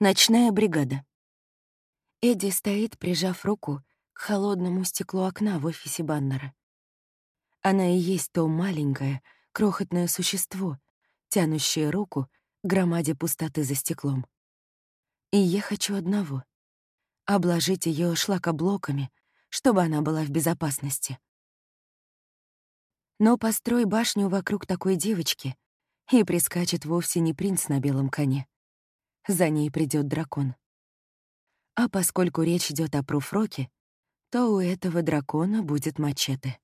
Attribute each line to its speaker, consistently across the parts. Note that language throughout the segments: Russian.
Speaker 1: Ночная бригада. Эдди стоит, прижав руку к холодному стеклу окна в офисе Баннера. Она и есть то маленькое, крохотное существо, тянущее руку громаде пустоты за стеклом. И я хочу одного — обложить ее шлакоблоками, чтобы она была в безопасности. Но построй башню вокруг такой девочки, и прискачет вовсе не принц на белом коне. За ней придет дракон. А поскольку речь идет о пруфроке, то у этого дракона будет мачете.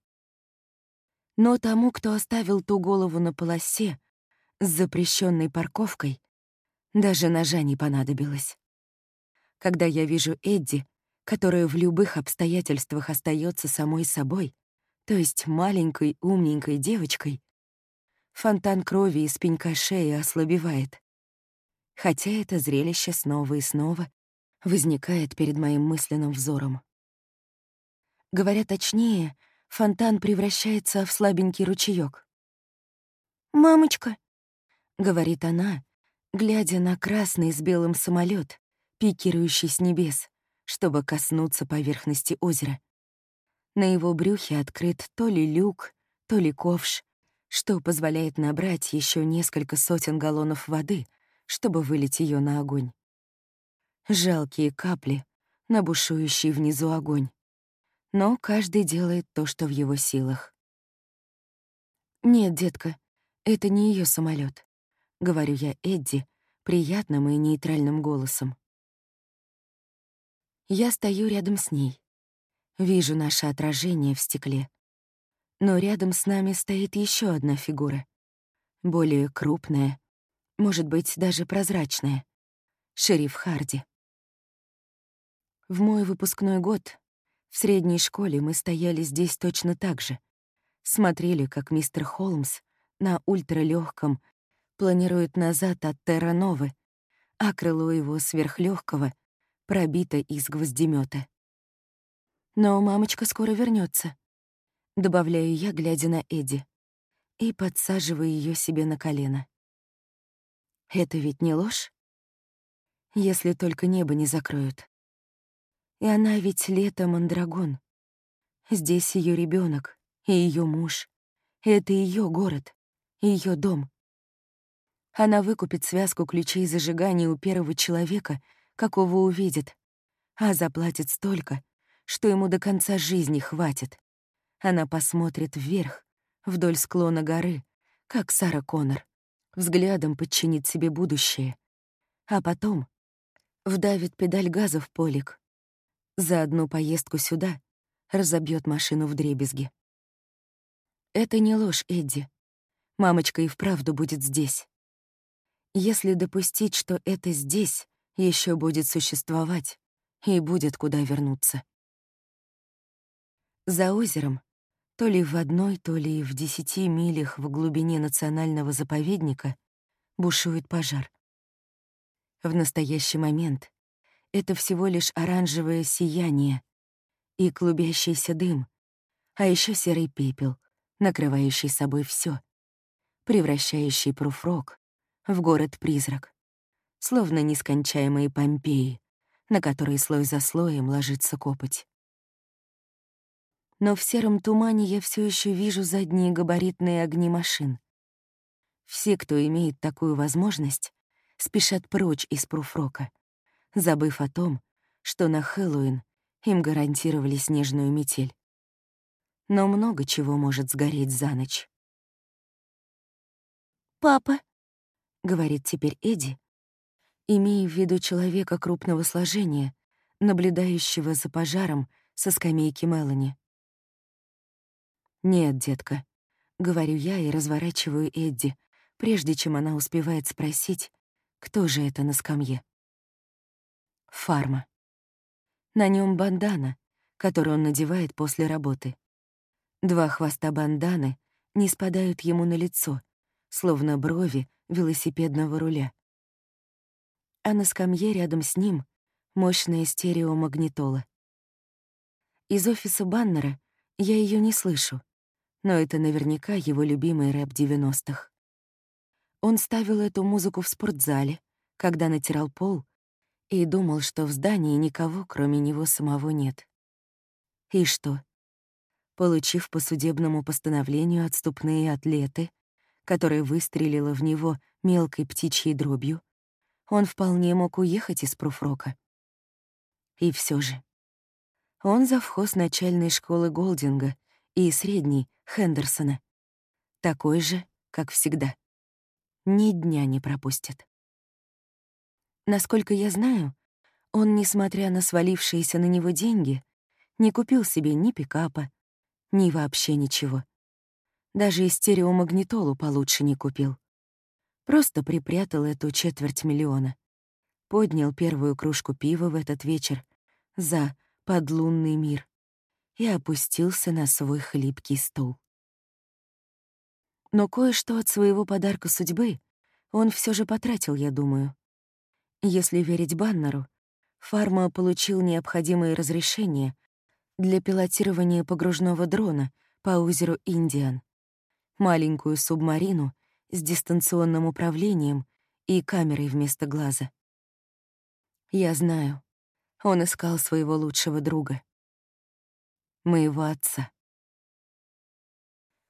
Speaker 1: Но тому, кто оставил ту голову на полосе с запрещенной парковкой, даже ножа не понадобилось. Когда я вижу Эдди, которая в любых обстоятельствах остается самой собой, то есть маленькой умненькой девочкой, фонтан крови из пенька шеи ослабевает. Хотя это зрелище снова и снова возникает перед моим мысленным взором. Говоря точнее, фонтан превращается в слабенький ручеёк. «Мамочка», — говорит она, глядя на красный с белым самолет, пикирующий с небес, чтобы коснуться поверхности озера. На его брюхе открыт то ли люк, то ли ковш, что позволяет набрать еще несколько сотен галлонов воды, чтобы вылить ее на огонь. Жалкие капли на бушующий внизу огонь. Но каждый делает то, что в его силах. «Нет, детка, это не ее самолет, говорю я Эдди приятным и нейтральным голосом. Я стою рядом с ней. Вижу наше отражение в стекле. Но рядом с нами стоит еще одна фигура. Более крупная, может быть, даже прозрачная. Шериф Харди. В мой выпускной год в средней школе мы стояли здесь точно так же. Смотрели, как мистер Холмс на ультралегком планирует назад от Террановы, а крыло его сверхлегкого пробито из гвоздемета. Но мамочка скоро вернется, добавляю я, глядя на Эдди, и подсаживаю ее себе на колено. Это ведь не ложь? Если только небо не закроют. И она ведь лето мандрагон. Здесь ее ребенок и ее муж. Это ее город, ее дом. Она выкупит связку ключей зажигания у первого человека, какого увидит, а заплатит столько, что ему до конца жизни хватит. Она посмотрит вверх, вдоль склона горы, как Сара Коннор, взглядом подчинит себе будущее, а потом вдавит педаль газа в полик. За одну поездку сюда разобьет машину в дребезги. Это не ложь, Эдди. Мамочка и вправду будет здесь. Если допустить, что это здесь еще будет существовать и будет куда вернуться. За озером, то ли в одной, то ли в десяти милях в глубине национального заповедника, бушует пожар. В настоящий момент это всего лишь оранжевое сияние и клубящийся дым, а еще серый пепел, накрывающий собой все, превращающий Пруфрок в город-призрак, словно нескончаемые Помпеи, на которые слой за слоем ложится копоть но в сером тумане я все еще вижу задние габаритные огни машин. Все, кто имеет такую возможность, спешат прочь из пруфрока, забыв о том, что на Хэллоуин им гарантировали снежную метель. Но много чего может сгореть за ночь. «Папа», — говорит теперь Эдди, имея в виду человека крупного сложения, наблюдающего за пожаром со скамейки Мелани. «Нет, детка», — говорю я и разворачиваю Эдди, прежде чем она успевает спросить, кто же это на скамье. Фарма. На нем бандана, которую он надевает после работы. Два хвоста банданы не спадают ему на лицо, словно брови велосипедного руля. А на скамье рядом с ним мощная стереомагнитола. Из офиса Баннера я ее не слышу, но это наверняка его любимый рэп 90-х. Он ставил эту музыку в спортзале, когда натирал пол, и думал, что в здании никого, кроме него самого, нет. И что? Получив по судебному постановлению отступные атлеты, которая выстрелила в него мелкой птичьей дробью, он вполне мог уехать из пруфрока. И все же. Он завхоз начальной школы Голдинга и средней Хендерсона. Такой же, как всегда. Ни дня не пропустит. Насколько я знаю, он, несмотря на свалившиеся на него деньги, не купил себе ни пикапа, ни вообще ничего. Даже и стереомагнитолу получше не купил. Просто припрятал эту четверть миллиона. Поднял первую кружку пива в этот вечер за подлунный мир и опустился на свой хлипкий стул. Но кое-что от своего подарка судьбы он все же потратил, я думаю. Если верить Баннеру, Фарма получил необходимые разрешения для пилотирования погружного дрона по озеру Индиан, маленькую субмарину с дистанционным управлением и камерой вместо глаза. Я знаю, он искал своего лучшего друга. Моего отца.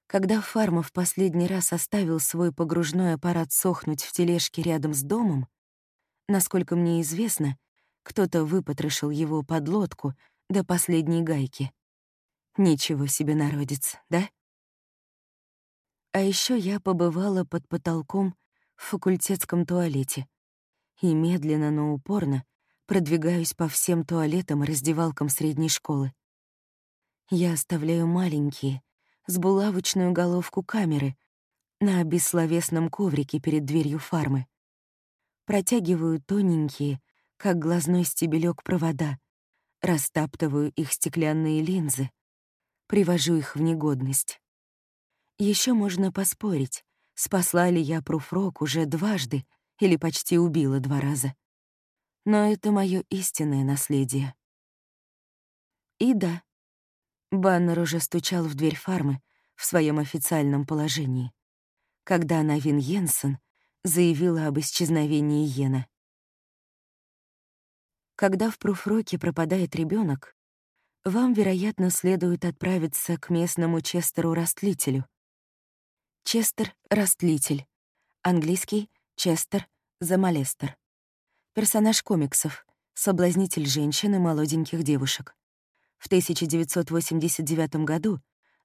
Speaker 1: Когда Фарма в последний раз оставил свой погружной аппарат сохнуть в тележке рядом с домом, насколько мне известно, кто-то выпотрошил его под лодку до последней гайки. Ничего себе народец, да? А еще я побывала под потолком в факультетском туалете и медленно, но упорно продвигаюсь по всем туалетам и раздевалкам средней школы. Я оставляю маленькие, с булавочную головку камеры на бессловесном коврике перед дверью фармы. Протягиваю тоненькие, как глазной стебелек провода, растаптываю их стеклянные линзы, привожу их в негодность. Еще можно поспорить, спасла ли я Пруфрок уже дважды или почти убила два раза. Но это мое истинное наследие. И да, Баннер уже стучал в дверь фармы в своем официальном положении, когда Навин Йенсен заявила об исчезновении Йена. Когда в Пруфроке пропадает ребенок, вам, вероятно, следует отправиться к местному Честеру-растлителю. Честер — растлитель. Английский — Честер — замолестер. Персонаж комиксов, соблазнитель женщин и молоденьких девушек. В 1989 году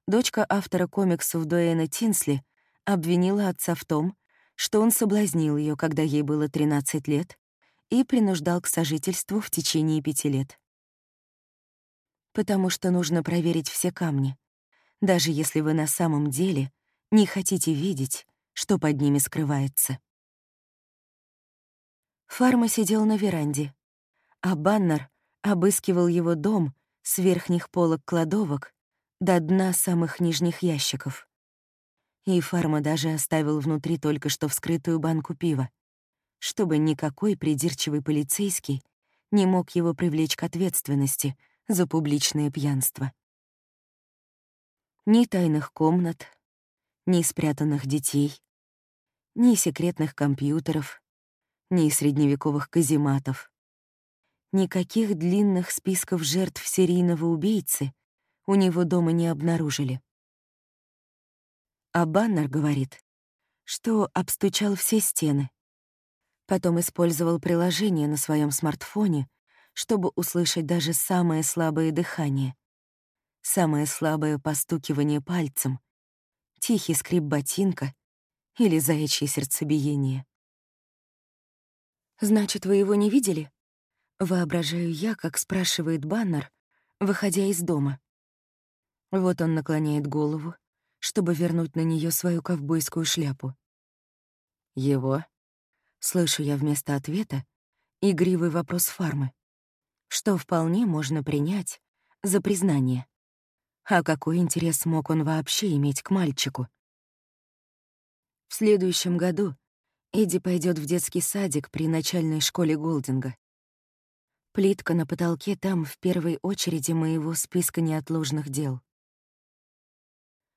Speaker 1: дочка автора комиксов Дуэйна Тинсли обвинила отца в том, что он соблазнил ее, когда ей было 13 лет, и принуждал к сожительству в течение пяти лет. Потому что нужно проверить все камни, даже если вы на самом деле не хотите видеть, что под ними скрывается. Фарма сидел на веранде, а Баннер обыскивал его дом с верхних полок кладовок до дна самых нижних ящиков. И Фарма даже оставил внутри только что вскрытую банку пива чтобы никакой придирчивый полицейский не мог его привлечь к ответственности за публичное пьянство. Ни тайных комнат, ни спрятанных детей, ни секретных компьютеров, ни средневековых казематов. Никаких длинных списков жертв серийного убийцы у него дома не обнаружили. А Баннер говорит, что обстучал все стены, Потом использовал приложение на своем смартфоне, чтобы услышать даже самое слабое дыхание, самое слабое постукивание пальцем, тихий скрип ботинка или заячье сердцебиение. «Значит, вы его не видели?» Воображаю я, как спрашивает баннер, выходя из дома. Вот он наклоняет голову, чтобы вернуть на нее свою ковбойскую шляпу. «Его?» Слышу я вместо ответа игривый вопрос фармы, что вполне можно принять за признание. А какой интерес мог он вообще иметь к мальчику? В следующем году Эдди пойдет в детский садик при начальной школе Голдинга. Плитка на потолке там в первой очереди моего списка неотложных дел.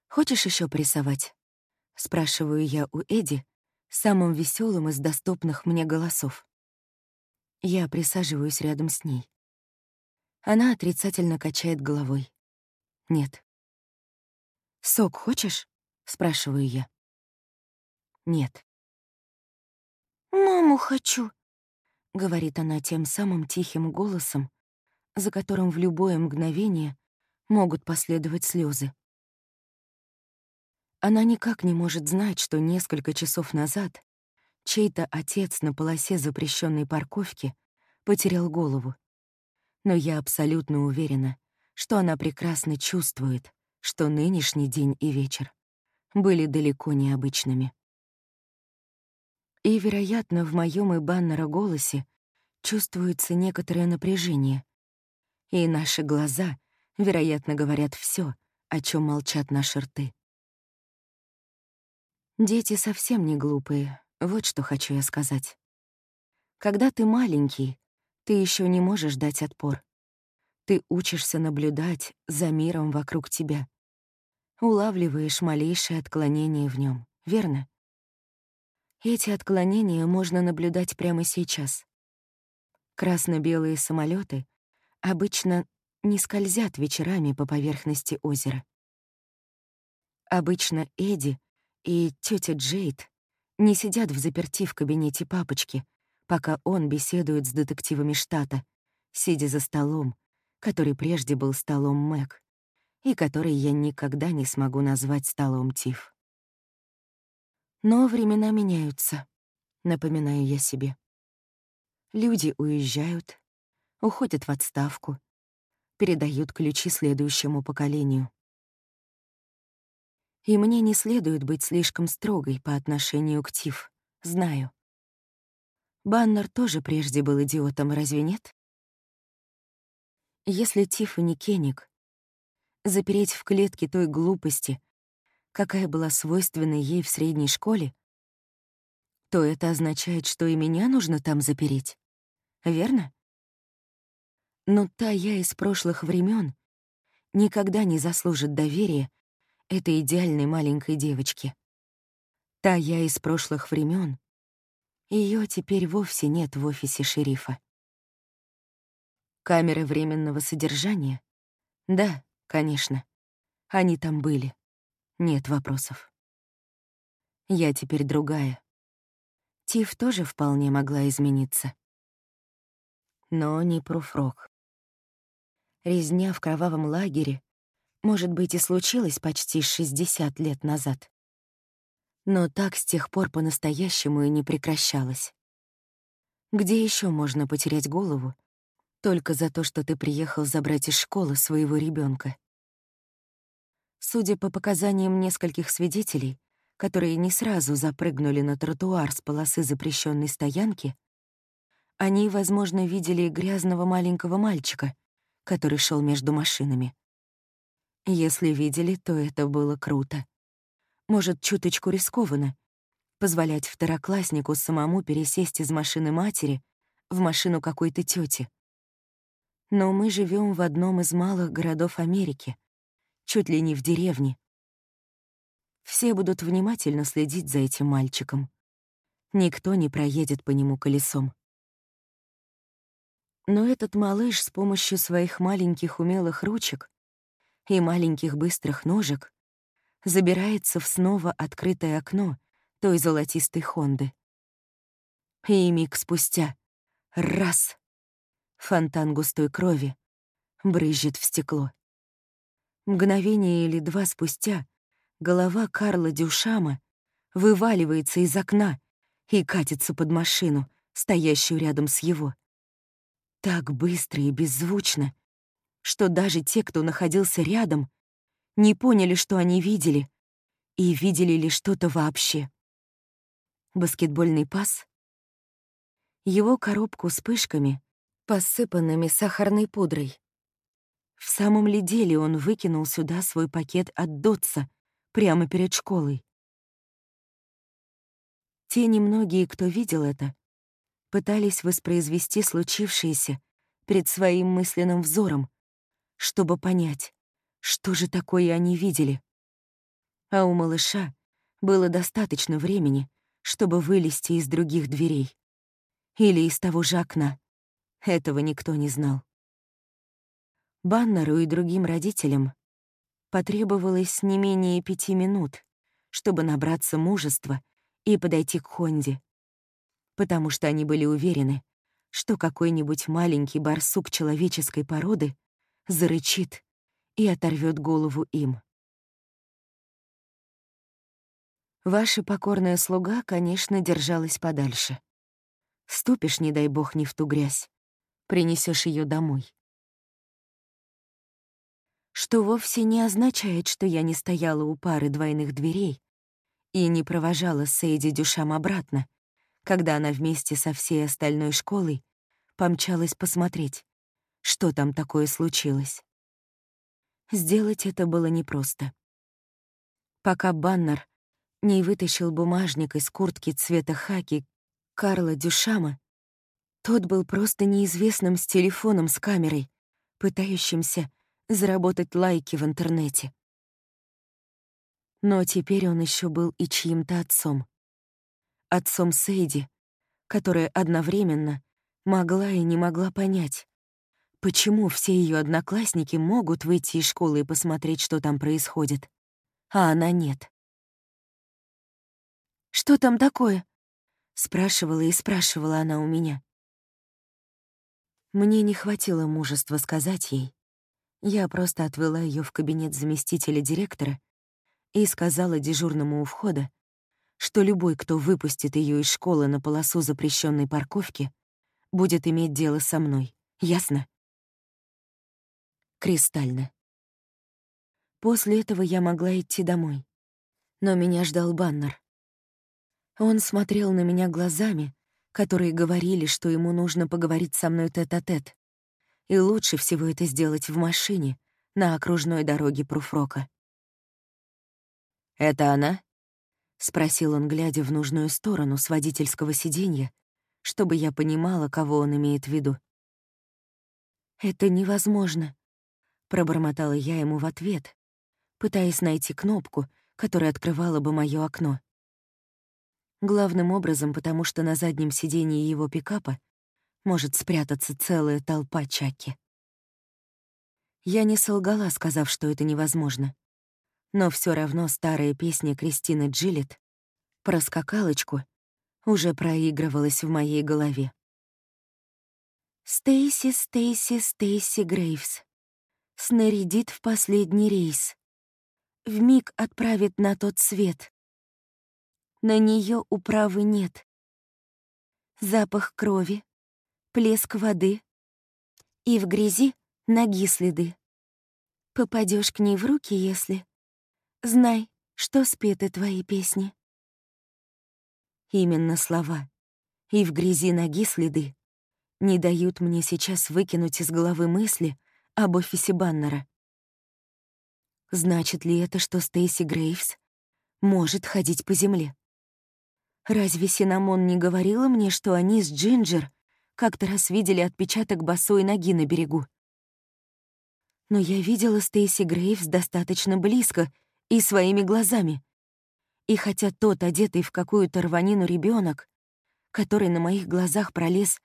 Speaker 1: «Хочешь еще порисовать?» — спрашиваю я у Эдди, самым веселым из доступных мне голосов. Я присаживаюсь рядом с ней. Она отрицательно качает головой. Нет. «Сок хочешь?» — спрашиваю я. Нет.
Speaker 2: «Маму хочу», —
Speaker 1: говорит она тем самым тихим голосом, за которым в любое мгновение могут последовать слезы. Она никак не может знать, что несколько часов назад чей-то отец на полосе запрещенной парковки потерял голову. Но я абсолютно уверена, что она прекрасно чувствует, что нынешний день и вечер были далеко не обычными. И, вероятно, в моем и Баннера голосе чувствуется некоторое напряжение. И наши глаза, вероятно, говорят все, о чем молчат наши рты. Дети совсем не глупые, вот что хочу я сказать. Когда ты маленький, ты еще не можешь дать отпор. Ты учишься наблюдать за миром вокруг тебя. Улавливаешь малейшее отклонение в нем, верно? Эти отклонения можно наблюдать прямо сейчас. Красно-белые самолеты обычно не скользят вечерами по поверхности озера. Обычно Эдди и тетя Джейд не сидят в заперти в кабинете папочки, пока он беседует с детективами штата, сидя за столом, который прежде был столом Мэг, и который я никогда не смогу назвать столом Тиф. Но времена меняются, напоминаю я себе. Люди уезжают, уходят в отставку, передают ключи следующему поколению. И мне не следует быть слишком строгой по отношению к Тиф, знаю. Баннер тоже прежде был идиотом, разве нет? Если Тиффани Кенник запереть в клетке той глупости, какая была свойственна ей в средней школе, то это означает, что и меня нужно там запереть. Верно? Но та я из прошлых времен никогда не заслужит доверия этой идеальной маленькой девочки. Та я из прошлых времен, ее теперь вовсе нет в офисе шерифа. Камеры временного содержания? Да, конечно. Они там были. Нет вопросов. Я теперь другая. Тиф тоже вполне могла измениться. Но не пруфрок. Резня в кровавом лагере может быть, и случилось почти 60 лет назад. Но так с тех пор по-настоящему и не прекращалось. Где еще можно потерять голову? Только за то, что ты приехал забрать из школы своего ребенка. Судя по показаниям нескольких свидетелей, которые не сразу запрыгнули на тротуар с полосы запрещенной стоянки, они, возможно, видели грязного маленького мальчика, который шел между машинами. Если видели, то это было круто. Может, чуточку рискованно позволять второкласснику самому пересесть из машины матери в машину какой-то тети. Но мы живем в одном из малых городов Америки, чуть ли не в деревне. Все будут внимательно следить за этим мальчиком. Никто не проедет по нему колесом. Но этот малыш с помощью своих маленьких умелых ручек и маленьких быстрых ножек забирается в снова открытое окно той золотистой Хонды. И миг спустя — раз — фонтан густой крови брызжет в стекло. Мгновение или два спустя голова Карла Дюшама вываливается из окна и катится под машину, стоящую рядом с его. Так быстро и беззвучно, что даже те, кто находился рядом, не поняли, что они видели, и видели ли что-то вообще. Баскетбольный пас, его коробку с пышками, посыпанными сахарной пудрой. В самом ли деле он выкинул сюда свой пакет от Дотса прямо перед школой? Те немногие, кто видел это, пытались воспроизвести случившееся перед своим мысленным взором, чтобы понять, что же такое они видели. А у малыша было достаточно времени, чтобы вылезти из других дверей или из того же окна, этого никто не знал. Баннеру и другим родителям потребовалось не менее пяти минут, чтобы набраться мужества и подойти к Хонде, потому что они были уверены, что какой-нибудь маленький барсук человеческой породы зарычит и оторвет голову им. Ваша покорная слуга, конечно, держалась подальше. Ступишь, не дай бог, не в ту грязь, принесешь ее домой. Что вовсе не означает, что я не стояла у пары двойных дверей и не провожала Сейди Дюшам обратно, когда она вместе со всей остальной школой помчалась посмотреть, что там такое случилось. Сделать это было непросто. Пока Баннер не вытащил бумажник из куртки цвета хаки Карла Дюшама, тот был просто неизвестным с телефоном с камерой, пытающимся заработать лайки в интернете. Но теперь он еще был и чьим-то отцом. Отцом Сейди, которая одновременно могла и не могла понять, почему все ее одноклассники могут выйти из школы и посмотреть, что там происходит, а она нет. «Что там такое?» — спрашивала и спрашивала она у меня. Мне не хватило мужества сказать ей. Я просто отвела ее в кабинет заместителя директора и сказала дежурному у входа, что любой, кто выпустит ее из школы на полосу запрещенной парковки, будет иметь дело со мной. Ясно? Кристально. После этого я могла идти домой. Но меня ждал Баннер. Он смотрел на меня глазами, которые говорили, что ему нужно поговорить со мной тет-а-тет. -тет. И лучше всего это сделать в машине, на окружной дороге Пруфрока. «Это она?» — спросил он, глядя в нужную сторону с водительского сиденья, чтобы я понимала, кого он имеет в виду. «Это невозможно», — пробормотала я ему в ответ, пытаясь найти кнопку, которая открывала бы моё окно. Главным образом, потому что на заднем сидении его пикапа может спрятаться целая толпа Чаки. Я не солгала, сказав, что это невозможно. Но все равно старая песня Кристины Джилет про скакалочку уже проигрывалась в моей голове. Стейси, Стейси, Стейси Грейвс снарядит в последний рейс. В миг отправит на тот свет на нее управы нет. Запах крови, плеск воды и в грязи ноги следы. Попадешь к ней в руки, если... Знай, что спеты твои песни. Именно слова «и в грязи ноги следы» не дают мне сейчас выкинуть из головы мысли об офисе Баннера. Значит ли это, что Стейси Грейвс может ходить по земле? Разве Синамон не говорила мне, что они с Джинджер как-то раз видели отпечаток босой ноги на берегу? Но я видела Стейси Грейвс достаточно близко и своими глазами. И хотя тот, одетый в какую-то рванину ребенок, который на моих глазах пролез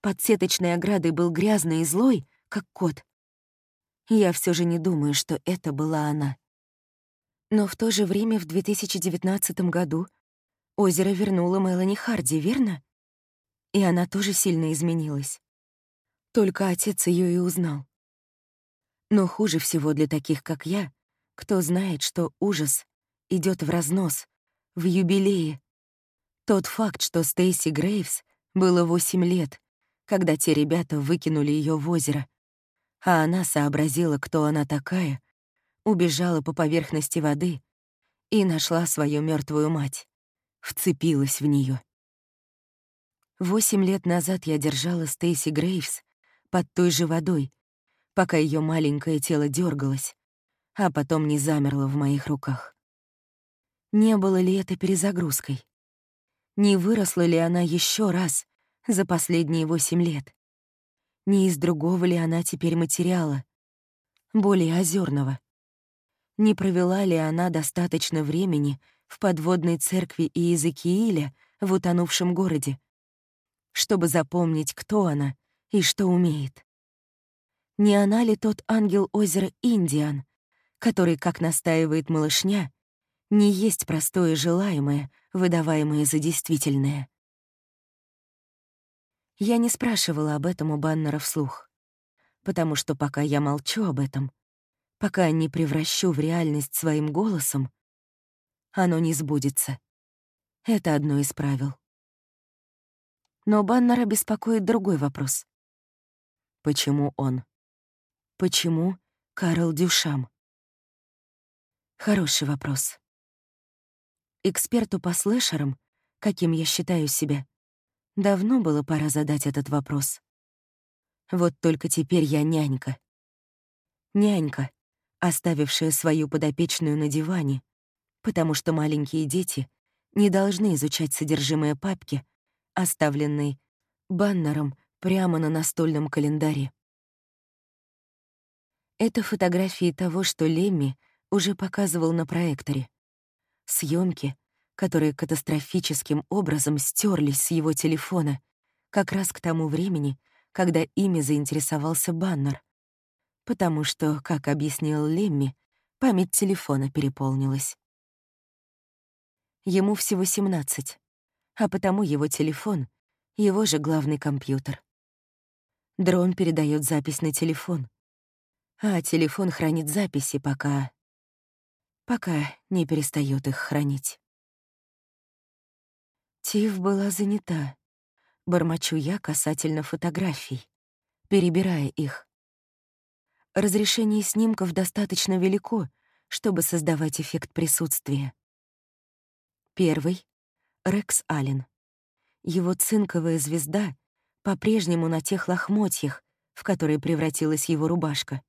Speaker 1: под сеточной оградой, был грязный и злой, как кот, я все же не думаю, что это была она. Но в то же время в 2019 году Озеро вернуло Мелани Харди, верно? И она тоже сильно изменилась. Только отец ее и узнал. Но хуже всего для таких, как я, кто знает, что ужас идет в разнос, в юбилее. Тот факт, что Стейси Грейвс было восемь лет, когда те ребята выкинули ее в озеро, а она сообразила, кто она такая, убежала по поверхности воды и нашла свою мертвую мать вцепилась в нее. Восемь лет назад я держала Стейси Грейвс под той же водой, пока ее маленькое тело дергалось, а потом не замерло в моих руках. Не было ли это перезагрузкой? Не выросла ли она еще раз за последние восемь лет? Не из другого ли она теперь материала, более озерного? Не провела ли она достаточно времени в подводной церкви Иезекииля в утонувшем городе, чтобы запомнить, кто она и что умеет. Не она ли тот ангел озера Индиан, который, как настаивает малышня, не есть простое желаемое, выдаваемое за действительное? Я не спрашивала об этом у Баннера вслух, потому что пока я молчу об этом, пока не превращу в реальность своим голосом, оно не сбудется. Это одно из правил. Но Баннера беспокоит другой вопрос. Почему он? Почему Карл Дюшам? Хороший вопрос. Эксперту по слэшерам, каким я считаю себя, давно было пора задать этот вопрос. Вот только теперь я нянька. Нянька, оставившая свою подопечную на диване, потому что маленькие дети не должны изучать содержимое папки, оставленной баннером прямо на настольном календаре. Это фотографии того, что Лемми уже показывал на проекторе. Съемки, которые катастрофическим образом стерлись с его телефона как раз к тому времени, когда ими заинтересовался баннер. Потому что, как объяснил Лемми, память телефона переполнилась. Ему всего 17, а потому его телефон — его же главный компьютер. Дрон передает запись на телефон, а телефон хранит записи, пока... пока не перестает их хранить. Тив была занята. Бормочу я касательно фотографий, перебирая их. Разрешение снимков достаточно велико, чтобы создавать эффект присутствия. Первый — Рекс Аллен. Его цинковая звезда по-прежнему на тех лохмотьях, в которые превратилась его рубашка.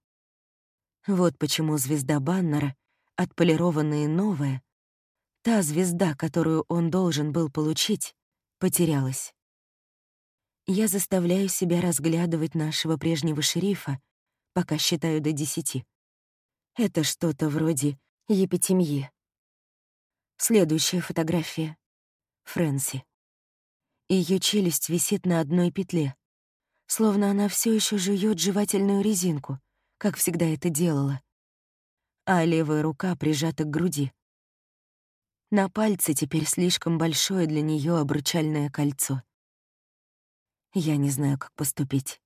Speaker 1: Вот почему звезда Баннера, отполированная и новая, та звезда, которую он должен был получить, потерялась. Я заставляю себя разглядывать нашего прежнего шерифа, пока считаю до десяти. Это что-то вроде епитемьи. Следующая фотография. Фрэнси. Ее челюсть висит на одной петле, словно она все еще жует жевательную резинку, как всегда это делала. А левая рука прижата к груди. На пальце теперь слишком большое для нее обручальное кольцо. Я не знаю, как поступить.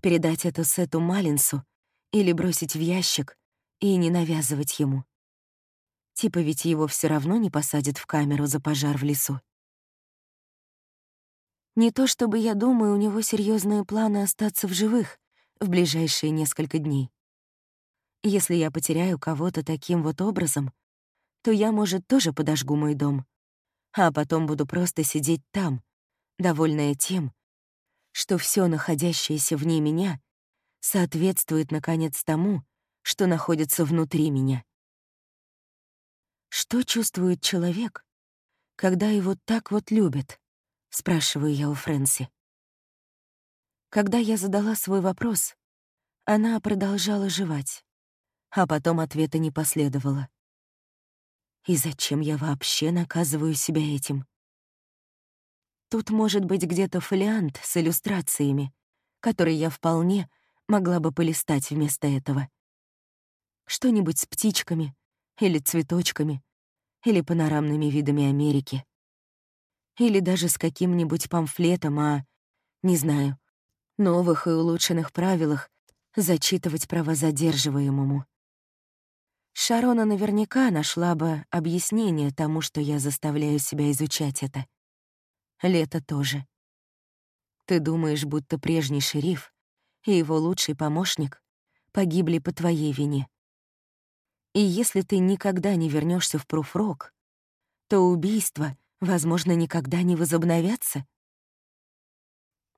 Speaker 1: Передать это Сету Малинсу или бросить в ящик и не навязывать ему. Типа ведь его все равно не посадят в камеру за пожар в лесу. Не то чтобы я думаю, у него серьезные планы остаться в живых в ближайшие несколько дней. Если я потеряю кого-то таким вот образом, то я, может, тоже подожгу мой дом, а потом буду просто сидеть там, довольная тем, что все находящееся вне меня соответствует, наконец, тому, что находится внутри меня. Что чувствует человек, когда его так вот любят? Спрашиваю я у Фрэнси. Когда я задала свой вопрос, она продолжала жевать, а потом ответа не последовало. И зачем я вообще наказываю себя этим? Тут может быть где-то фолиант с иллюстрациями, который я вполне могла бы полистать вместо этого. Что-нибудь с птичками, или цветочками, или панорамными видами Америки. Или даже с каким-нибудь памфлетом о, не знаю, новых и улучшенных правилах зачитывать правозадерживаемому. Шарона наверняка нашла бы объяснение тому, что я заставляю себя изучать это. Лето тоже. Ты думаешь, будто прежний шериф и его лучший помощник погибли по твоей вине. И если ты никогда не вернешься в пруфрок, то убийства, возможно, никогда не возобновятся.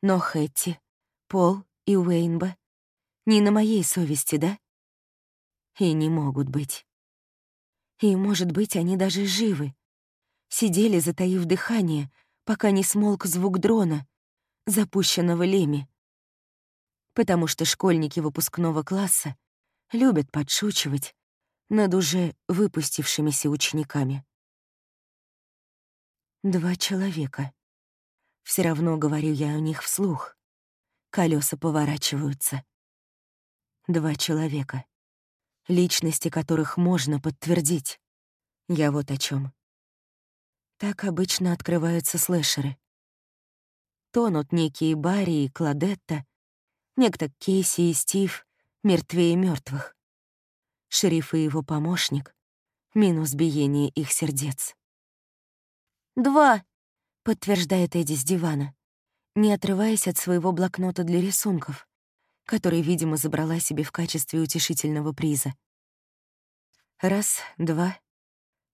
Speaker 1: Но Хэтти, Пол и Уэйнба не на моей совести, да? И не могут быть. И, может быть, они даже живы. Сидели, затаив дыхание, пока не смолк звук дрона, запущенного Леми. Потому что школьники выпускного класса любят подшучивать над уже выпустившимися учениками. Два человека. Все равно говорю я о них вслух. Колеса поворачиваются. Два человека, личности которых можно подтвердить. Я вот о чем. Так обычно открываются слэшеры. Тонут некие Барри и Кладетта, некто Кейси и Стив, мертвее мертвых. Шериф и его помощник, минус биение их сердец. «Два», — подтверждает Эдди с дивана, не отрываясь от своего блокнота для рисунков, который, видимо, забрала себе в качестве утешительного приза. Раз, два.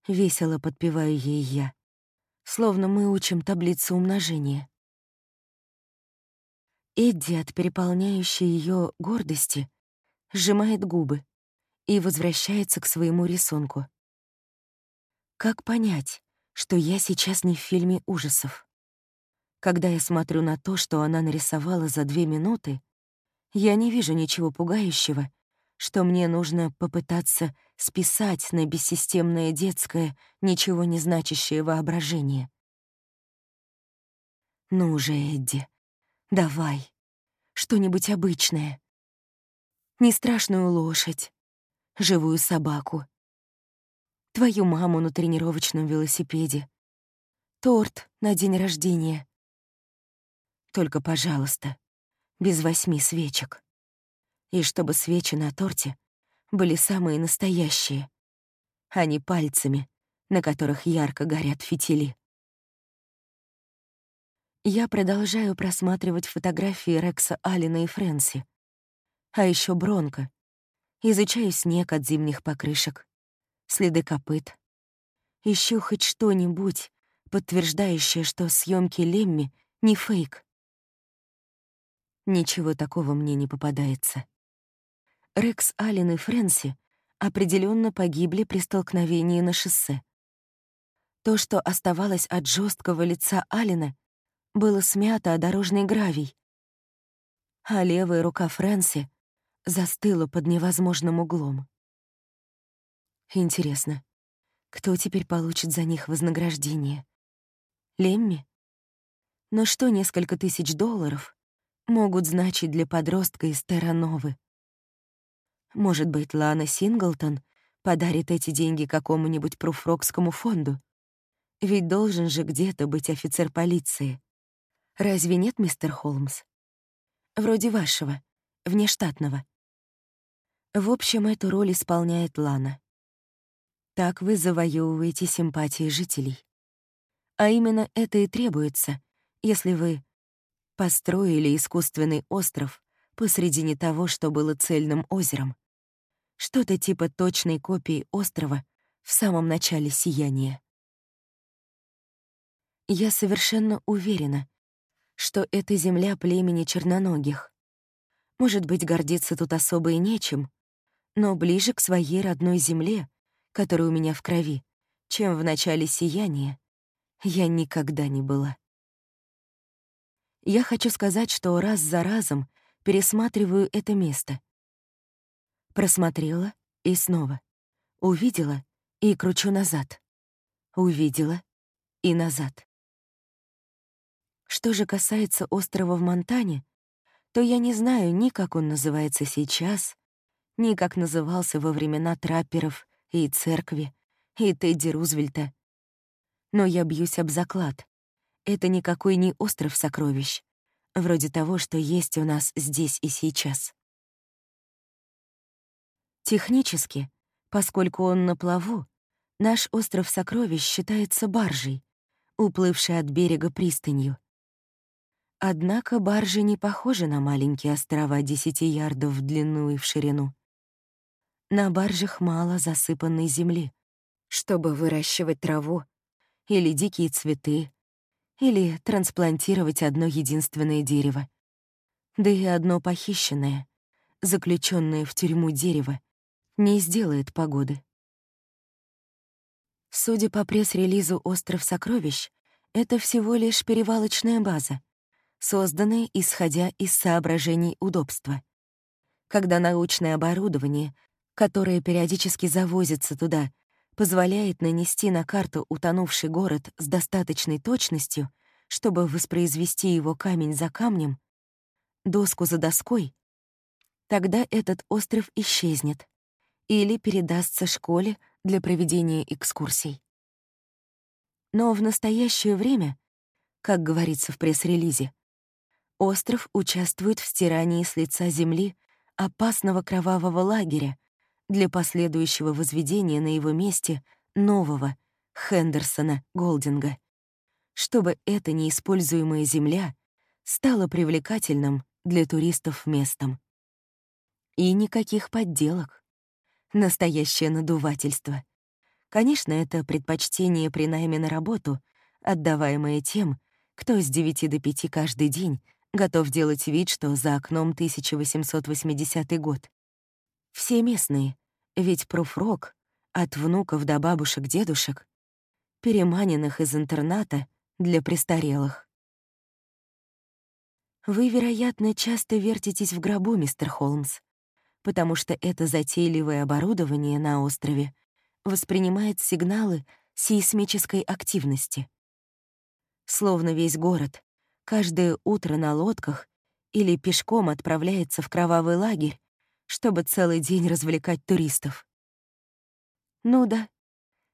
Speaker 1: Весело подпеваю ей я, словно мы учим таблицу умножения. Эдди от переполняющей ее гордости сжимает губы и возвращается к своему рисунку. Как понять, что я сейчас не в фильме ужасов? Когда я смотрю на то, что она нарисовала за две минуты, я не вижу ничего пугающего что мне нужно попытаться списать на бессистемное детское, ничего не значащее воображение. Ну же, Эдди, давай, что-нибудь обычное. Не страшную лошадь, живую собаку, твою маму на тренировочном велосипеде, торт на день рождения. Только, пожалуйста, без восьми свечек и чтобы свечи на торте были самые настоящие, а не пальцами, на которых ярко горят фитили. Я продолжаю просматривать фотографии Рекса Алина и Фрэнси, а еще Бронко. Изучаю снег от зимних покрышек, следы копыт. Ищу хоть что-нибудь, подтверждающее, что съемки Лемми не фейк. Ничего такого мне не попадается. Рекс Аллен и Фрэнси определенно погибли при столкновении на шоссе. То, что оставалось от жесткого лица Алина, было смято о дорожный гравий, а левая рука Фрэнси застыла под невозможным углом. Интересно, кто теперь получит за них вознаграждение? Лемми? Но что несколько тысяч долларов могут значить для подростка из Террановы? Может быть, Лана Синглтон подарит эти деньги какому-нибудь пруфрокскому фонду? Ведь должен же где-то быть офицер полиции. Разве нет, мистер Холмс? Вроде вашего, внештатного. В общем, эту роль исполняет Лана. Так вы завоевываете симпатии жителей. А именно это и требуется, если вы построили искусственный остров посредине того, что было цельным озером. Что-то типа точной копии острова в самом начале сияния. Я совершенно уверена, что это земля племени черноногих. Может быть, гордиться тут особо и нечем, но ближе к своей родной земле, которая у меня в крови, чем в начале сияния, я никогда не была. Я хочу сказать, что раз за разом пересматриваю это место. Просмотрела и снова. Увидела и кручу назад. Увидела и назад. Что же касается острова в Монтане, то я не знаю ни как он называется сейчас, ни как назывался во времена трапперов и церкви, и Тедди Рузвельта. Но я бьюсь об заклад. Это никакой не остров сокровищ, вроде того, что есть у нас здесь и сейчас. Технически, поскольку он на плаву, наш остров сокровищ считается баржей, уплывшей от берега пристанью. Однако баржи не похожи на маленькие острова десяти ярдов в длину и в ширину. На баржах мало засыпанной земли, чтобы выращивать траву или дикие цветы, или трансплантировать одно единственное дерево. Да и одно похищенное, заключенное в тюрьму дерево, не сделает погоды. Судя по пресс-релизу «Остров сокровищ», это всего лишь перевалочная база, созданная исходя из соображений удобства. Когда научное оборудование, которое периодически завозится туда, позволяет нанести на карту утонувший город с достаточной точностью, чтобы воспроизвести его камень за камнем, доску за доской, тогда этот остров исчезнет или передастся школе для проведения экскурсий. Но в настоящее время, как говорится в пресс-релизе, остров участвует в стирании с лица земли опасного кровавого лагеря для последующего возведения на его месте нового Хендерсона Голдинга, чтобы эта неиспользуемая земля стала привлекательным для туристов местом. И никаких подделок. Настоящее надувательство. Конечно, это предпочтение при найме на работу, отдаваемое тем, кто с 9 до 5 каждый день готов делать вид, что за окном 1880 год. Все местные, ведь профрок от внуков до бабушек-дедушек, переманенных из интерната для престарелых. Вы, вероятно, часто вертитесь в гробу, мистер Холмс, потому что это затейливое оборудование на острове воспринимает сигналы сейсмической активности. Словно весь город, каждое утро на лодках или пешком отправляется в кровавый лагерь, чтобы целый день развлекать туристов. Ну да,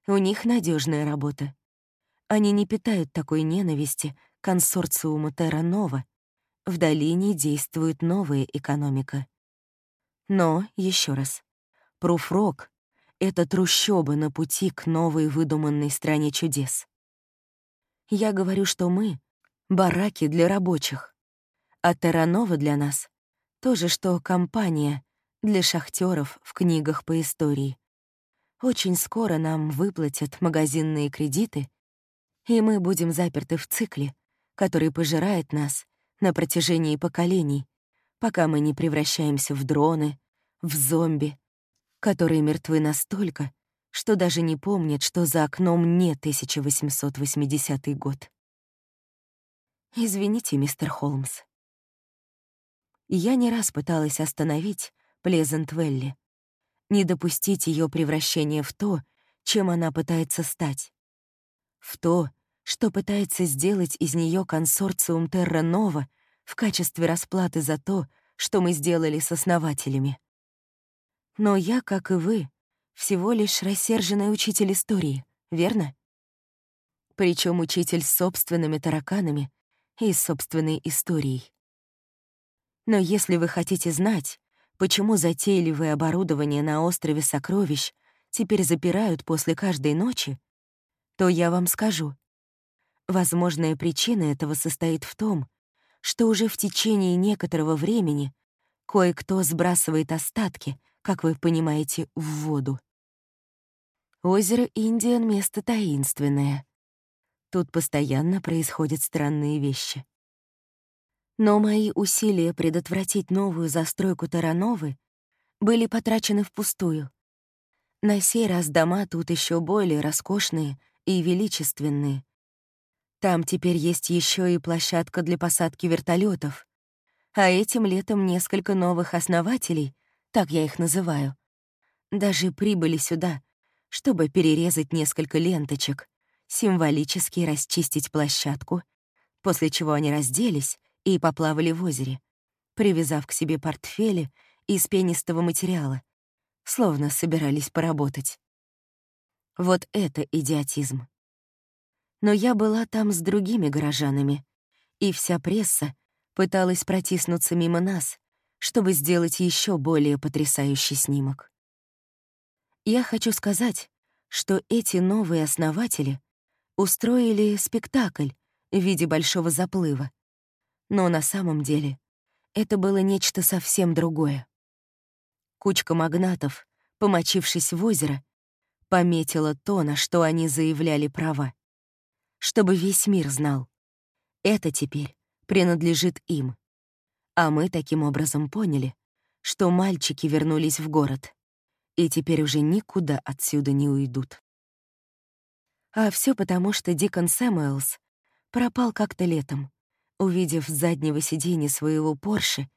Speaker 1: у них надежная работа. Они не питают такой ненависти консорциуму Терра Нова. В долине действует новая экономика. Но, еще раз, Пруфрок это трущобы на пути к новой выдуманной стране чудес. Я говорю, что мы — бараки для рабочих, а Таранова для нас — то же, что компания для шахтеров в книгах по истории. Очень скоро нам выплатят магазинные кредиты, и мы будем заперты в цикле, который пожирает нас на протяжении поколений, пока мы не превращаемся в дроны, в зомби, которые мертвы настолько, что даже не помнят, что за окном не 1880 год. Извините, мистер Холмс. Я не раз пыталась остановить Плезент-Велли, не допустить ее превращения в то, чем она пытается стать. В то, что пытается сделать из нее консорциум Терра Нова в качестве расплаты за то, что мы сделали с основателями. Но я, как и вы, всего лишь рассерженный учитель истории, верно? Причем учитель с собственными тараканами и собственной историей. Но если вы хотите знать, почему затейливое оборудование на острове Сокровищ теперь запирают после каждой ночи, то я вам скажу. Возможная причина этого состоит в том, что уже в течение некоторого времени кое-кто сбрасывает остатки — как вы понимаете, в воду. Озеро Индиан — место таинственное. Тут постоянно происходят странные вещи. Но мои усилия предотвратить новую застройку Тарановы были потрачены впустую. На сей раз дома тут еще более роскошные и величественные. Там теперь есть еще и площадка для посадки вертолетов, а этим летом несколько новых основателей — так я их называю, даже прибыли сюда, чтобы перерезать несколько ленточек, символически расчистить площадку, после чего они разделись и поплавали в озере, привязав к себе портфели из пенистого материала, словно собирались поработать. Вот это идиотизм. Но я была там с другими горожанами, и вся пресса пыталась протиснуться мимо нас, чтобы сделать еще более потрясающий снимок. Я хочу сказать, что эти новые основатели устроили спектакль в виде большого заплыва. Но на самом деле это было нечто совсем другое. Кучка магнатов, помочившись в озеро, пометила то, на что они заявляли права. Чтобы весь мир знал. Это теперь принадлежит им. А мы таким образом поняли, что мальчики вернулись в город и теперь уже никуда отсюда не уйдут. А все потому, что Дикон Сэмуэлс пропал как-то летом, увидев с заднего сиденья своего Порше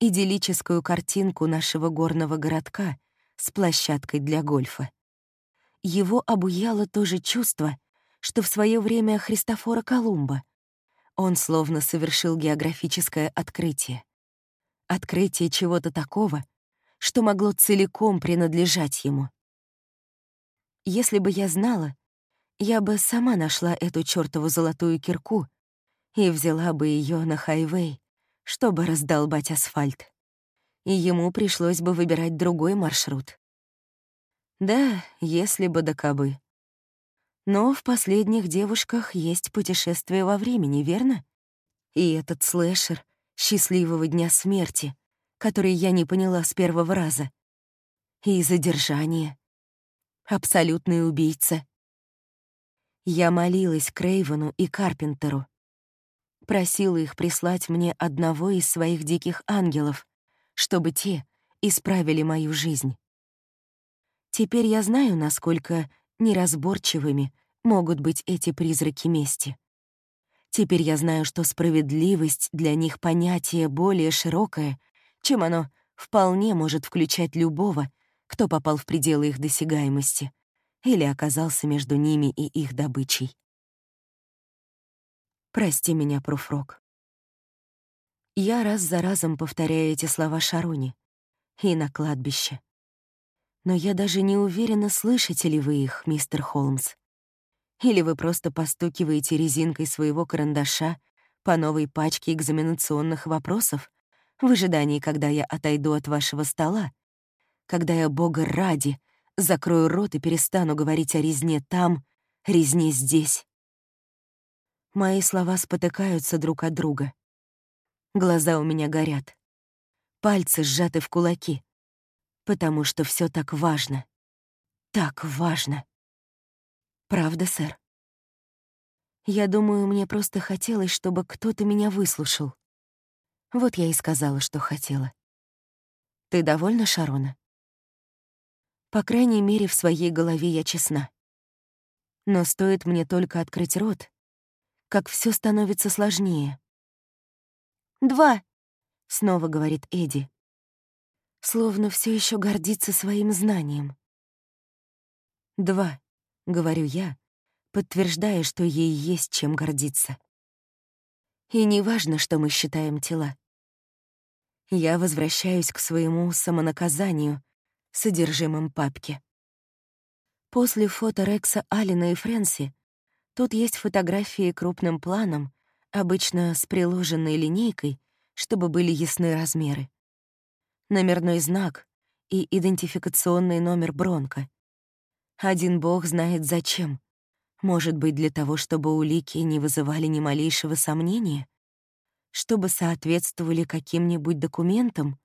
Speaker 1: идиллическую картинку нашего горного городка с площадкой для гольфа. Его обуяло то же чувство, что в свое время Христофора Колумба, он словно совершил географическое открытие. открытие чего-то такого, что могло целиком принадлежать ему. Если бы я знала, я бы сама нашла эту чёртову золотую кирку и взяла бы ее на хайвей, чтобы раздолбать асфальт. И ему пришлось бы выбирать другой маршрут. Да, если бы до кобы. Но в последних девушках есть путешествие во времени, верно? И этот слэшер счастливого дня смерти, который я не поняла с первого раза. И задержание. Абсолютный убийца. Я молилась Крейвену и Карпентеру. Просила их прислать мне одного из своих диких ангелов, чтобы те исправили мою жизнь. Теперь я знаю, насколько неразборчивыми могут быть эти призраки мести. Теперь я знаю, что справедливость для них понятие более широкое, чем оно вполне может включать любого, кто попал в пределы их досягаемости или оказался между ними и их добычей. Прости меня, Пруфрок. Я раз за разом повторяю эти слова Шаруни и на кладбище. Но я даже не уверена, слышите ли вы их, мистер Холмс. Или вы просто постукиваете резинкой своего карандаша по новой пачке экзаменационных вопросов в ожидании, когда я отойду от вашего стола, когда я, бога ради, закрою рот и перестану говорить о резне там, резне здесь. Мои слова спотыкаются друг от друга. Глаза у меня горят. Пальцы сжаты в кулаки. Потому что все так важно. Так важно. Правда, сэр? Я думаю, мне просто хотелось, чтобы кто-то меня выслушал. Вот я и сказала, что хотела. Ты довольна, Шарона? По крайней мере, в своей голове я честна. Но стоит мне только открыть рот, как все становится сложнее. «Два», — снова говорит Эдди. Словно все еще гордится своим знанием. «Два», — говорю я, подтверждая, что ей есть чем гордиться. И не важно, что мы считаем тела. Я возвращаюсь к своему самонаказанию, содержимым папки. После фото Рекса Алина и Фрэнси тут есть фотографии крупным планом, обычно с приложенной линейкой, чтобы были ясны размеры. Номерной знак и идентификационный номер Бронко. Один бог знает зачем. Может быть, для того, чтобы улики не вызывали ни малейшего сомнения? Чтобы соответствовали каким-нибудь документам?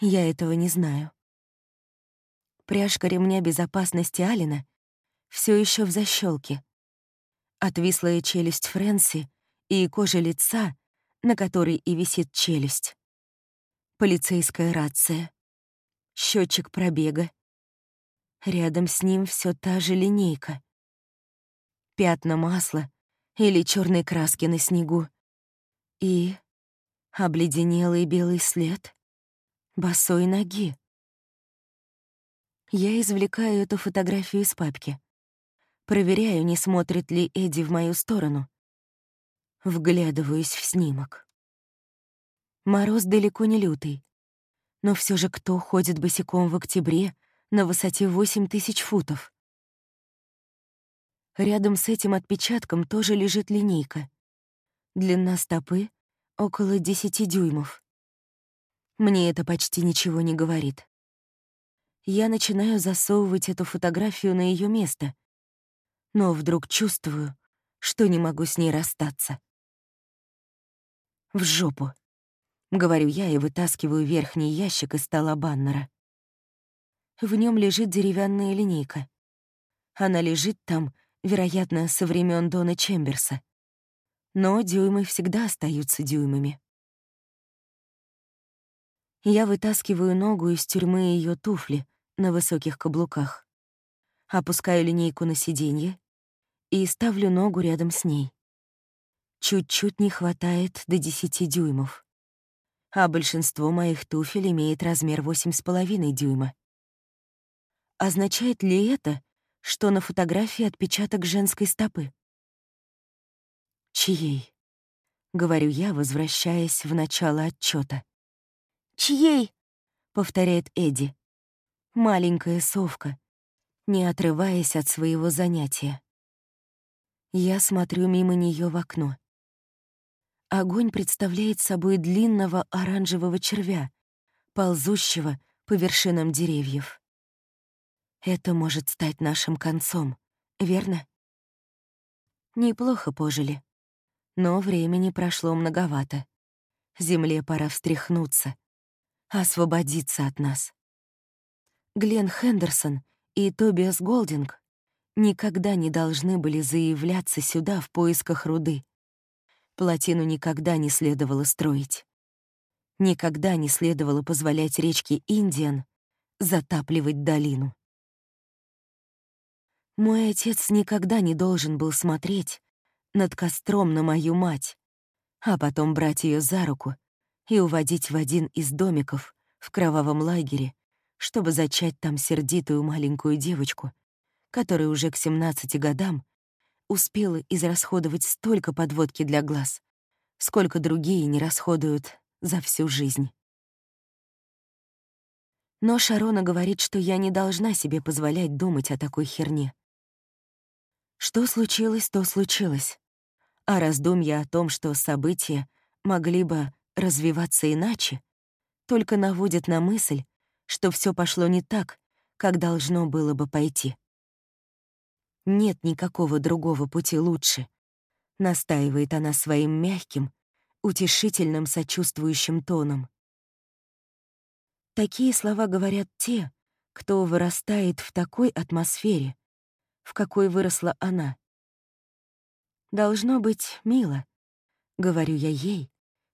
Speaker 1: Я этого не знаю. Пряжка ремня безопасности Алина все еще в защелке. Отвислая челюсть Фрэнси и кожа лица, на которой и висит челюсть. Полицейская рация. счетчик пробега. Рядом с ним все та же линейка. Пятна масла или черной краски на снегу. И обледенелый белый след босой ноги. Я извлекаю эту фотографию из папки. Проверяю, не смотрит ли Эдди в мою сторону. Вглядываюсь в снимок. Мороз далеко не лютый. Но все же кто ходит босиком в октябре на высоте 8 тысяч футов? Рядом с этим отпечатком тоже лежит линейка. Длина стопы — около 10 дюймов. Мне это почти ничего не говорит я начинаю засовывать эту фотографию на ее место, но вдруг чувствую, что не могу с ней расстаться. «В жопу», — говорю я и вытаскиваю верхний ящик из стола баннера. В нем лежит деревянная линейка. Она лежит там, вероятно, со времен Дона Чемберса. Но дюймы всегда остаются дюймами. Я вытаскиваю ногу из тюрьмы ее туфли на высоких каблуках. Опускаю линейку на сиденье и ставлю ногу рядом с ней. Чуть-чуть не хватает до 10 дюймов. А большинство моих туфель имеет размер 8,5 дюйма. Означает ли это, что на фотографии отпечаток женской стопы? Чьей? — говорю я, возвращаясь в начало отчета. «Чьей?» — повторяет Эдди. Маленькая совка, не отрываясь от своего занятия. Я смотрю мимо нее в окно. Огонь представляет собой длинного оранжевого червя, ползущего по вершинам деревьев. Это может стать нашим концом, верно? Неплохо пожили. Но времени прошло многовато. Земле пора встряхнуться, освободиться от нас. Глен Хендерсон и Тобиас Голдинг никогда не должны были заявляться сюда в поисках руды. Плотину никогда не следовало строить. Никогда не следовало позволять речке Индиан затапливать долину. Мой отец никогда не должен был смотреть над костром на мою мать, а потом брать ее за руку и уводить в один из домиков в кровавом лагере, чтобы зачать там сердитую маленькую девочку, которая уже к 17 годам успела израсходовать столько подводки для глаз, сколько другие не расходуют за всю жизнь. Но Шарона говорит, что я не должна себе позволять думать о такой херне. Что случилось, то случилось. А раздумья о том, что события могли бы развиваться иначе, только наводят на мысль, что все пошло не так, как должно было бы пойти. Нет никакого другого пути лучше, настаивает она своим мягким, утешительным сочувствующим тоном. Такие слова говорят те, кто вырастает в такой атмосфере, в какой выросла она. «Должно быть мило», — говорю я ей,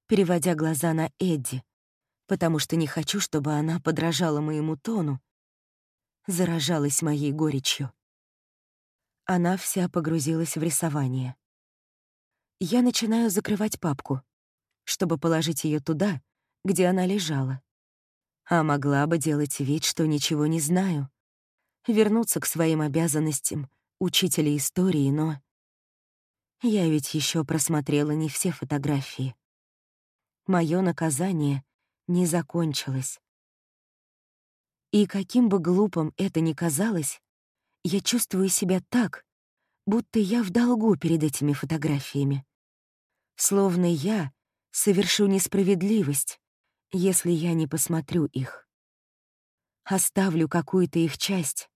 Speaker 1: переводя глаза на Эдди, потому что не хочу, чтобы она подражала моему тону, заражалась моей горечью. Она вся погрузилась в рисование. Я начинаю закрывать папку, чтобы положить ее туда, где она лежала. А могла бы делать вид, что ничего не знаю, вернуться к своим обязанностям учителя истории, но... Я ведь еще просмотрела не все фотографии. Мое наказание не закончилось. И каким бы глупым это ни казалось, я чувствую себя так, будто я в долгу перед этими фотографиями. Словно я совершу несправедливость, если я не посмотрю их. Оставлю какую-то их часть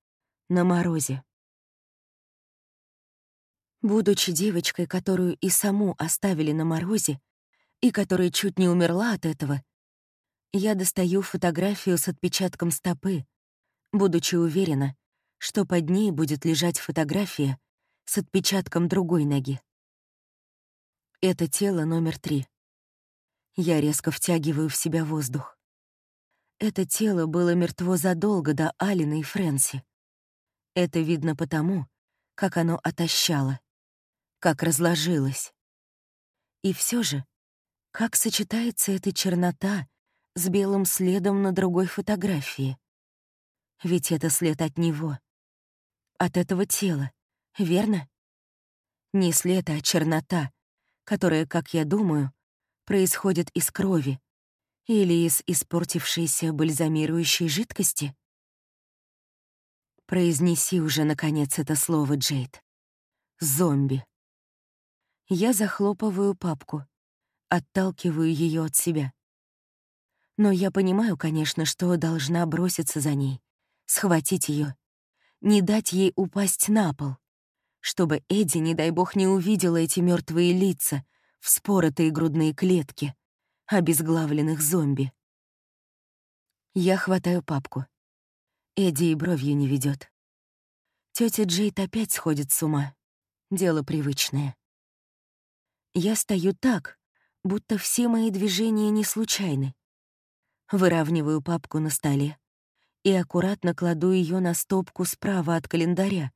Speaker 1: на морозе. Будучи девочкой, которую и саму оставили на морозе, и которая чуть не умерла от этого, я достаю фотографию с отпечатком стопы, будучи уверена, что под ней будет лежать фотография с отпечатком другой ноги. Это тело номер три. Я резко втягиваю в себя воздух. Это тело было мертво задолго до Алины и Фрэнси. Это видно потому, как оно отощало, как разложилось. И все же, как сочетается эта чернота с белым следом на другой фотографии? Ведь это след от него, от этого тела, верно? Не след, а чернота, которая, как я думаю, происходит из крови или из испортившейся бальзамирующей жидкости. Произнеси уже, наконец, это слово, Джейд. Зомби. Я захлопываю папку, отталкиваю ее от себя. Но я понимаю, конечно, что должна броситься за ней, схватить ее, не дать ей упасть на пол, чтобы Эдди, не дай бог, не увидела эти мертвые лица, вспоротые грудные клетки, обезглавленных зомби. Я хватаю папку. Эдди и бровью не ведет. Тетя Джейд опять сходит с ума. Дело привычное. Я стою так, будто все мои движения не случайны. Выравниваю папку на столе и аккуратно кладу ее на стопку справа от календаря,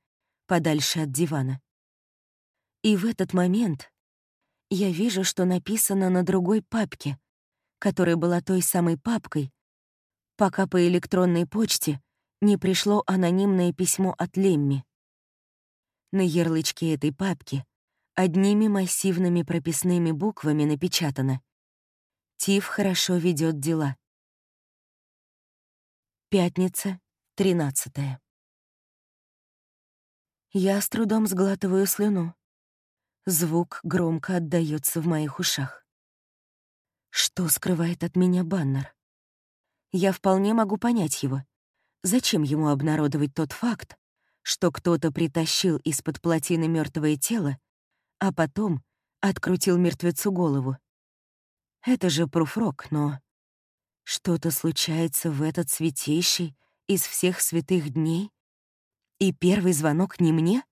Speaker 1: подальше от дивана. И в этот момент я вижу, что написано на другой папке, которая была той самой папкой, пока по электронной почте не пришло анонимное письмо от Лемми. На ярлычке этой папки одними массивными прописными буквами напечатано «Тиф хорошо ведет дела». Пятница, 13 Я с трудом сглатываю слюну. Звук громко отдаётся в моих ушах. Что скрывает от меня баннер? Я вполне могу понять его. Зачем ему обнародовать тот факт, что кто-то притащил из-под плотины мертвое тело, а потом открутил мертвецу голову? Это же пруфрок, но что-то случается в этот святейший из всех святых дней? И первый звонок не мне?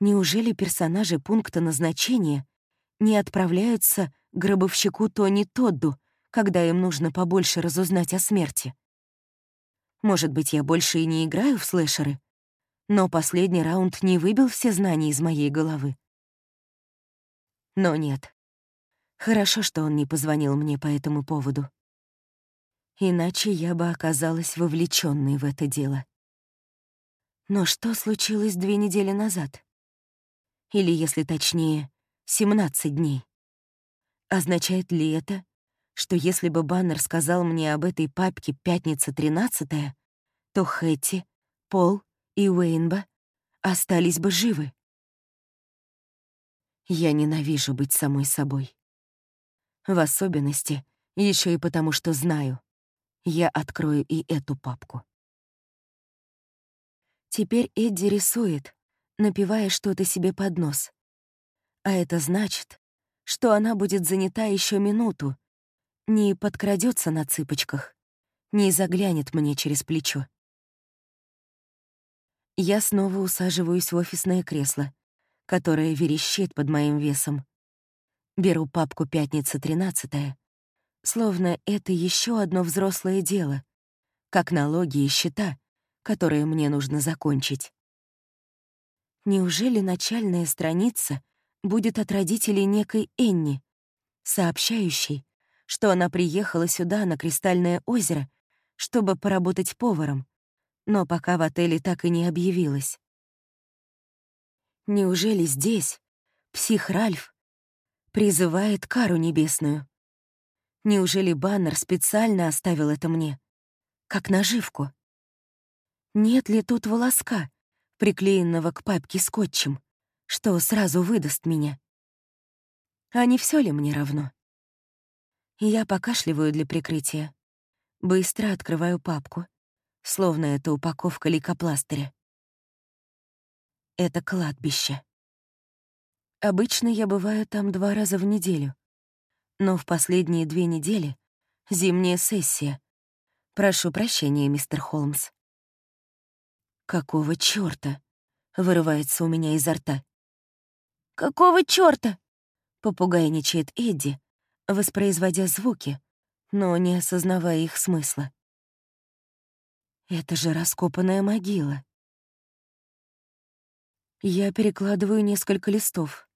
Speaker 1: Неужели персонажи пункта назначения не отправляются к гробовщику Тони Тодду, когда им нужно побольше разузнать о смерти? Может быть, я больше и не играю в слэшеры, но последний раунд не выбил все знания из моей головы. Но нет. Хорошо, что он не позвонил мне по этому поводу иначе я бы оказалась вовлеченной в это дело. Но что случилось две недели назад? Или, если точнее, 17 дней? Означает ли это, что если бы Баннер сказал мне об этой папке «Пятница 13 то Хэти, Пол и Уэйнба остались бы живы? Я ненавижу быть самой собой. В особенности еще и потому, что знаю, я открою и эту папку. Теперь Эдди рисует, напивая что-то себе под нос. А это значит, что она будет занята еще минуту, не подкрадется на цыпочках, не заглянет мне через плечо. Я снова усаживаюсь в офисное кресло, которое верещит под моим весом. Беру папку «Пятница 13 словно это еще одно взрослое дело, как налоги и счета, которые мне нужно закончить. Неужели начальная страница будет от родителей некой Энни, сообщающей, что она приехала сюда, на Кристальное озеро, чтобы поработать поваром, но пока в отеле так и не объявилась? Неужели здесь псих Ральф призывает кару небесную? Неужели баннер специально оставил это мне? Как наживку? Нет ли тут волоска, приклеенного к папке скотчем, что сразу выдаст меня? А не все ли мне равно? Я покашливаю для прикрытия. Быстро открываю папку, словно это упаковка лейкопластыря. Это кладбище. Обычно я бываю там два раза в неделю. Но в последние две недели — зимняя сессия. Прошу прощения, мистер Холмс. «Какого чёрта?» — вырывается у меня изо рта. «Какого чёрта?» — попугайничает Эдди, воспроизводя звуки, но не осознавая их смысла. «Это же раскопанная могила». Я перекладываю несколько листов.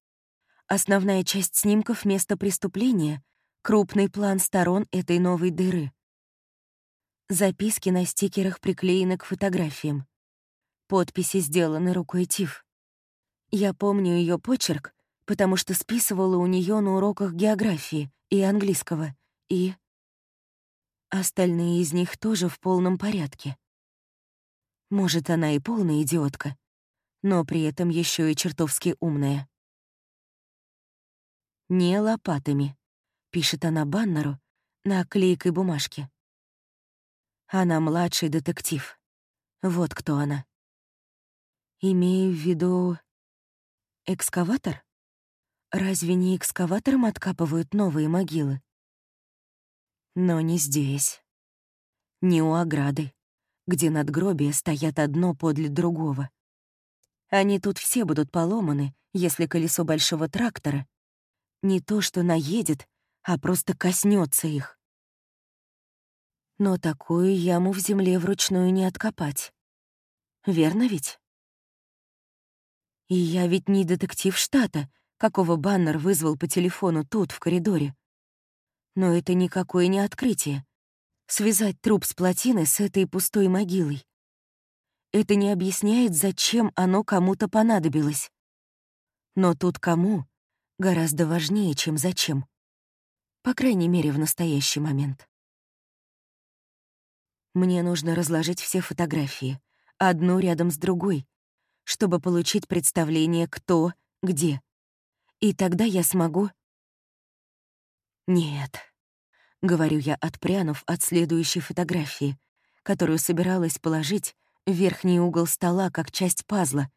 Speaker 1: Основная часть снимков места преступления — крупный план сторон этой новой дыры. Записки на стикерах приклеены к фотографиям. Подписи сделаны рукой Тиф. Я помню ее почерк, потому что списывала у нее на уроках географии и английского, и... Остальные из них тоже в полном порядке. Может, она и полная идиотка, но при этом еще и чертовски умная. «Не лопатами», — пишет она Баннеру на клейкой бумажке. Она младший детектив. Вот кто она. Имею в виду... Экскаватор? Разве не экскаватором откапывают новые могилы? Но не здесь. Не у ограды, где надгробия стоят одно подле другого. Они тут все будут поломаны, если колесо большого трактора не то что наедет, а просто коснется их. Но такую яму в земле вручную не откопать. Верно ведь? И я ведь не детектив штата, какого баннер вызвал по телефону тут, в коридоре. Но это никакое не открытие. Связать труп с плотиной с этой пустой могилой. Это не объясняет, зачем оно кому-то понадобилось. Но тут кому гораздо важнее, чем зачем. По крайней мере, в настоящий момент. Мне нужно разложить все фотографии, одну рядом с другой, чтобы получить представление, кто, где. И тогда я смогу... Нет, — говорю я, отпрянув от следующей фотографии, которую собиралась положить в верхний угол стола как часть пазла,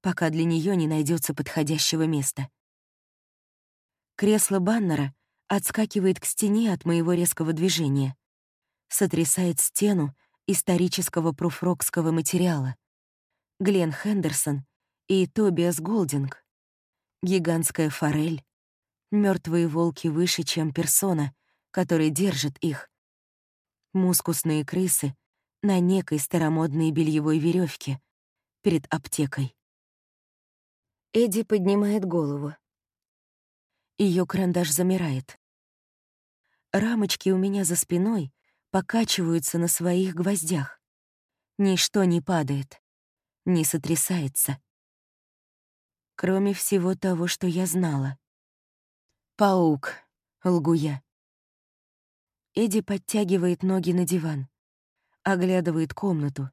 Speaker 1: пока для нее не найдется подходящего места. Кресло Баннера отскакивает к стене от моего резкого движения, сотрясает стену исторического пруфрокского материала. Глен Хендерсон и Тобиас Голдинг. Гигантская форель. мертвые волки выше, чем персона, который держит их. Мускусные крысы на некой старомодной бельевой веревке перед аптекой. Эдди поднимает голову. Ее карандаш замирает. Рамочки у меня за спиной покачиваются на своих гвоздях. Ничто не падает, не сотрясается. Кроме всего того, что я знала. «Паук», — лгу я. Эдди подтягивает ноги на диван, оглядывает комнату,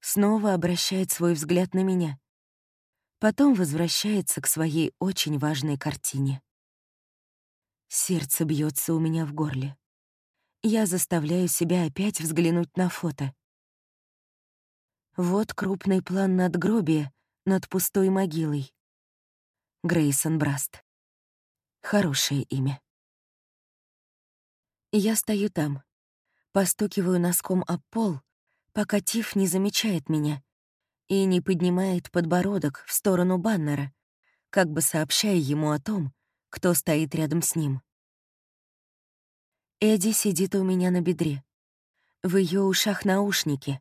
Speaker 1: снова обращает свой взгляд на меня. Потом возвращается к своей очень важной картине. Сердце бьется у меня в горле. Я заставляю себя опять взглянуть на фото. Вот крупный план надгробия над пустой могилой. Грейсон Браст. Хорошее имя. Я стою там, постукиваю носком об пол, пока Тиф не замечает меня и не поднимает подбородок в сторону баннера, как бы сообщая ему о том, кто стоит рядом с ним. Эдди сидит у меня на бедре. В ее ушах наушники.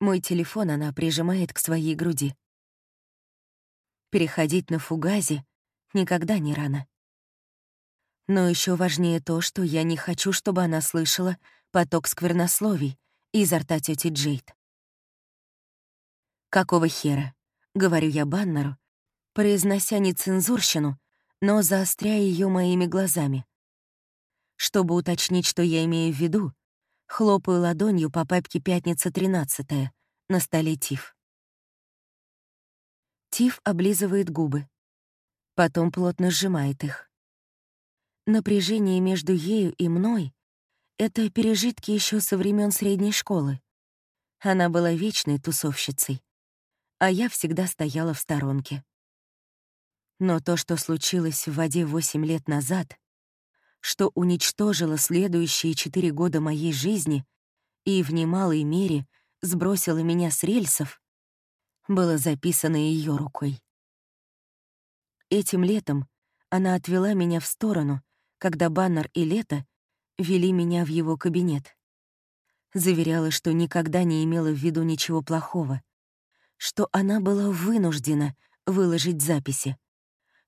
Speaker 1: Мой телефон она прижимает к своей груди. Переходить на фугази никогда не рано. Но еще важнее то, что я не хочу, чтобы она слышала поток сквернословий изо рта тети Джейд. «Какого хера?» — говорю я Баннеру, произнося нецензурщину, но заостряя ее моими глазами. Чтобы уточнить, что я имею в виду, хлопаю ладонью по папке «Пятница 13 на столе Тиф. Тиф облизывает губы, потом плотно сжимает их. Напряжение между ею и мной — это пережитки еще со времен средней школы. Она была вечной тусовщицей а я всегда стояла в сторонке. Но то, что случилось в воде восемь лет назад, что уничтожило следующие четыре года моей жизни и в немалой мере сбросило меня с рельсов, было записано ее рукой. Этим летом она отвела меня в сторону, когда Баннер и Лето вели меня в его кабинет. Заверяла, что никогда не имела в виду ничего плохого, что она была вынуждена выложить записи,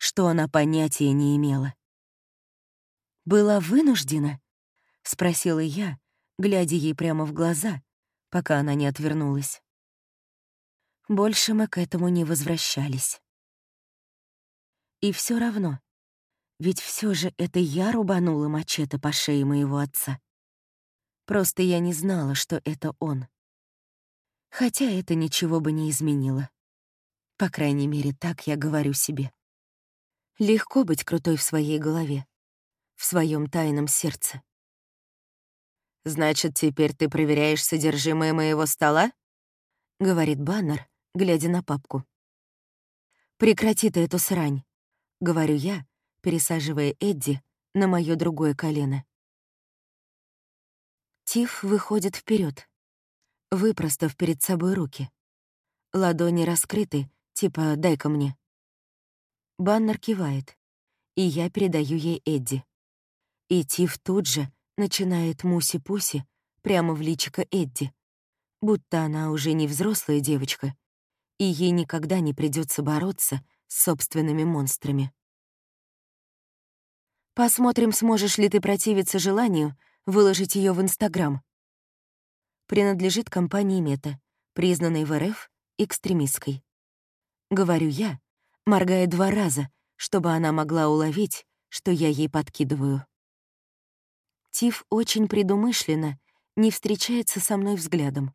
Speaker 1: что она понятия не имела. «Была вынуждена?» — спросила я, глядя ей прямо в глаза, пока она не отвернулась. Больше мы к этому не возвращались. И все равно, ведь все же это я рубанула мачете по шее моего отца. Просто я не знала, что это он. Хотя это ничего бы не изменило. По крайней мере, так я говорю себе. Легко быть крутой в своей голове, в своем тайном сердце. «Значит, теперь ты проверяешь содержимое моего стола?» — говорит Баннер, глядя на папку. «Прекрати ты эту срань», — говорю я, пересаживая Эдди на моё другое колено. Тиф выходит вперед выпростав перед собой руки. Ладони раскрыты, типа «дай-ка мне». Баннер кивает, и я передаю ей Эдди. И Тиф тут же начинает муси-пуси прямо в личико Эдди, будто она уже не взрослая девочка, и ей никогда не придется бороться с собственными монстрами. Посмотрим, сможешь ли ты противиться желанию выложить ее в Инстаграм, принадлежит компании Мета, признанной в РФ экстремистской. Говорю я, моргая два раза, чтобы она могла уловить, что я ей подкидываю. Тиф очень предумышленно не встречается со мной взглядом.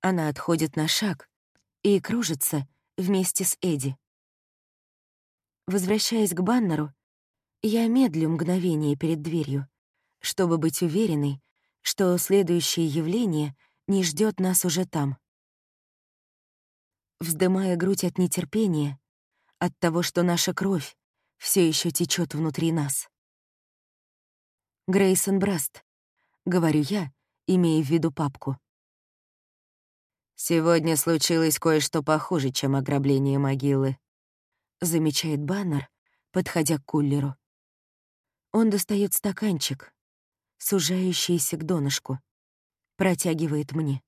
Speaker 1: Она отходит на шаг и кружится вместе с Эдди. Возвращаясь к баннеру, я медлю мгновение перед дверью, чтобы быть уверенной, что следующее явление не ждет нас уже там. Вздымая грудь от нетерпения, от того, что наша кровь все еще течет внутри нас. Грейсон Браст, говорю я, имея в виду папку.
Speaker 2: «Сегодня случилось кое-что похуже, чем ограбление могилы», —
Speaker 1: замечает Баннер, подходя к кулеру. Он достает стаканчик, сужающийся к донышку, протягивает мне.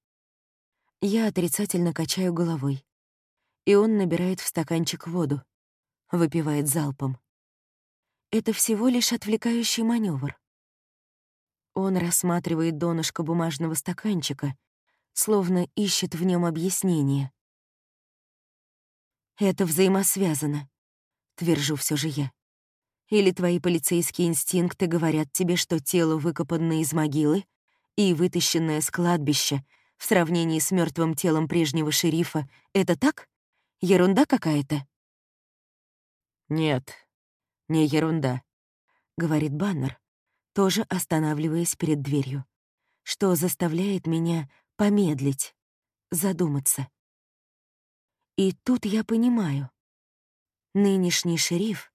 Speaker 1: Я отрицательно качаю головой, и он набирает в стаканчик воду, выпивает залпом. Это всего лишь отвлекающий маневр. Он рассматривает донышко бумажного стаканчика, словно ищет в нем объяснение. «Это взаимосвязано», — твержу все же я. «Или твои полицейские инстинкты говорят тебе, что тело, выкопанное из могилы и вытащенное с кладбища в сравнении с мертвым телом прежнего шерифа, это так? Ерунда какая-то?»
Speaker 2: «Нет, не ерунда», —
Speaker 1: говорит Баннер, тоже останавливаясь перед дверью, что заставляет меня помедлить, задуматься. И тут я понимаю. Нынешний шериф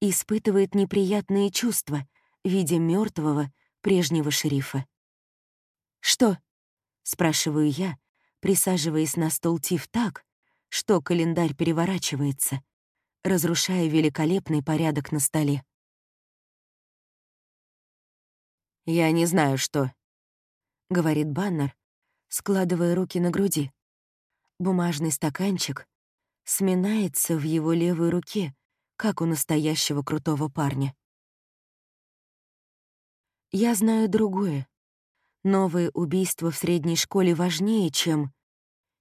Speaker 1: испытывает неприятные чувства, видя мертвого прежнего шерифа. «Что?» — спрашиваю я, присаживаясь на стол Тиф так, что календарь переворачивается, разрушая великолепный порядок на столе.
Speaker 2: «Я не знаю, что», —
Speaker 1: говорит Баннер, складывая руки на груди. Бумажный стаканчик сминается в его левой руке, как у настоящего крутого парня. Я знаю другое. Новые убийства в средней школе важнее, чем...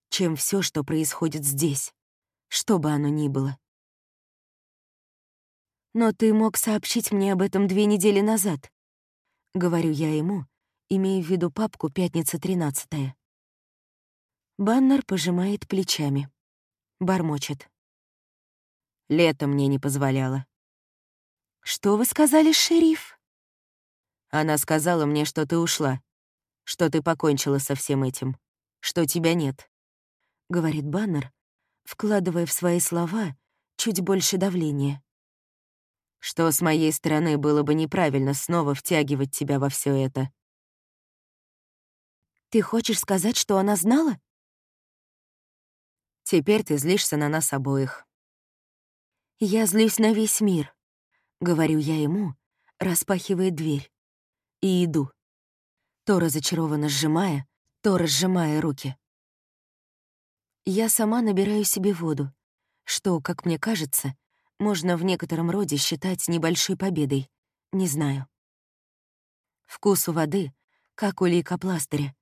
Speaker 1: чем все, что происходит здесь, что бы оно ни было. Но ты мог сообщить мне об этом две недели назад. Говорю я ему, имея в виду папку «Пятница 13 Баннер пожимает плечами. Бормочет.
Speaker 2: Лето мне не позволяло.
Speaker 1: «Что вы сказали, шериф?»
Speaker 2: Она сказала мне, что ты ушла, что ты покончила со всем этим, что тебя нет.
Speaker 1: Говорит Баннер, вкладывая в свои слова чуть больше давления
Speaker 2: что с моей стороны было бы неправильно снова втягивать тебя во все это.
Speaker 1: Ты хочешь сказать, что она знала?
Speaker 2: Теперь ты злишься на нас обоих.
Speaker 1: Я злюсь на весь мир, — говорю я ему, распахивая дверь, и иду, то разочарованно сжимая, то разжимая руки. Я сама набираю себе воду, что, как мне кажется, можно в некотором роде считать небольшой победой. Не знаю. Вкус у воды, как у лейкопластыря,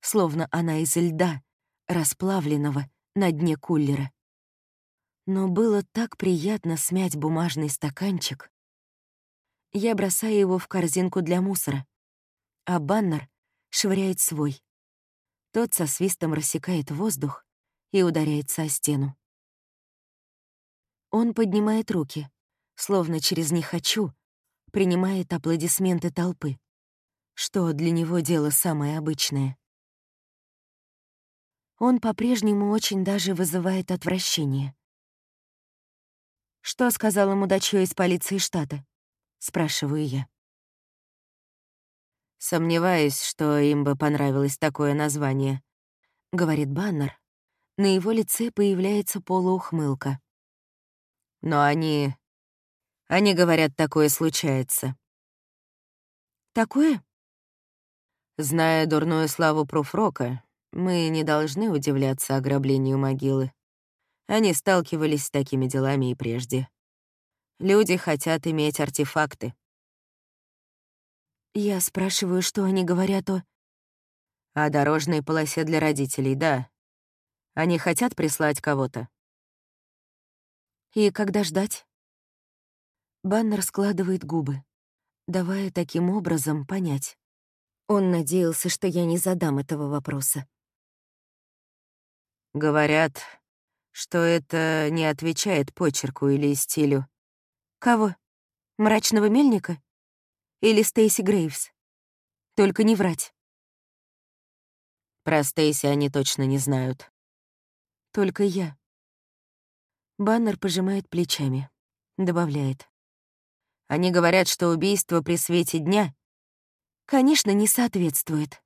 Speaker 1: словно она из льда, расплавленного на дне кулера. Но было так приятно смять бумажный стаканчик. Я бросаю его в корзинку для мусора, а баннер швыряет свой. Тот со свистом рассекает воздух и ударяется о стену. Он поднимает руки, словно через «не хочу», принимает аплодисменты толпы, что для него дело самое обычное. Он по-прежнему очень даже вызывает отвращение. «Что сказал ему дачё из полиции штата?» — спрашиваю я.
Speaker 2: «Сомневаюсь, что им бы понравилось такое название», — говорит Баннер. На его лице появляется полуухмылка. Но они... Они говорят, такое случается.
Speaker 1: Такое?
Speaker 2: Зная дурную славу профрока, мы не должны удивляться ограблению могилы. Они сталкивались с такими делами и прежде. Люди хотят иметь артефакты.
Speaker 1: Я спрашиваю, что они говорят о...
Speaker 2: О дорожной полосе для родителей, да. Они хотят прислать кого-то.
Speaker 1: И когда ждать? Баннер складывает губы, давая таким образом понять. Он надеялся, что я не задам этого вопроса.
Speaker 2: Говорят, что это не отвечает почерку или стилю.
Speaker 1: Кого? Мрачного мельника? Или Стейси Грейвс? Только не врать.
Speaker 2: Про Стейси они точно не знают.
Speaker 1: Только я. Баннер пожимает плечами. Добавляет.
Speaker 2: Они говорят, что убийство при свете дня...
Speaker 1: Конечно, не соответствует,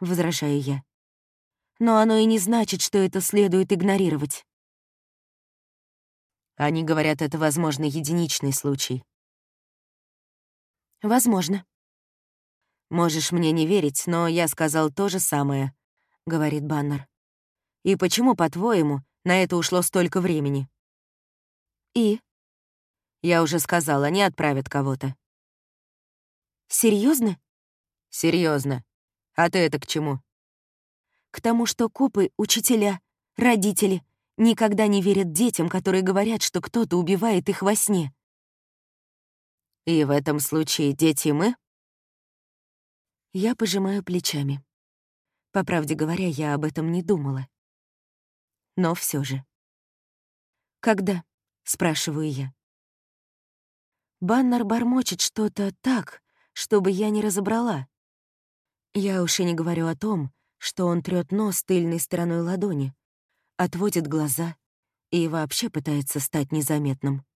Speaker 1: возражаю я. Но оно и не значит, что это следует игнорировать.
Speaker 2: Они говорят, это, возможно, единичный случай.
Speaker 1: Возможно.
Speaker 2: Можешь мне не верить, но я сказал то же самое, — говорит Баннер. И почему, по-твоему, на это ушло столько времени?
Speaker 1: И?
Speaker 2: Я уже сказала, они отправят кого-то.
Speaker 1: Серьезно?
Speaker 2: Серьезно. А ты это к чему?
Speaker 1: К тому, что копы, учителя, родители никогда не верят детям, которые говорят, что кто-то убивает их во сне.
Speaker 2: И в этом случае дети мы?
Speaker 1: Я пожимаю плечами. По правде говоря, я об этом не думала. Но все же. «Когда?» — спрашиваю я. Баннер бормочет что-то так, чтобы я не разобрала. Я уж и не говорю о том, что он трёт нос тыльной стороной ладони, отводит глаза и вообще пытается стать незаметным.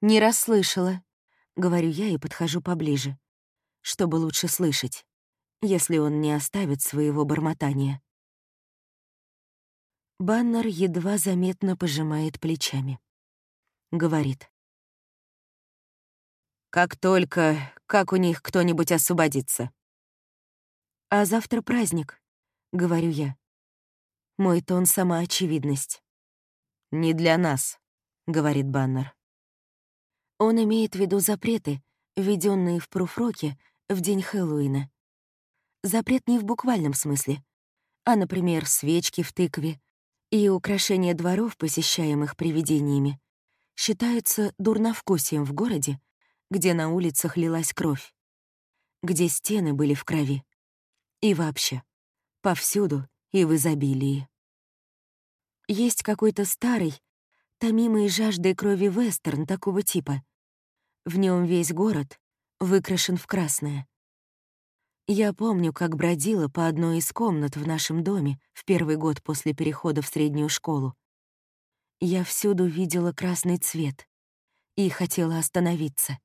Speaker 1: «Не расслышала», — говорю я и подхожу поближе, чтобы лучше слышать, если он не оставит своего бормотания. Баннер едва заметно пожимает плечами. Говорит.
Speaker 2: Как только, как у них кто-нибудь освободится.
Speaker 1: А завтра праздник, говорю я. Мой тон — сама очевидность.
Speaker 2: Не для нас, говорит Баннер.
Speaker 1: Он имеет в виду запреты, введенные в Пруфроке в день Хэллоуина. Запрет не в буквальном смысле, а, например, свечки в тыкве и украшения дворов, посещаемых привидениями, считаются дурновкусием в городе, где на улицах лилась кровь, где стены были в крови. И вообще, повсюду и в изобилии. Есть какой-то старый, томимый жаждой крови вестерн такого типа. В нем весь город выкрашен в красное. Я помню, как бродила по одной из комнат в нашем доме в первый год после перехода в среднюю школу. Я всюду видела красный цвет и хотела остановиться.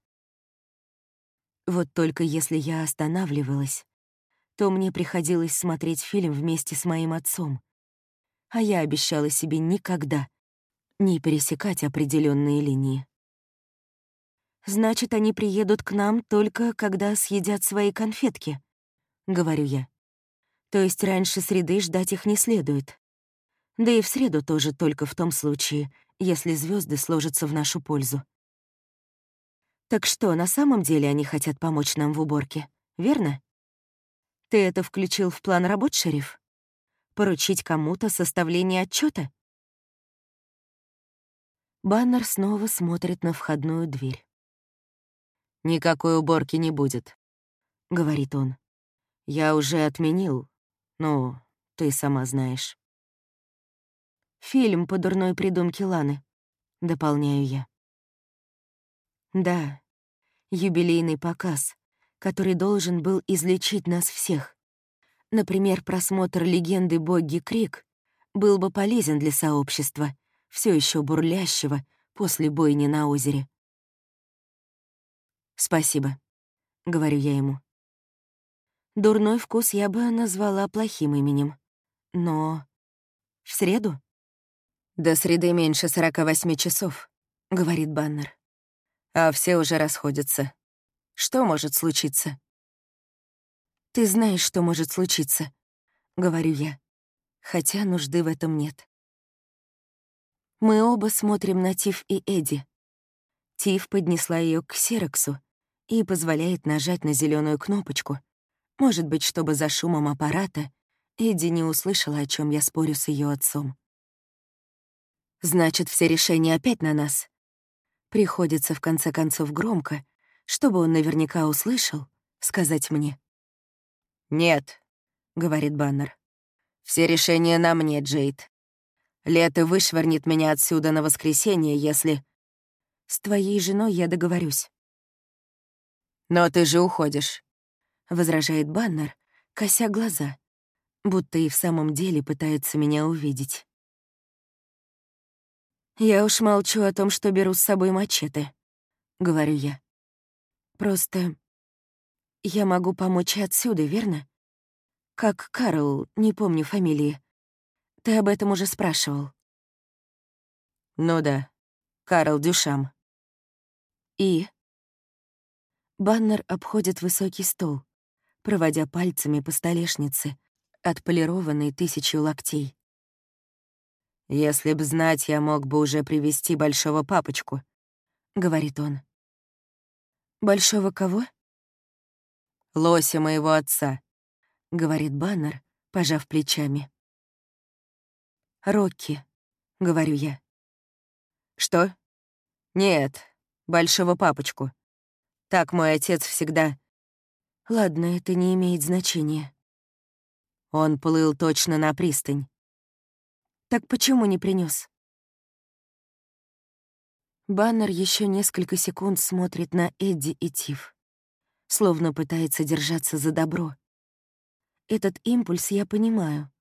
Speaker 1: Вот только если я останавливалась, то мне приходилось смотреть фильм вместе с моим отцом. А я обещала себе никогда не пересекать определенные линии. «Значит, они приедут к нам только когда съедят свои конфетки», — говорю я. То есть раньше среды ждать их не следует. Да и в среду тоже только в том случае, если звезды сложатся в нашу пользу. Так что, на самом деле они хотят помочь нам в уборке, верно? Ты это включил в план работ, шериф? Поручить кому-то составление отчета? Баннер снова смотрит на входную дверь.
Speaker 2: «Никакой уборки не будет», — говорит он. «Я уже отменил. Ну, ты сама знаешь».
Speaker 1: «Фильм по дурной придумке Ланы», — дополняю я. Да, юбилейный показ, который должен был излечить нас всех. Например, просмотр легенды Богги Крик был бы полезен для сообщества, все еще бурлящего после бойни на озере. «Спасибо», — говорю я ему. Дурной вкус я бы назвала плохим именем. Но в среду?
Speaker 2: До среды меньше 48 часов, — говорит Баннер а все уже расходятся. Что может случиться?
Speaker 1: «Ты знаешь, что может случиться», — говорю я, хотя нужды в этом нет. Мы оба смотрим на Тиф и Эдди. Тиф поднесла ее к Сероксу и позволяет нажать на зеленую кнопочку. Может быть, чтобы за шумом аппарата Эдди не услышала, о чем я спорю с ее отцом. Значит, все решения опять на нас. Приходится, в конце концов, громко, чтобы он наверняка услышал, сказать мне.
Speaker 2: «Нет», — говорит Баннер. «Все решения на мне, Джейд. Лето вышвырнет меня отсюда на воскресенье, если...»
Speaker 1: «С твоей женой я договорюсь».
Speaker 2: «Но ты же уходишь», —
Speaker 1: возражает Баннер, кося глаза, будто и в самом деле пытается меня увидеть. «Я уж молчу о том, что беру с собой мачете», — говорю я. «Просто я могу помочь отсюда, верно? Как Карл, не помню фамилии. Ты об этом уже спрашивал».
Speaker 2: «Ну да, Карл Дюшам».
Speaker 1: «И?» Баннер обходит высокий стол, проводя пальцами по столешнице, отполированной тысячу локтей.
Speaker 2: «Если б знать, я мог бы уже привести большого папочку», — говорит он.
Speaker 1: «Большого кого?»
Speaker 2: «Лося моего отца», —
Speaker 1: говорит Баннер, пожав плечами. «Рокки», — говорю я.
Speaker 2: «Что?» «Нет, большого папочку. Так мой отец всегда...»
Speaker 1: «Ладно, это не имеет значения».
Speaker 2: Он плыл точно на пристань.
Speaker 1: Так почему не принес? Баннер еще несколько секунд смотрит на Эдди и Тиф, словно пытается держаться за добро. Этот импульс я понимаю,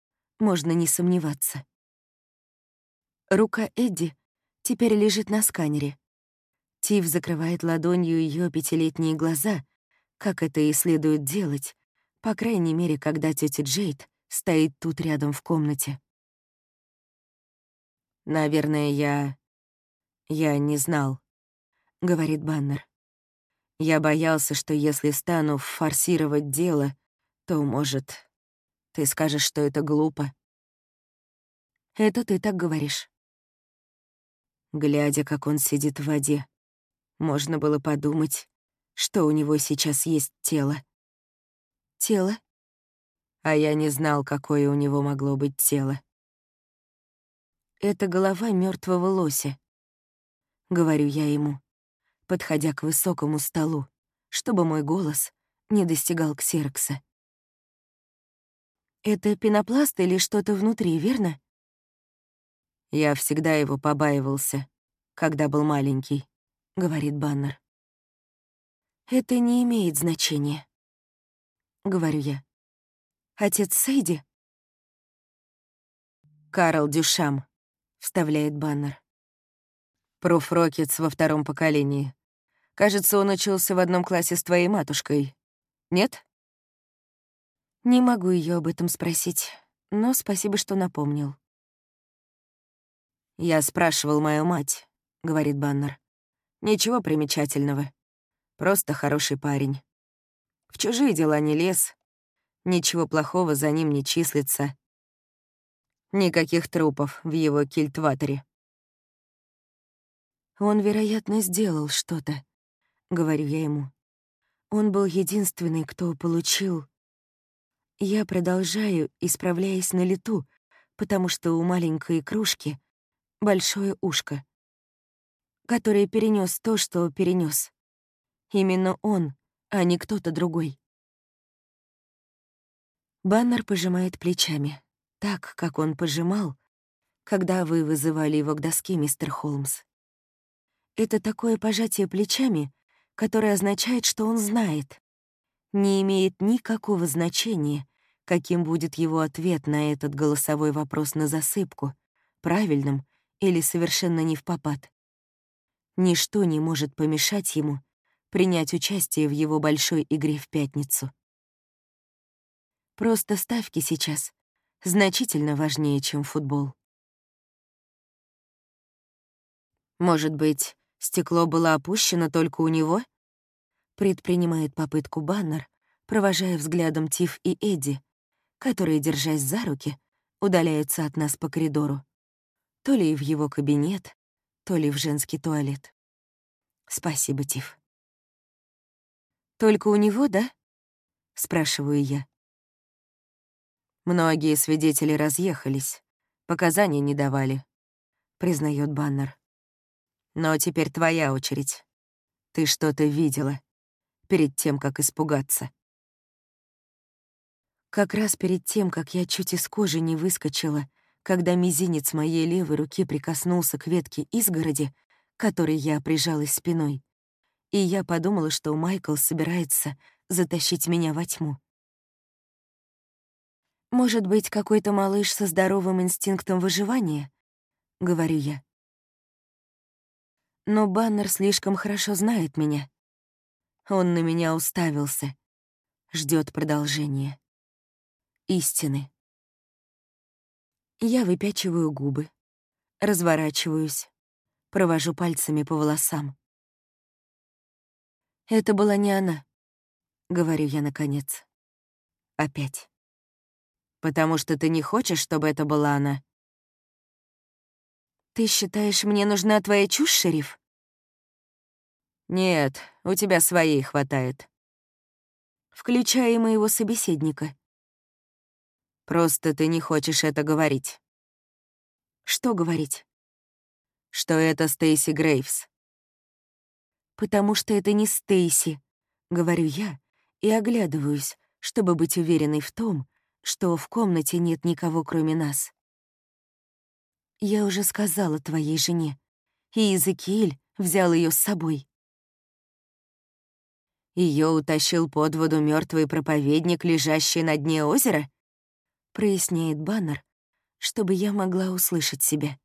Speaker 1: можно не сомневаться. Рука Эдди теперь лежит на сканере. Тиф закрывает ладонью ее пятилетние глаза, как это и следует делать, по крайней мере, когда тетя Джейд стоит тут рядом в комнате.
Speaker 2: «Наверное, я... я не знал», — говорит Баннер. «Я боялся, что если стану форсировать дело, то, может, ты скажешь, что это глупо».
Speaker 1: «Это ты так говоришь».
Speaker 2: Глядя, как он сидит в воде, можно было подумать, что у него сейчас есть тело.
Speaker 1: Тело?
Speaker 2: А я не знал, какое у него могло быть тело.
Speaker 1: Это голова мертвого лося. Говорю я ему, подходя к высокому столу, чтобы мой голос не достигал ксеркса. Это пенопласт или что-то внутри, верно?
Speaker 2: Я всегда его побаивался, когда был маленький, — говорит Баннер.
Speaker 1: Это не имеет значения, — говорю я. Отец Сейди?
Speaker 2: Карл Дюшам, вставляет баннер. Пруф Рокетс во втором поколении. Кажется, он учился в одном классе с твоей матушкой. Нет?
Speaker 1: Не могу ее об этом спросить, но спасибо, что напомнил.
Speaker 2: «Я спрашивал мою мать», — говорит Баннер. «Ничего примечательного. Просто хороший парень. В чужие дела не лез. Ничего плохого за ним не числится. Никаких трупов в его кильтваторе.
Speaker 1: Он, вероятно, сделал что-то, — говорю я ему. Он был единственный, кто получил... Я продолжаю, исправляясь на лету, потому что у маленькой кружки большое ушко, которое перенес то, что перенес. Именно он, а не кто-то другой. Баннер пожимает плечами так, как он пожимал, когда вы вызывали его к доске, мистер Холмс. Это такое пожатие плечами, которое означает, что он знает. Не имеет никакого значения, каким будет его ответ на этот голосовой вопрос на засыпку, правильным или совершенно не в попад. Ничто не может помешать ему принять участие в его большой игре в пятницу. Просто ставки сейчас значительно важнее, чем футбол.
Speaker 2: Может быть, стекло было опущено только у него?
Speaker 1: Предпринимает попытку баннер, провожая взглядом Тиф и Эдди, которые, держась за руки, удаляются от нас по коридору. То ли в его кабинет, то ли в женский туалет. Спасибо, Тиф. «Только у него, да?» — спрашиваю я.
Speaker 2: Многие свидетели разъехались, показания не давали, признает Баннер. Но теперь твоя очередь. Ты что-то видела перед тем, как испугаться.
Speaker 1: Как раз перед тем, как я чуть из кожи не выскочила, когда мизинец моей левой руки прикоснулся к ветке изгороди, которой я прижалась спиной, и я подумала, что Майкл собирается затащить меня во тьму. «Может быть, какой-то малыш со здоровым инстинктом выживания?» — говорю я. Но Баннер слишком хорошо знает меня. Он на меня уставился, ждет продолжения. Истины. Я выпячиваю губы, разворачиваюсь, провожу пальцами по волосам. Это была не она, говорю я наконец. Опять. Потому что ты не хочешь, чтобы это была она. Ты считаешь, мне нужна твоя чушь, шериф? Нет, у тебя своей хватает. Включая и моего собеседника. Просто ты не хочешь это говорить. Что говорить? Что это Стейси Грейвс. Потому что это не Стейси, говорю я и оглядываюсь, чтобы быть уверенной в том, что в комнате нет никого, кроме нас. Я уже сказала твоей жене, и Иезекииль взял ее с собой. Ее утащил под воду мертвый проповедник, лежащий на дне озера? Проясняет баннер, чтобы я могла услышать себя.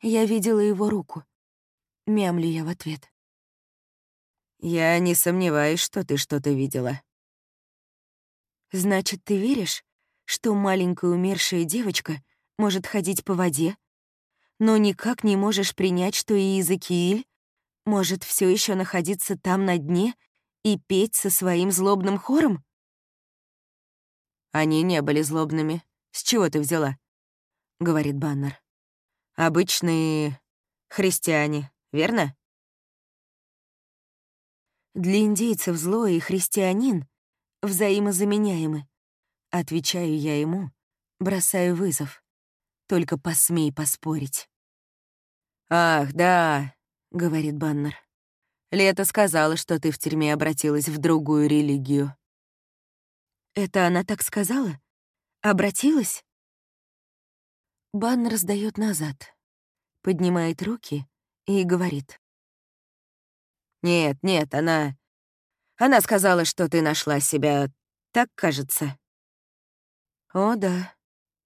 Speaker 1: Я видела его руку. Мямлю я в ответ. Я не сомневаюсь, что ты что-то видела. Значит, ты веришь, что маленькая умершая девочка может ходить по воде, но никак не можешь принять, что и Иезекииль может все еще находиться там на дне и петь со своим злобным хором? Они не были злобными. С чего ты взяла? Говорит Баннер. Обычные христиане, верно? Для индейцев зло и христианин взаимозаменяемы. Отвечаю я ему, бросаю вызов. Только посмей поспорить. «Ах, да», — говорит Баннер. «Лето сказала, что ты в тюрьме обратилась в другую религию». «Это она так сказала? Обратилась?» Баннер сдаёт назад, поднимает руки и говорит. «Нет, нет, она... Она сказала, что ты нашла себя, так кажется». «О, да,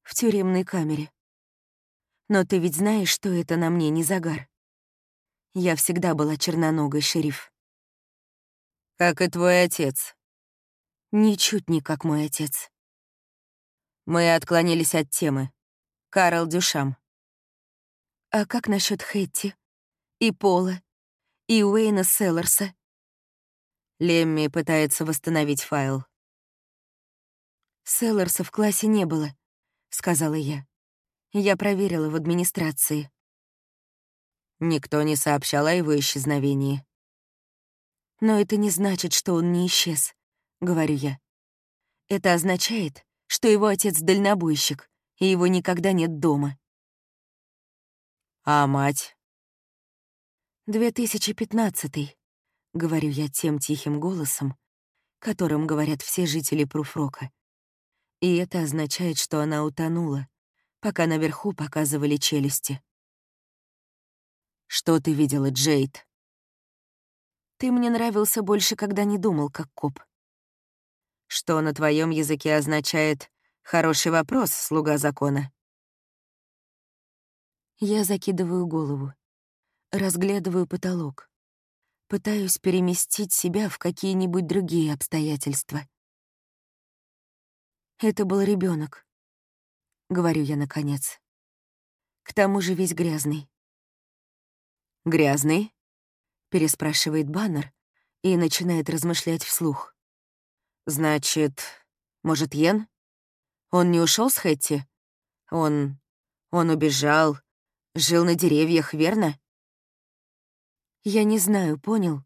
Speaker 1: в тюремной камере. Но ты ведь знаешь, что это на мне не загар. Я всегда была черноногой, шериф». «Как и твой отец». «Ничуть не как мой отец». Мы отклонились от темы. Карл Дюшам. А как насчет Хэтти? И Пола? И Уэйна Селларса? Лемми пытается восстановить файл. Селларса в классе не было, сказала я. Я проверила в администрации. Никто не сообщал о его исчезновении. Но это не значит, что он не исчез, говорю я. Это означает, что его отец дальнобойщик, и его никогда нет дома. А мать? 2015 говорю я тем тихим голосом, которым говорят все жители Пруфрока. И это означает, что она утонула, пока наверху показывали челюсти. «Что ты видела, Джейд?» «Ты мне нравился больше, когда не думал, как коп». «Что на твоем языке означает «хороший вопрос, слуга закона»?» Я закидываю голову, разглядываю потолок, пытаюсь переместить себя в какие-нибудь другие обстоятельства. Это был ребенок, говорю я наконец. К тому же весь грязный. «Грязный?» — переспрашивает Баннер и начинает размышлять вслух. «Значит, может, Йен? Он не ушел с Хэтти? Он... он убежал, жил на деревьях, верно?» Я не знаю, понял?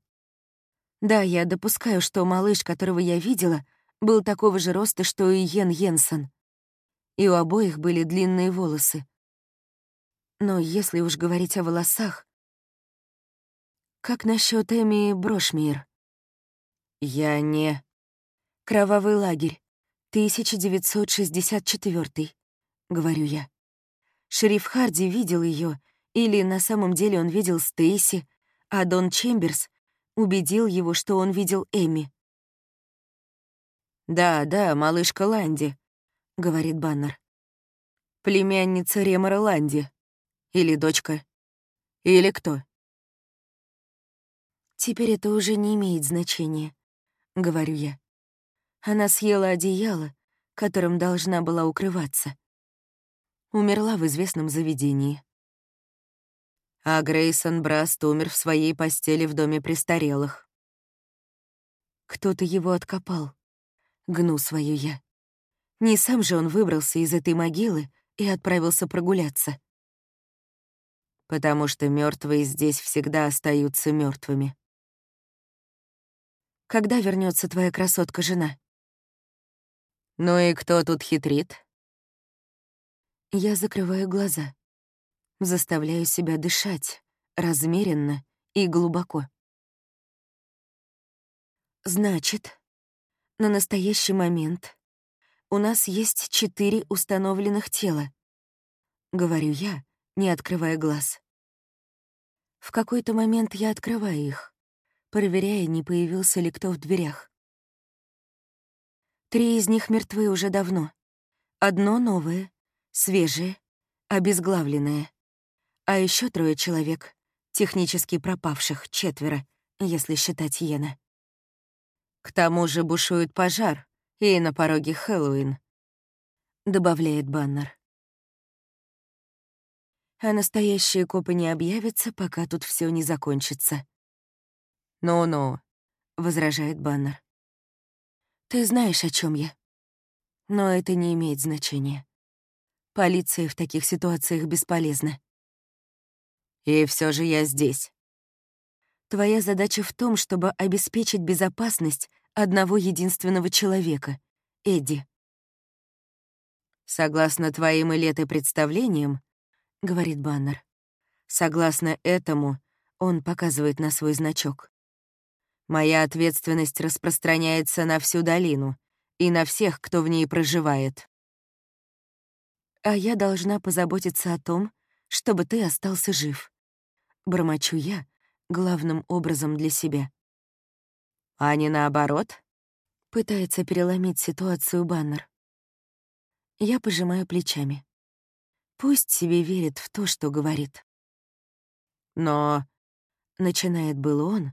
Speaker 1: Да, я допускаю, что малыш, которого я видела, был такого же роста, что и Йен Йенсен. И у обоих были длинные волосы. Но если уж говорить о волосах... Как насчет Эми Брошмир? Я не... Кровавый лагерь, 1964, говорю я. Шериф Харди видел ее, или на самом деле он видел Стейси, а Дон Чемберс убедил его, что он видел Эми.
Speaker 2: «Да, да, малышка Ланди», — говорит Баннер. «Племянница Ремора Ланди. Или дочка. Или кто?»
Speaker 1: «Теперь это уже не имеет значения», — говорю я. Она съела одеяло, которым должна была укрываться. Умерла в известном заведении.
Speaker 2: А Грейсон Браст умер в своей постели в доме престарелых.
Speaker 1: Кто-то его откопал. Гну свою я. Не сам же он выбрался из этой могилы и отправился прогуляться.
Speaker 2: Потому что мертвые здесь всегда остаются мертвыми.
Speaker 1: Когда вернется твоя красотка-жена?
Speaker 2: Ну и кто тут хитрит?
Speaker 1: Я закрываю глаза. Заставляю себя дышать размеренно и глубоко. Значит, на настоящий момент у нас есть четыре установленных тела. Говорю я, не открывая глаз. В какой-то момент я открываю их, проверяя, не появился ли кто в дверях. Три из них мертвы уже давно. Одно новое, свежее, обезглавленное. А еще трое человек, технически пропавших, четверо, если считать Йена.
Speaker 2: К тому же бушует пожар, и на пороге Хэллоуин,
Speaker 1: добавляет Баннер. А настоящие копы не объявятся, пока тут все не закончится.
Speaker 2: «Ну-ну», —
Speaker 1: возражает Баннер. Ты знаешь, о чем я. Но это не имеет значения. Полиция в таких ситуациях бесполезна.
Speaker 2: И все же я здесь.
Speaker 1: Твоя задача в том, чтобы обеспечить безопасность одного единственного человека — Эдди.
Speaker 2: Согласно твоим и леты представлениям, — говорит Баннер, согласно этому он показывает на свой значок. Моя ответственность распространяется на всю долину и на всех, кто в ней проживает.
Speaker 1: А я должна позаботиться о том, чтобы ты остался жив. Бормочу я, главным образом для себя.
Speaker 2: А не наоборот?
Speaker 1: Пытается переломить ситуацию Баннер. Я пожимаю плечами. Пусть себе верит в то, что говорит.
Speaker 2: Но...
Speaker 1: Начинает был он,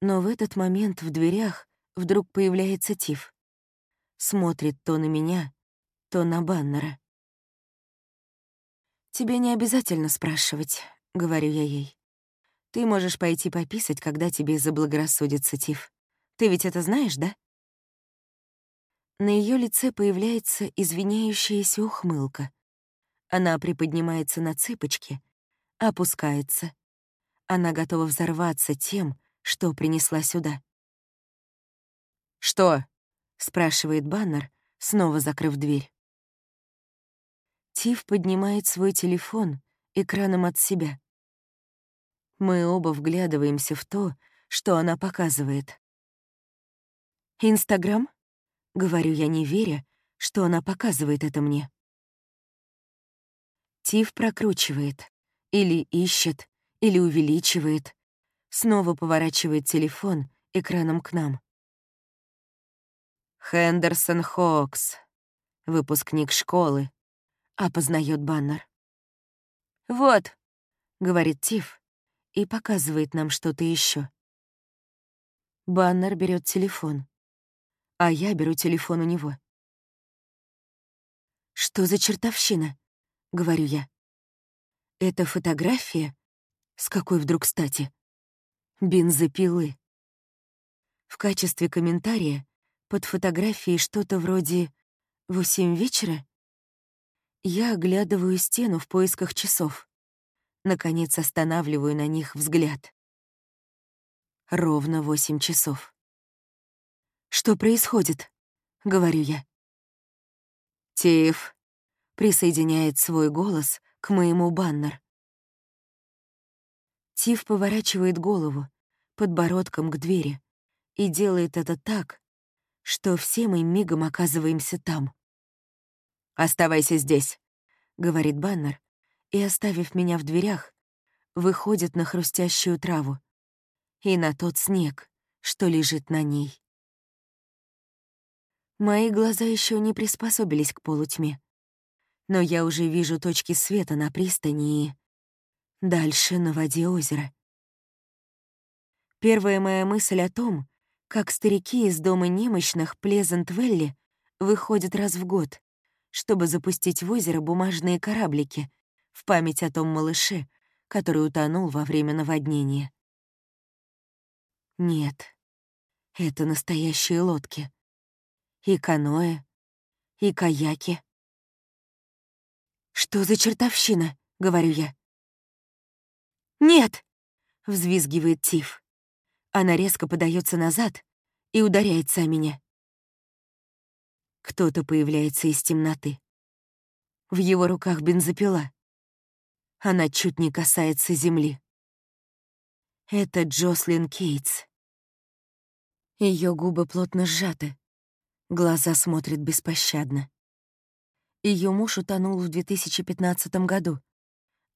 Speaker 1: но в этот момент в дверях вдруг появляется Тиф. Смотрит то на меня, то на Баннера. «Тебе не обязательно спрашивать», — говорю я ей. «Ты можешь пойти пописать, когда тебе заблагорассудится, Тиф. Ты ведь это знаешь, да?» На ее лице появляется извиняющаяся ухмылка. Она приподнимается на цыпочки, опускается. Она готова взорваться тем, что принесла сюда.
Speaker 2: «Что?»
Speaker 1: — спрашивает Баннер, снова закрыв дверь. Тиф поднимает свой телефон экраном от себя. Мы оба вглядываемся в то, что она показывает. «Инстаграм?» — говорю я, не веря, что она показывает это мне. Тиф прокручивает, или ищет, или увеличивает, снова поворачивает телефон экраном к нам.
Speaker 2: «Хендерсон Хокс, выпускник школы», — опознает баннер.
Speaker 1: «Вот», — говорит Тиф и показывает нам что-то еще. Баннер берет телефон, а я беру телефон у него. «Что за чертовщина?» — говорю я. «Это фотография? С какой вдруг стати?» бензопилы. В качестве комментария под фотографией что-то вроде «Восемь вечера?» Я оглядываю стену в поисках часов. Наконец останавливаю на них взгляд. Ровно восемь часов. «Что происходит?» — говорю я.
Speaker 2: «Тиф», —
Speaker 1: присоединяет свой голос к моему баннер. Тиф поворачивает голову, подбородком к двери, и делает это так, что все мы мигом оказываемся там. «Оставайся здесь», — говорит Баннер, и, оставив меня в дверях, выходит на хрустящую траву и на тот снег, что лежит на ней. Мои глаза еще не приспособились к полутьме, но я уже вижу точки света на пристани и... Дальше на воде озера. Первая моя мысль о том, как старики из дома немощных Плезент-Велли выходят раз в год, чтобы запустить в озеро бумажные кораблики в память о том малыше, который утонул во время наводнения. Нет, это настоящие лодки. И каноэ, и каяки. «Что за чертовщина?» — говорю я. «Нет!» — взвизгивает Тиф. Она резко подается назад и ударяется о меня. Кто-то появляется из темноты. В его руках бензопила. Она чуть не касается земли. Это Джослин Кейтс. Ее губы плотно сжаты, глаза смотрят беспощадно. Ее муж утонул в 2015 году,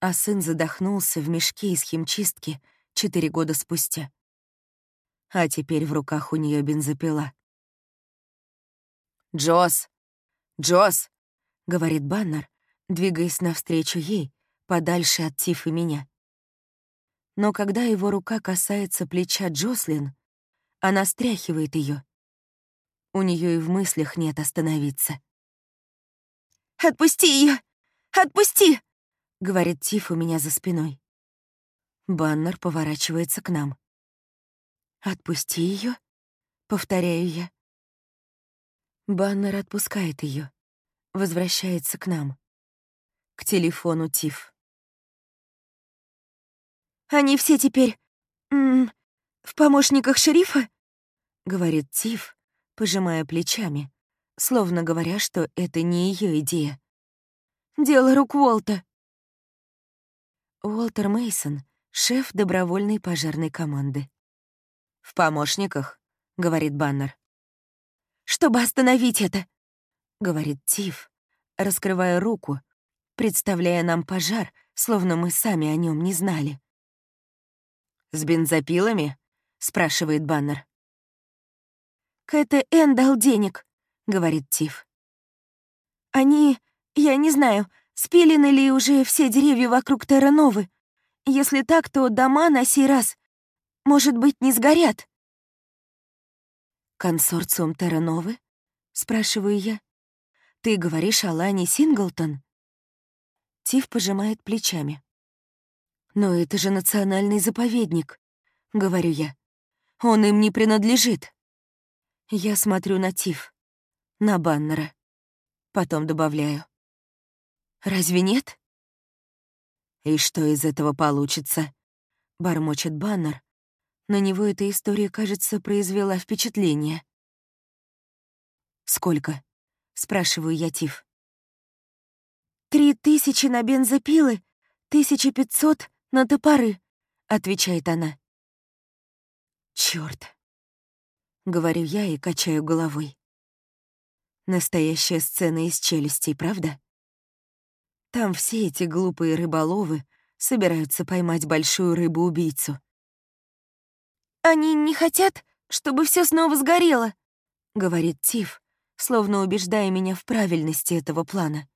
Speaker 1: а сын задохнулся в мешке из химчистки четыре года спустя. А теперь в руках у нее бензопила. «Джосс! Джосс!» — говорит Баннер, двигаясь навстречу ей, подальше от Тиф и меня. Но когда его рука касается плеча Джослин, она стряхивает ее. У нее и в мыслях нет остановиться. «Отпусти ее! Отпусти!» — говорит Тиф у меня за спиной. Баннер поворачивается к нам. «Отпусти ее, повторяю я. Баннер отпускает ее, возвращается к нам. К телефону Тиф. «Они все теперь... М -м, в помощниках шерифа?» — говорит Тиф, пожимая плечами, словно говоря, что это не ее идея. «Дело рук Уолта». Уолтер Мейсон, шеф добровольной пожарной команды. «В помощниках», — говорит Баннер. «Чтобы остановить это», — говорит Тиф, раскрывая руку, представляя нам пожар, словно мы сами о нем не знали. «С бензопилами?» — спрашивает Баннер. «Кэта Энн дал денег», — говорит Тиф. «Они, я не знаю, Спилены ли уже все деревья вокруг Террановы? Если так, то дома на сей раз, может быть, не сгорят. «Консорциум Террановы?» — спрашиваю я. «Ты говоришь о Лане Синглтон?» Тиф пожимает плечами. «Но это же национальный заповедник», — говорю я. «Он им не принадлежит». Я смотрю на Тиф, на Баннера. Потом добавляю. Разве нет? И что из этого получится? Бормочет Баннер. На него эта история, кажется, произвела впечатление. «Сколько?» — спрашиваю я Тиф. «Три тысячи на бензопилы, тысяча пятьсот на топоры», — отвечает она. «Чёрт!» — говорю я и качаю головой. Настоящая сцена из челюстей, правда? Там все эти глупые рыболовы собираются поймать большую рыбу-убийцу. «Они не хотят, чтобы все снова сгорело», — говорит Тиф, словно убеждая меня в правильности этого плана.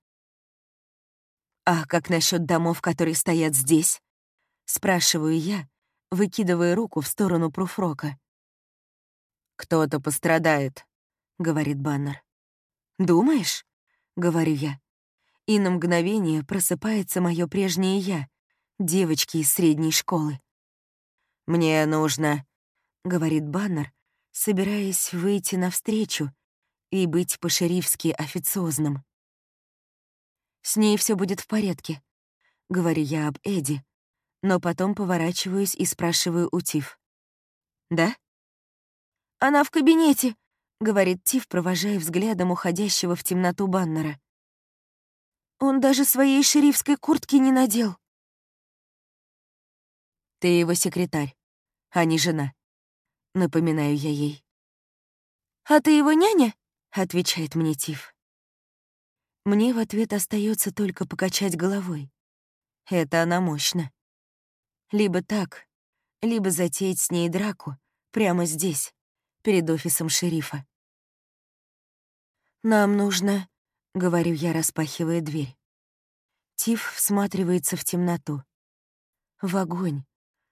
Speaker 1: «А как насчет домов, которые стоят здесь?» — спрашиваю я, выкидывая руку в сторону Пруфрока. «Кто-то пострадает», — говорит Баннер. «Думаешь?» — говорю я и на мгновение просыпается мое прежнее «я», девочки из средней школы. «Мне нужно», — говорит Баннер, собираясь выйти навстречу и быть по-шерифски официозным. «С ней все будет в порядке», — говорю я об Эдди, но потом поворачиваюсь и спрашиваю у Тиф. «Да?» «Она в кабинете», — говорит Тиф, провожая взглядом уходящего в темноту Баннера. Он даже своей шерифской куртки не надел. Ты его секретарь, а не жена. Напоминаю я ей. «А ты его няня?» — отвечает мне Тиф. Мне в ответ остается только покачать головой. Это она мощно. Либо так, либо затеять с ней драку прямо здесь, перед офисом шерифа. «Нам нужно...» — говорю я, распахивая дверь. Тиф всматривается в темноту. В огонь,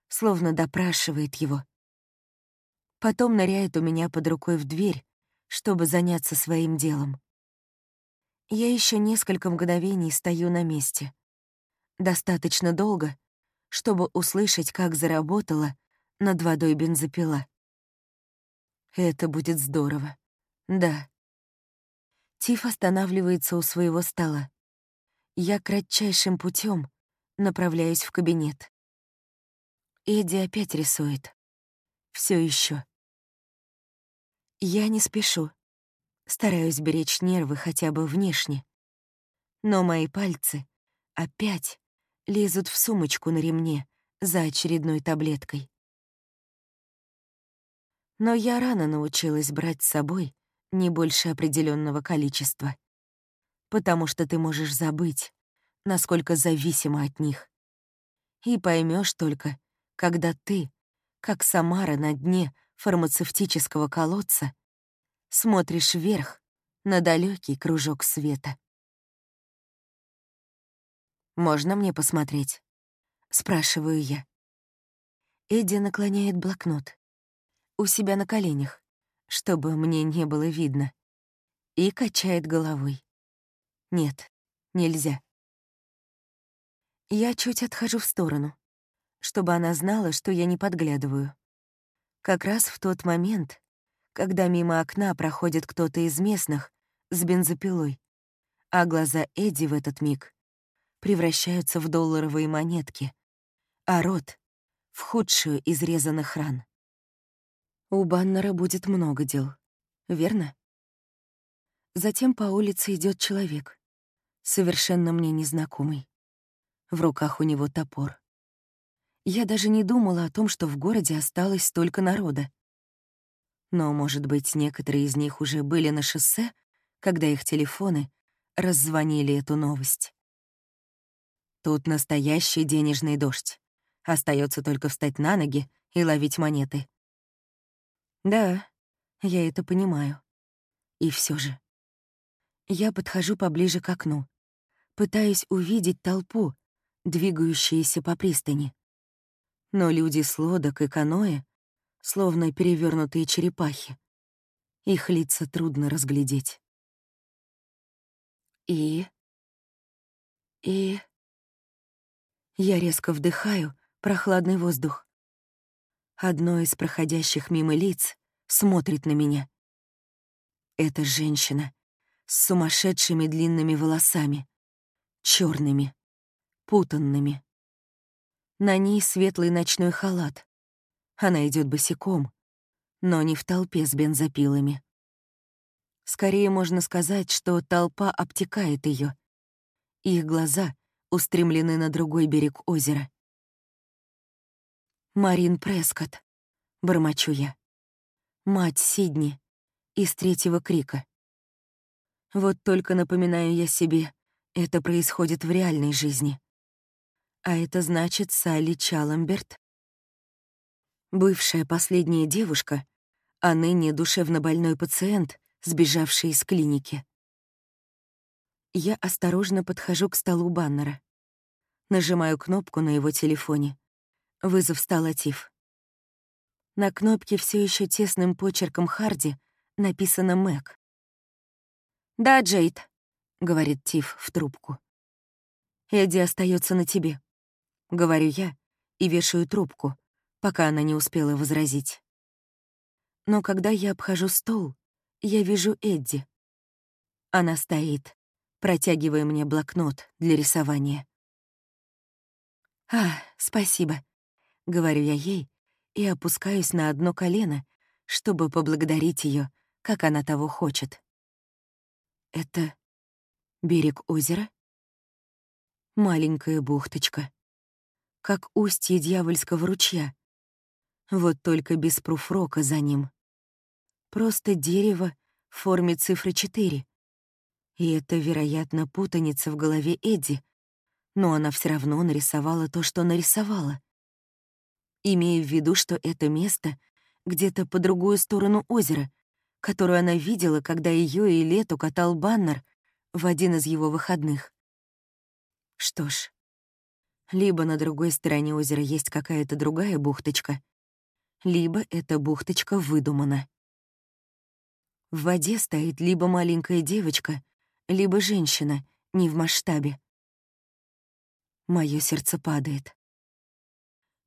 Speaker 1: словно допрашивает его. Потом ныряет у меня под рукой в дверь, чтобы заняться своим делом. Я еще несколько мгновений стою на месте. Достаточно долго, чтобы услышать, как заработала над водой бензопила. Это будет здорово. Да. Тиф останавливается у своего стола. Я кратчайшим путем направляюсь в кабинет. Эдди опять рисует. Все еще. Я не спешу. Стараюсь беречь нервы хотя бы внешне. Но мои пальцы опять лезут в сумочку на ремне за очередной таблеткой. Но я рано научилась брать с собой не больше определенного количества, потому что ты можешь забыть, насколько зависима от них. И поймешь только, когда ты, как Самара на дне фармацевтического колодца, смотришь вверх на далекий кружок света. «Можно мне посмотреть?» — спрашиваю я. Эдди наклоняет блокнот у себя на коленях, чтобы мне не было видно, и качает головой. Нет, нельзя. Я чуть отхожу в сторону, чтобы она знала, что я не подглядываю. Как раз в тот момент, когда мимо окна проходит кто-то из местных с бензопилой, а глаза Эдди в этот миг превращаются в долларовые монетки, а рот — в худшую из резаных ран. У Баннера будет много дел, верно? Затем по улице идет человек, совершенно мне незнакомый. В руках у него топор. Я даже не думала о том, что в городе осталось столько народа. Но, может быть, некоторые из них уже были на шоссе, когда их телефоны раззвонили эту новость. Тут настоящий денежный дождь. Остается только встать на ноги и ловить монеты. Да, я это понимаю. И все же. Я подхожу поближе к окну. Пытаюсь увидеть толпу, двигающуюся по пристани. Но люди с лодок и каноэ словно перевернутые черепахи. Их лица трудно разглядеть. И... И... Я резко вдыхаю прохладный воздух. Одно из проходящих мимо лиц смотрит на меня. Это женщина с сумасшедшими длинными волосами, черными, путанными. На ней светлый ночной халат. Она идет босиком, но не в толпе с бензопилами. Скорее можно сказать, что толпа обтекает ее. Их глаза устремлены на другой берег озера. Марин Прескотт, бормочу я. Мать Сидни из третьего крика. Вот только напоминаю я себе, это происходит в реальной жизни. А это значит Салли Чаламберт, бывшая последняя девушка, а ныне душевно больной пациент, сбежавший из клиники. Я осторожно подхожу к столу баннера. Нажимаю кнопку на его телефоне. Вызов стал Атив. На кнопке все еще тесным почерком Харди написано «Мэг». «Да, Джейд», — говорит Тиф в трубку. «Эдди остается на тебе», — говорю я и вешаю трубку, пока она не успела возразить. Но когда я обхожу стол, я вижу Эдди. Она стоит, протягивая мне блокнот для рисования. «А, спасибо», — говорю я ей и опускаюсь на одно колено, чтобы поблагодарить ее, как она того хочет. Это берег озера? Маленькая бухточка. Как устье дьявольского ручья. Вот только без пруфрока за ним. просто дерево в форме цифры 4. И это, вероятно, путаница в голове Эдди, но она все равно нарисовала то, что нарисовала. Имея в виду, что это место где-то по другую сторону озера, которую она видела, когда ее и Лету катал баннер в один из его выходных. Что ж, либо на другой стороне озера есть какая-то другая бухточка, либо эта бухточка выдумана. В воде стоит либо маленькая девочка, либо женщина, не в масштабе. Моё сердце падает.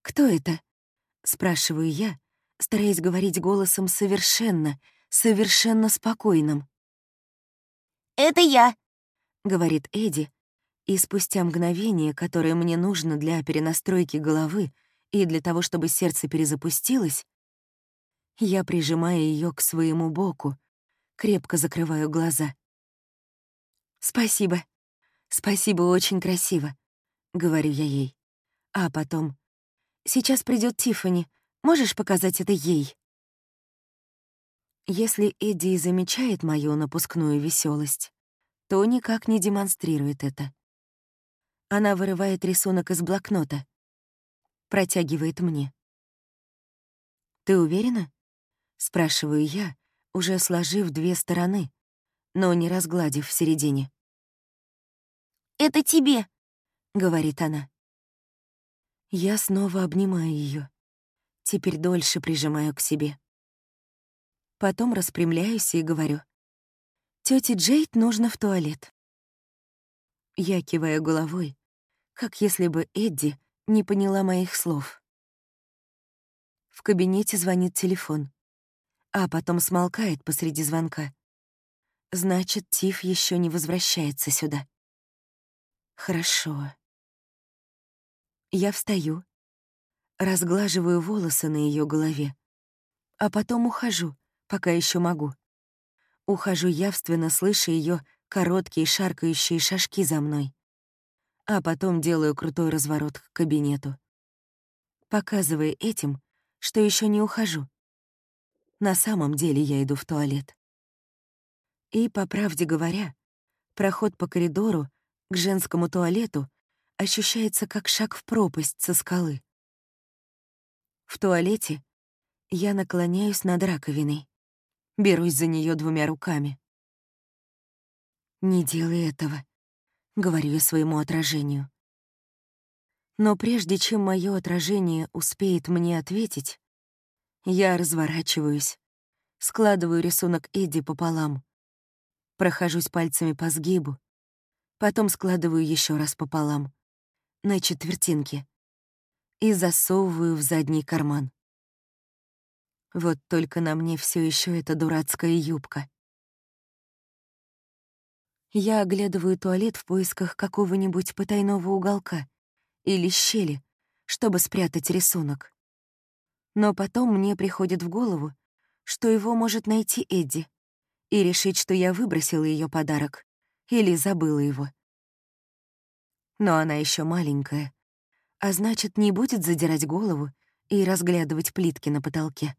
Speaker 1: «Кто это?» — спрашиваю я, стараясь говорить голосом совершенно, совершенно спокойным.
Speaker 2: «Это я», —
Speaker 1: говорит Эдди, и спустя мгновение, которое мне нужно для перенастройки головы и для того, чтобы сердце перезапустилось, я прижимаю ее к своему боку, крепко закрываю глаза. «Спасибо. Спасибо, очень красиво», — говорю я ей. А потом... «Сейчас придет Тиффани. Можешь показать это ей?» Если Эдди замечает мою напускную веселость, то никак не демонстрирует это. Она вырывает рисунок из блокнота, протягивает мне. «Ты уверена?» — спрашиваю я, уже сложив две стороны, но не разгладив в середине.
Speaker 2: «Это тебе», —
Speaker 1: говорит она. Я снова обнимаю ее, теперь дольше прижимаю к себе. Потом распрямляюсь и говорю. Тёте Джейд нужно в туалет. Я киваю головой, как если бы Эдди не поняла моих слов. В кабинете звонит телефон, а потом смолкает посреди звонка. Значит, Тиф еще не возвращается сюда. Хорошо. Я встаю, разглаживаю волосы на ее голове, а потом ухожу, пока еще могу. Ухожу явственно, слыша ее короткие шаркающие шажки за мной. А потом делаю крутой разворот к кабинету, показывая этим, что еще не ухожу. На самом деле я иду в туалет. И, по правде говоря, проход по коридору к женскому туалету ощущается как шаг в пропасть со скалы. В туалете я наклоняюсь над раковиной, берусь за нее двумя руками. «Не делай этого», — говорю я своему отражению. Но прежде чем мое отражение успеет мне ответить, я разворачиваюсь, складываю рисунок Эдди пополам, прохожусь пальцами по сгибу, потом складываю еще раз пополам на четвертинке и засовываю в задний карман. Вот только на мне все еще эта дурацкая юбка. Я оглядываю туалет в поисках какого-нибудь потайного уголка или щели, чтобы спрятать рисунок. Но потом мне приходит в голову, что его может найти Эдди и решить, что я выбросила ее подарок или забыла его но она еще маленькая, а значит, не будет задирать голову и разглядывать плитки на потолке.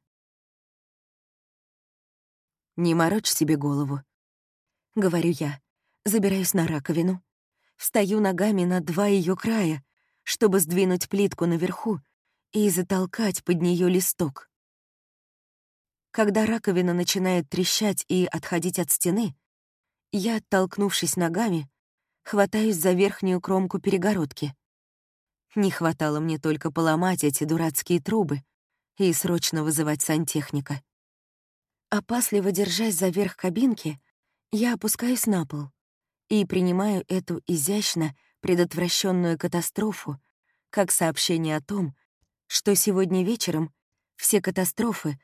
Speaker 1: «Не морочь себе голову», — говорю я, забираюсь на раковину, встаю ногами на два ее края, чтобы сдвинуть плитку наверху и затолкать под нее листок. Когда раковина начинает трещать и отходить от стены, я, оттолкнувшись ногами, хватаюсь за верхнюю кромку перегородки. Не хватало мне только поломать эти дурацкие трубы и срочно вызывать сантехника. Опасливо держась за верх кабинки, я опускаюсь на пол и принимаю эту изящно предотвращенную катастрофу как сообщение о том, что сегодня вечером все катастрофы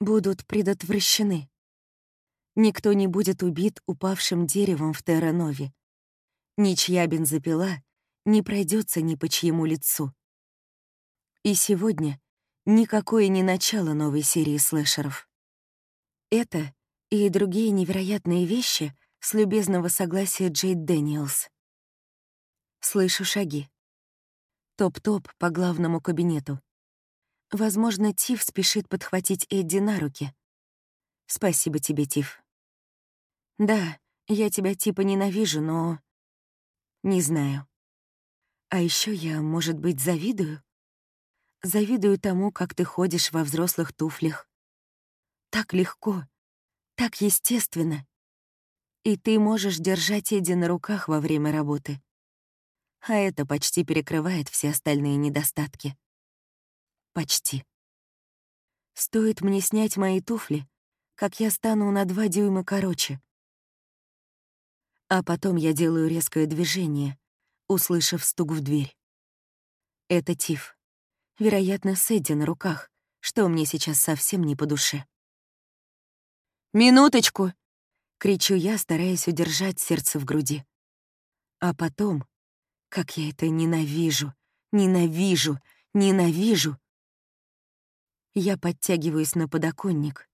Speaker 1: будут предотвращены. Никто не будет убит упавшим деревом в Терранове. Ничья бензопила не пройдется ни по чьему лицу. И сегодня никакое не начало новой серии слэшеров. Это и другие невероятные вещи с любезного согласия Джейд Дэниелс. Слышу шаги. Топ-топ по главному кабинету. Возможно, Тиф спешит подхватить Эдди на руки. Спасибо тебе, Тиф. Да, я тебя типа ненавижу, но... Не знаю. А еще я, может быть, завидую? Завидую тому, как ты ходишь во взрослых туфлях. Так легко, так естественно. И ты можешь держать Эдди на руках во время работы. А это почти перекрывает все остальные недостатки. Почти. Стоит мне снять мои туфли, как я стану на два дюйма короче. А потом я делаю резкое движение, услышав стук в дверь. Это Тиф. Вероятно, с на руках, что мне сейчас совсем не по душе. «Минуточку!» — кричу я, стараясь удержать сердце в груди. А потом, как я это ненавижу, ненавижу, ненавижу. Я подтягиваюсь на подоконник.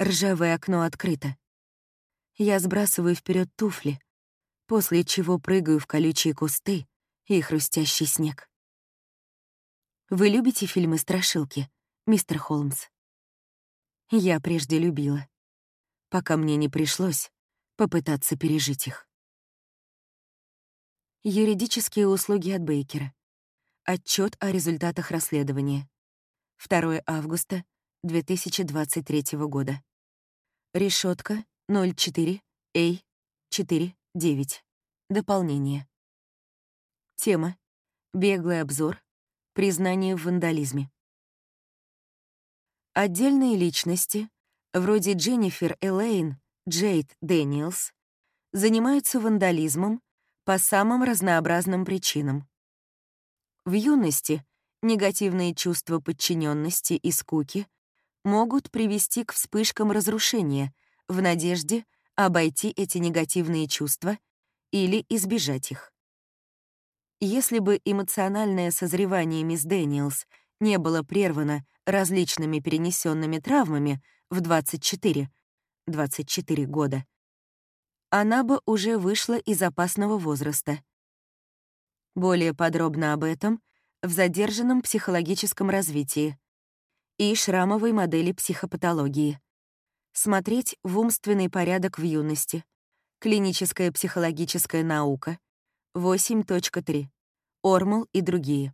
Speaker 1: Ржавое окно открыто. Я сбрасываю вперед туфли, после чего прыгаю в колючие кусты и хрустящий снег. Вы любите фильмы-страшилки, мистер Холмс? Я прежде любила, пока мне не пришлось попытаться пережить их. Юридические услуги от Бейкера. Отчет о результатах расследования. 2 августа 2023 года. Решетка 04 A 49. Дополнение. Тема. Беглый обзор Признание в вандализме. Отдельные личности, вроде Дженнифер Элейн, Джейд Дэниелс, занимаются вандализмом по самым разнообразным причинам. В юности негативные чувства подчиненности и скуки могут привести к вспышкам разрушения в надежде обойти эти негативные чувства или избежать их. Если бы эмоциональное созревание мисс Дэниелс не было прервано различными перенесенными травмами в 24, 24 года, она бы уже вышла из опасного возраста. Более подробно об этом в задержанном психологическом развитии и шрамовой модели психопатологии. Смотреть в умственный порядок в юности. Клиническая психологическая наука. 8.3. Ормл и другие.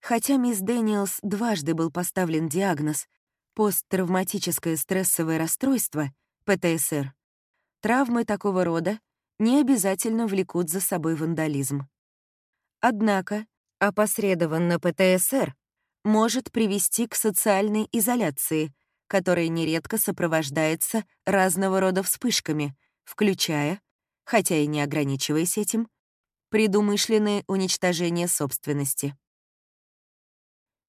Speaker 1: Хотя мисс Дэниелс дважды был поставлен диагноз посттравматическое стрессовое расстройство, ПТСР, травмы такого рода не обязательно влекут за собой вандализм. Однако опосредованно ПТСР может привести к социальной изоляции, которая нередко сопровождается разного рода вспышками, включая хотя и не ограничиваясь этим, предумышленное уничтожение собственности.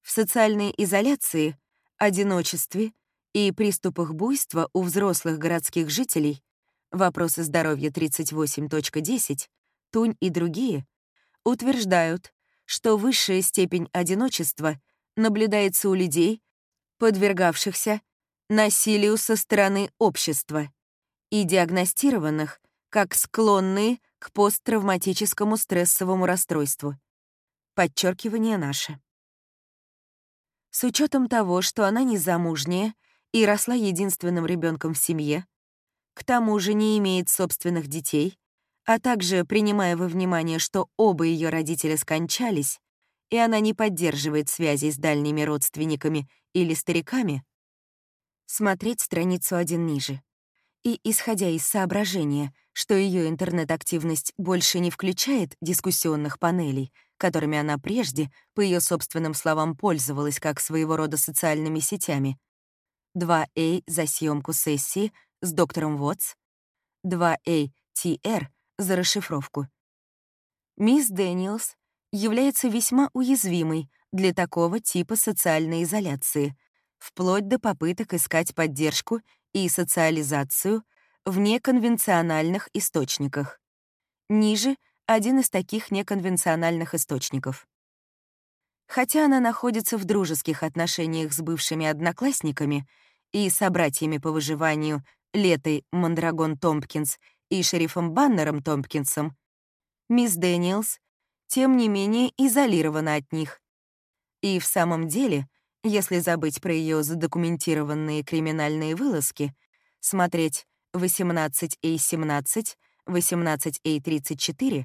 Speaker 1: В социальной изоляции, одиночестве и приступах буйства у взрослых городских жителей вопросы здоровья 38.10, Тунь и другие утверждают, что высшая степень одиночества наблюдается у людей, подвергавшихся насилию со стороны общества и диагностированных как склонные к посттравматическому стрессовому расстройству. Подчеркивание наше. С учетом того, что она незамужняя и росла единственным ребенком в семье, к тому же не имеет собственных детей, а также принимая во внимание, что оба ее родителя скончались, и она не поддерживает связи с дальними родственниками или стариками, смотреть страницу один ниже. И исходя из соображения, что ее интернет-активность больше не включает дискуссионных панелей, которыми она прежде, по ее собственным словам, пользовалась как своего рода социальными сетями, 2A за съемку сессии с доктором Вотс, 2ATR за расшифровку. Мисс Дэниелс является весьма уязвимой для такого типа социальной изоляции, вплоть до попыток искать поддержку и социализацию в неконвенциональных источниках. Ниже — один из таких неконвенциональных источников. Хотя она находится в дружеских отношениях с бывшими одноклассниками и собратьями по выживанию Летой Мандрагон Томпкинс и шерифом Баннером Томпкинсом, мисс Дэниелс, тем не менее, изолирована от них. И в самом деле Если забыть про ее задокументированные криминальные вылазки, смотреть 18А17, 18А34,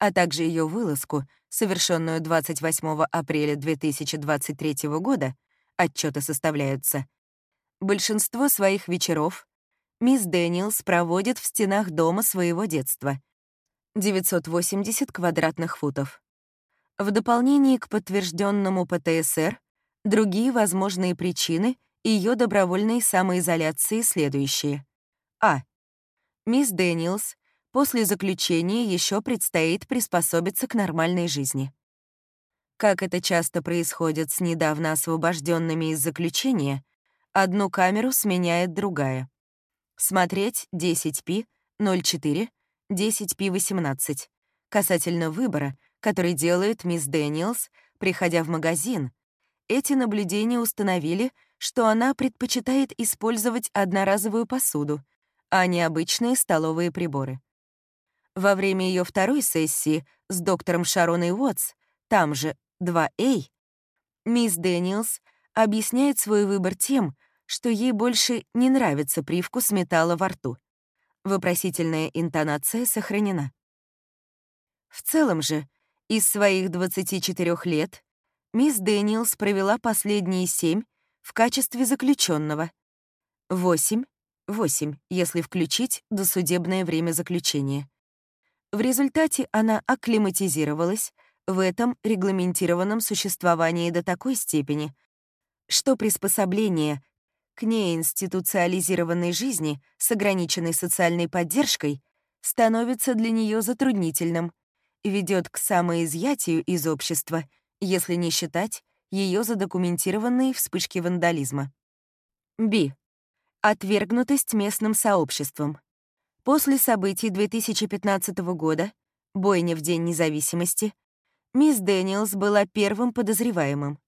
Speaker 1: а также ее вылазку, совершенную 28 апреля 2023 года, отчеты составляются. Большинство своих вечеров мисс Дэниелс проводит в стенах дома своего детства. 980 квадратных футов. В дополнение к подтвержденному ПТСР, другие возможные причины ее добровольной самоизоляции следующие. А. Мисс Дэниелс после заключения еще предстоит приспособиться к нормальной жизни. Как это часто происходит с недавно освобожденными из заключения, одну камеру сменяет другая. Смотреть 10P 04, 10P 18 касательно выбора, который делает мисс Дэниелс, приходя в магазин. Эти наблюдения установили, что она предпочитает использовать одноразовую посуду, а не обычные столовые приборы. Во время ее второй сессии с доктором Шароной Уотс, там же 2А, мисс Дэниелс объясняет свой выбор тем, что ей больше не нравится привкус металла во рту. Вопросительная интонация сохранена. В целом же, из своих 24 лет мисс Дэниелс провела последние семь в качестве заключенного. Восемь, восемь, если включить досудебное время заключения. В результате она акклиматизировалась в этом регламентированном существовании до такой степени, что приспособление к неинституциализированной жизни с ограниченной социальной поддержкой становится для нее затруднительным ведет к самоизъятию из общества, если не считать ее задокументированные вспышки вандализма. Б. Отвергнутость местным сообществом. После событий 2015 года, бойня в День независимости, мисс Дэниелс была первым подозреваемым.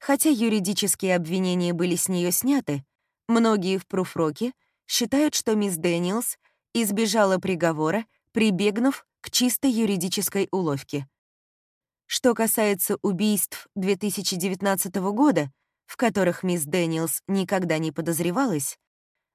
Speaker 1: Хотя юридические обвинения были с нее сняты, многие в пруфроке считают, что мисс Дэниелс избежала приговора, прибегнув к чисто юридической уловке. Что касается убийств 2019 года, в которых мисс Дэниелс никогда не подозревалась,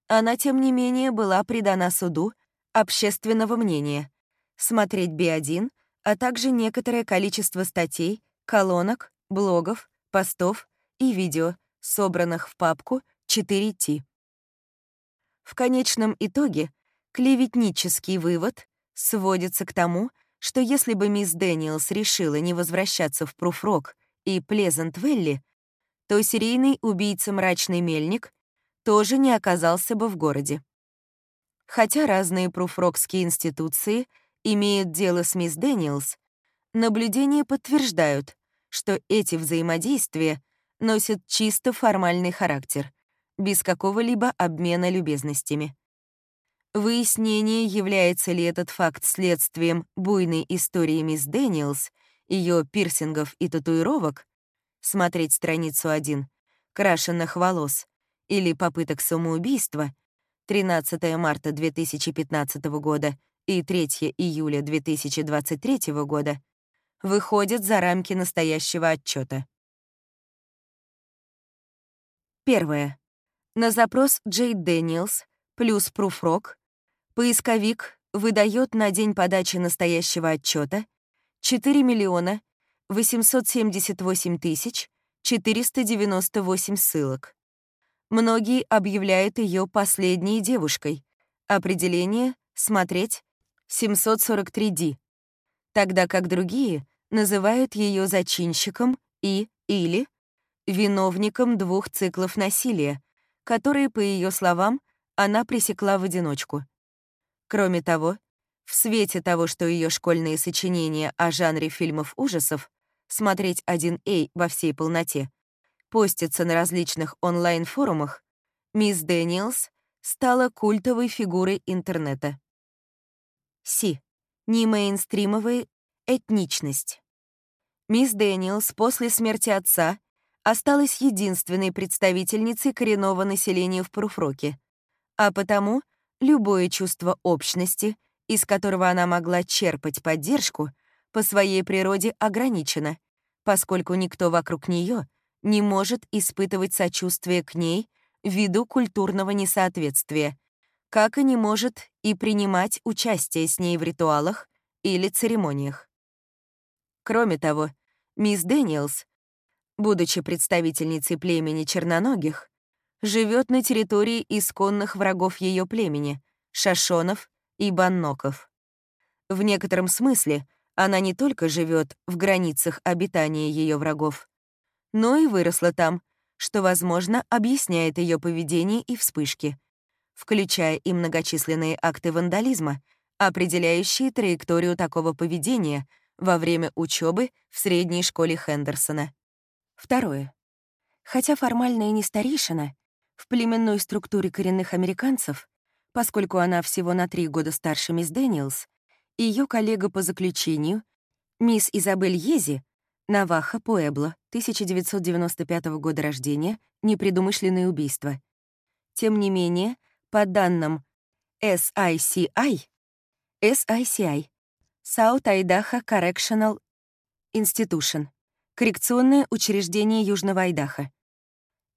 Speaker 1: она, тем не менее, была предана суду общественного мнения, смотреть B-1, а также некоторое количество статей, колонок, блогов, постов и видео, собранных в папку 4T. В конечном итоге клеветнический вывод сводится к тому, что если бы мисс Дэниелс решила не возвращаться в Пруфрок и Плезант-Велли, то серийный убийца Мрачный Мельник тоже не оказался бы в городе. Хотя разные пруфрокские институции имеют дело с мисс Дэниелс, наблюдения подтверждают, что эти взаимодействия носят чисто формальный характер, без какого-либо обмена любезностями. Выяснение, является ли этот факт следствием буйной истории мисс Дэниелс, ее пирсингов и татуировок, смотреть страницу 1, крашенных волос или попыток самоубийства, 13 марта 2015 года и 3 июля 2023 года, выходят за рамки настоящего отчета. Первое. На запрос Джейд Дэниелс плюс Пруфрок поисковик выдает на день подачи настоящего отчета 4 миллиона 878 тысяч 498 ссылок. Многие объявляют ее последней девушкой. Определение «смотреть» 743D, тогда как другие называют ее зачинщиком и или виновником двух циклов насилия, которые, по ее словам, она пресекла в одиночку. Кроме того, в свете того, что ее школьные сочинения о жанре фильмов ужасов «Смотреть 1А во всей полноте» постятся на различных онлайн-форумах, мисс Дэниелс стала культовой фигурой интернета. C. Немейнстримовая этничность. Мисс Дэниелс после смерти отца осталась единственной представительницей коренного населения в Пруфроке, а потому любое чувство общности, из которого она могла черпать поддержку, по своей природе ограничено, поскольку никто вокруг нее не может испытывать сочувствие к ней ввиду культурного несоответствия, как и не может и принимать участие с ней в ритуалах или церемониях. Кроме того, мисс Дэниелс, будучи представительницей племени черноногих, живет на территории исконных врагов ее племени — шашонов и банноков. В некотором смысле она не только живет в границах обитания ее врагов, но и выросла там, что, возможно, объясняет ее поведение и вспышки, включая и многочисленные акты вандализма, определяющие траекторию такого поведения во время учебы в средней школе Хендерсона. Второе. Хотя формально и не старейшина, в племенной структуре коренных американцев, поскольку она всего на три года старше мисс Дэниелс, ее коллега по заключению, мисс Изабель Ези, Наваха Пуэбло, 1995 года рождения, непредумышленное убийство. Тем не менее, по данным SICI, SICI, South Idaho Correctional Institution, коррекционное учреждение Южного Айдаха,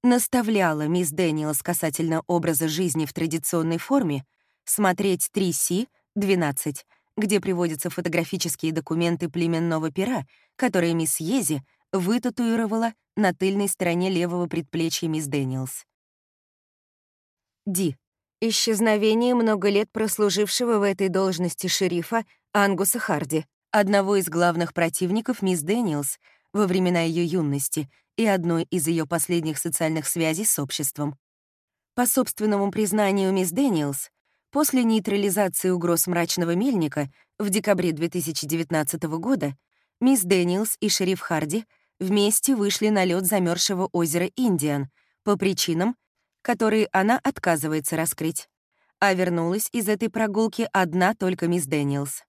Speaker 1: наставляла мисс Дэниелс касательно образа жизни в традиционной форме смотреть 3С-12, где приводятся фотографические документы племенного пера, которые мисс Ези вытатуировала на тыльной стороне левого предплечья мисс Дэниелс. D. Исчезновение много лет прослужившего в этой должности шерифа Ангуса Харди, одного из главных противников мисс Дэниелс во времена ее юности и одной из ее последних социальных связей с обществом. По собственному признанию мисс Дэниелс, после нейтрализации угроз мрачного мельника в декабре 2019 года мисс Дэниелс и шериф Харди вместе вышли на лед замерзшего озера Индиан по причинам, которые она отказывается раскрыть, а вернулась из этой прогулки одна только мисс Дэниелс.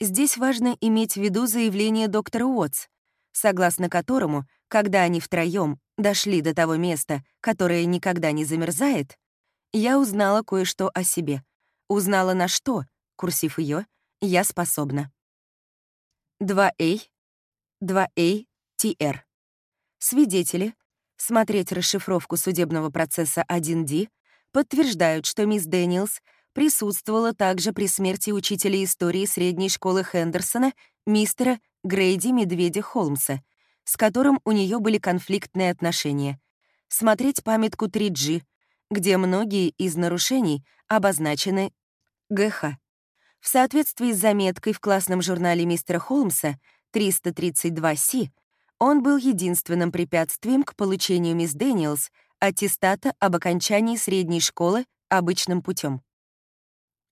Speaker 1: Здесь важно иметь в виду заявление доктора Уотс, согласно которому когда они втроем дошли до того места, которое никогда не замерзает, я узнала кое-что о себе. Узнала на что, курсив ее, я способна. 2А, 2А, TR. Свидетели, смотреть расшифровку судебного процесса 1D, подтверждают, что мисс Дэниелс присутствовала также при смерти учителя истории средней школы Хендерсона мистера Грейди Медведя Холмса, с которым у нее были конфликтные отношения, смотреть памятку 3G, где многие из нарушений обозначены ГХ. В соответствии с заметкой в классном журнале мистера Холмса 332С, он был единственным препятствием к получению мисс Дэниелс аттестата об окончании средней школы обычным путем.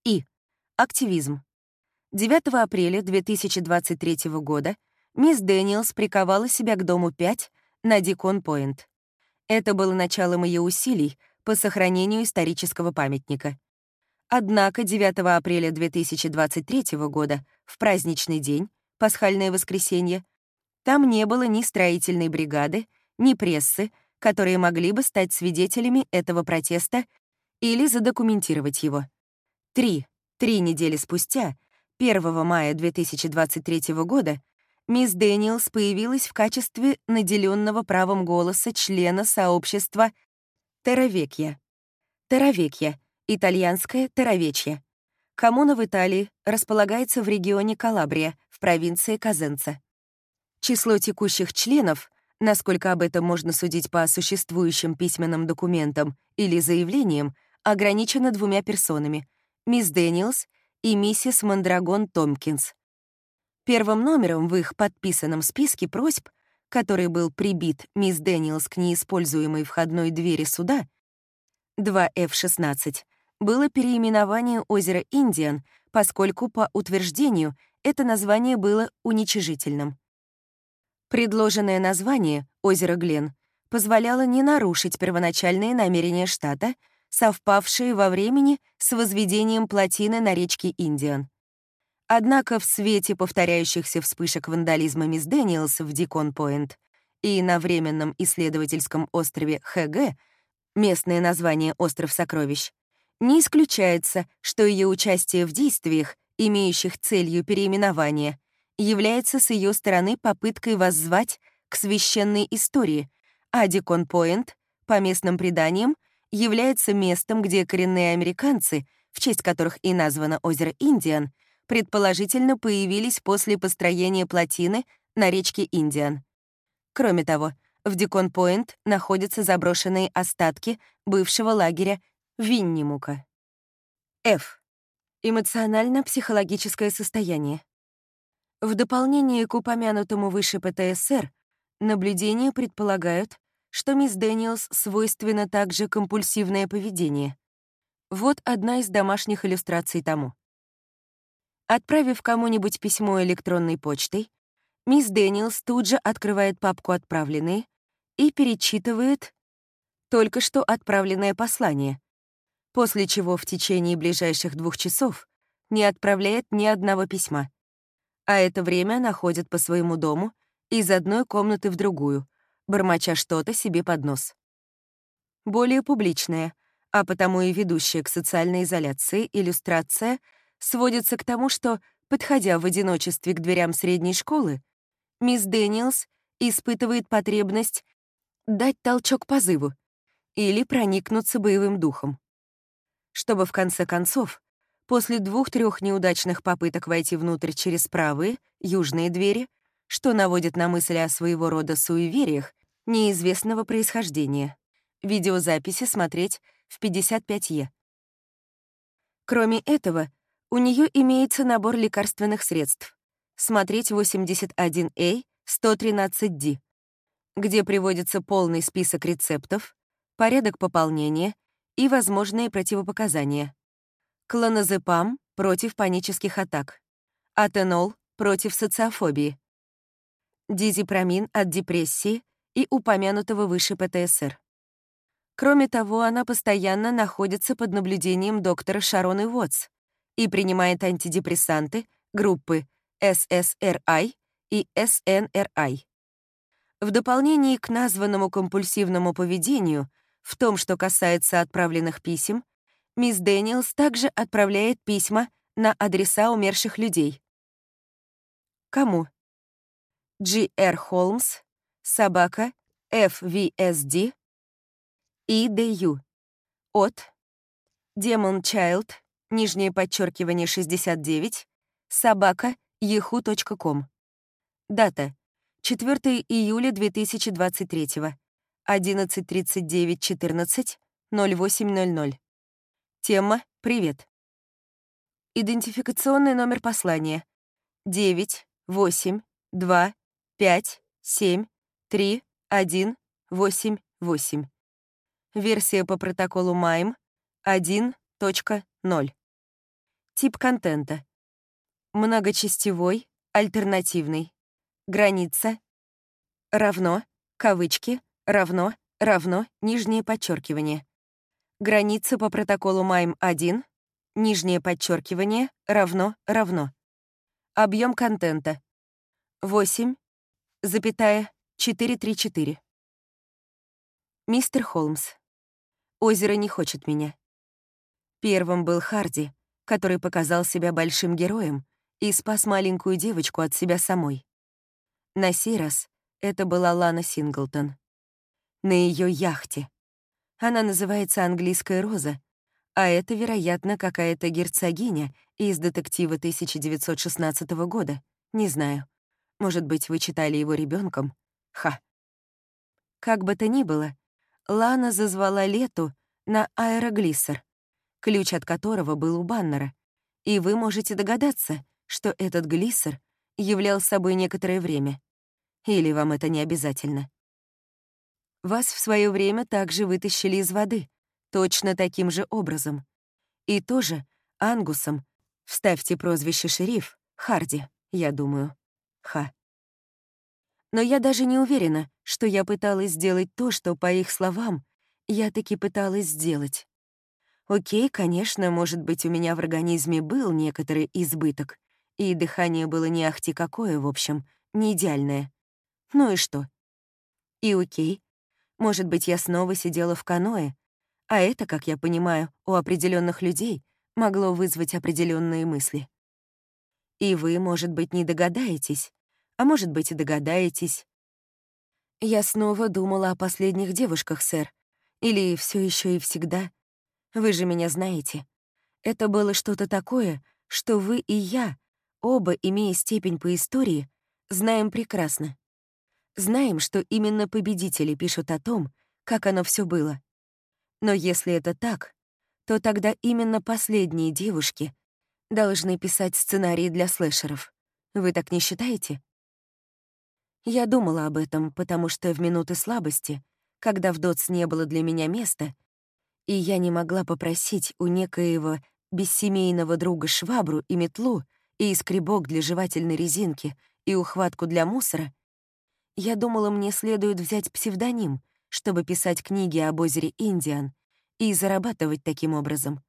Speaker 1: E. Активизм. 9 апреля 2023 года мисс Дэниелс приковала себя к дому 5 на Дикон-Пойнт. Это было началом ее усилий по сохранению исторического памятника. Однако 9 апреля 2023 года, в праздничный день, пасхальное воскресенье, там не было ни строительной бригады, ни прессы, которые могли бы стать свидетелями этого протеста или задокументировать его. Три, три недели спустя, 1 мая 2023 года, мисс Дэниелс появилась в качестве наделенного правом голоса члена сообщества Теравекья. Теравекья — итальянское Теравечье. Коммуна в Италии располагается в регионе Калабрия, в провинции Казенца. Число текущих членов, насколько об этом можно судить по существующим письменным документам или заявлениям, ограничено двумя персонами — мисс Дэниелс и миссис Мандрагон Томпкинс. Первым номером в их подписанном списке просьб, который был прибит мисс Дэниелс к неиспользуемой входной двери суда, 2F16, было переименование озера Индиан, поскольку, по утверждению, это название было уничижительным. Предложенное название «Озеро Глен» позволяло не нарушить первоначальные намерения штата, совпавшие во времени с возведением плотины на речке Индиан. Однако в свете повторяющихся вспышек вандализма мисс Дэниелс в Дикон-Пойнт и на временном исследовательском острове ХГ, местное название «Остров сокровищ», не исключается, что ее участие в действиях, имеющих целью переименования, является с ее стороны попыткой воззвать к священной истории, а Дикон-Пойнт, по местным преданиям, является местом, где коренные американцы, в честь которых и названо озеро Индиан, предположительно появились после построения плотины на речке Индиан. Кроме того, в Дикон-Пойнт находятся заброшенные остатки бывшего лагеря Виннимука. F. Эмоционально-психологическое состояние. В дополнение к упомянутому выше ПТСР, наблюдения предполагают, что мисс Дэниелс свойственно также компульсивное поведение. Вот одна из домашних иллюстраций тому. Отправив кому-нибудь письмо электронной почтой, мисс Дэниелс тут же открывает папку «Отправленные» и перечитывает только что отправленное послание, после чего в течение ближайших двух часов не отправляет ни одного письма. А это время находит по своему дому из одной комнаты в другую, бормоча что-то себе под нос. Более публичная, а потому и ведущая к социальной изоляции иллюстрация сводится к тому, что, подходя в одиночестве к дверям средней школы, мисс Дэниелс испытывает потребность дать толчок позыву или проникнуться боевым духом. Чтобы в конце концов, после двух-трех неудачных попыток войти внутрь через правые, южные двери, что наводит на мысли о своего рода суевериях неизвестного происхождения. Видеозаписи смотреть в 55Е. Кроме этого, у нее имеется набор лекарственных средств. Смотреть 81A 113D, где приводится полный список рецептов, порядок пополнения и возможные противопоказания. Клоназепам против панических атак. Атенол против социофобии. Дизипромин от депрессии и упомянутого выше ПТСР. Кроме того, она постоянно находится под наблюдением доктора Шароны Уотс и принимает антидепрессанты группы SSRI и SNRI. В дополнение к названному компульсивному поведению, в том, что касается отправленных писем, мисс Дэниелс также отправляет письма на адреса умерших людей. Кому? G.R. Холмс, собака, FVSD, EDU. От Demon Child, нижнее подчеркивание 69, собака, yahoo.com. Дата 4 июля 2023, 11.39.14, 08.00. Тема «Привет». Идентификационный номер послания 9 8 2 5 7 3 1 8 8. Версия по протоколу MIME 1.0. Тип контента. Многочастевой, альтернативный. Граница. Равно, кавычки, равно, равно, нижнее подчеркивание. Граница по протоколу MIME 1, нижнее подчеркивание, равно, равно. Объем контента. 8, запятая, 434. Мистер Холмс. Озеро не хочет меня. Первым был Харди, который показал себя большим героем и спас маленькую девочку от себя самой. На сей раз это была Лана Синглтон. На ее яхте. Она называется «Английская роза», а это, вероятно, какая-то герцогиня из детектива 1916 года. Не знаю. Может быть, вы читали его ребенком? Ха. Как бы то ни было, Лана зазвала Лету на аэроглиссер, ключ от которого был у Баннера, и вы можете догадаться, что этот глиссер являл собой некоторое время. Или вам это не обязательно. Вас в свое время также вытащили из воды, точно таким же образом. И тоже Ангусом, вставьте прозвище шериф, Харди, я думаю. Ха. Но я даже не уверена, что я пыталась сделать то, что, по их словам, я таки пыталась сделать. Окей, конечно, может быть, у меня в организме был некоторый избыток, и дыхание было не ахти какое, в общем, не идеальное. Ну и что? И окей, может быть, я снова сидела в каное, а это, как я понимаю, у определенных людей могло вызвать определенные мысли. И вы, может быть, не догадаетесь, а может быть и догадаетесь. Я снова думала о последних девушках, сэр. Или все еще и всегда. Вы же меня знаете. Это было что-то такое, что вы и я, оба, имея степень по истории, знаем прекрасно. Знаем, что именно победители пишут о том, как оно все было. Но если это так, то тогда именно последние девушки должны писать сценарии для слэшеров. Вы так не считаете? Я думала об этом, потому что в минуты слабости, когда в ДОЦ не было для меня места, и я не могла попросить у некоего бессемейного друга швабру и метлу, и скребок для жевательной резинки, и ухватку для мусора, я думала, мне следует взять псевдоним, чтобы писать книги об озере Индиан и зарабатывать таким образом.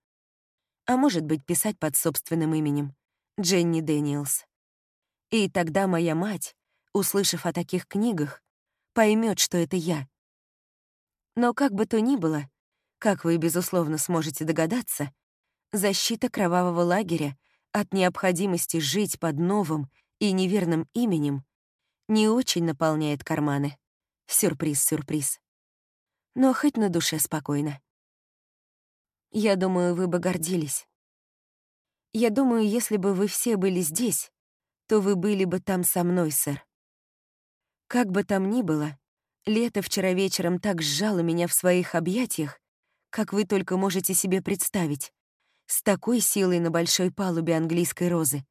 Speaker 1: А может быть, писать под собственным именем — Дженни Дэниелс. И тогда моя мать, услышав о таких книгах, поймет, что это я. Но как бы то ни было, как вы, безусловно, сможете догадаться, защита кровавого лагеря от необходимости жить под новым и неверным именем не очень наполняет карманы. Сюрприз-сюрприз. Но хоть на душе спокойно. Я думаю, вы бы гордились. Я думаю, если бы вы все были здесь, то вы были бы там со мной, сэр. Как бы там ни было, лето вчера вечером так сжало меня в своих объятиях, как вы только можете себе представить, с такой силой на большой палубе английской розы,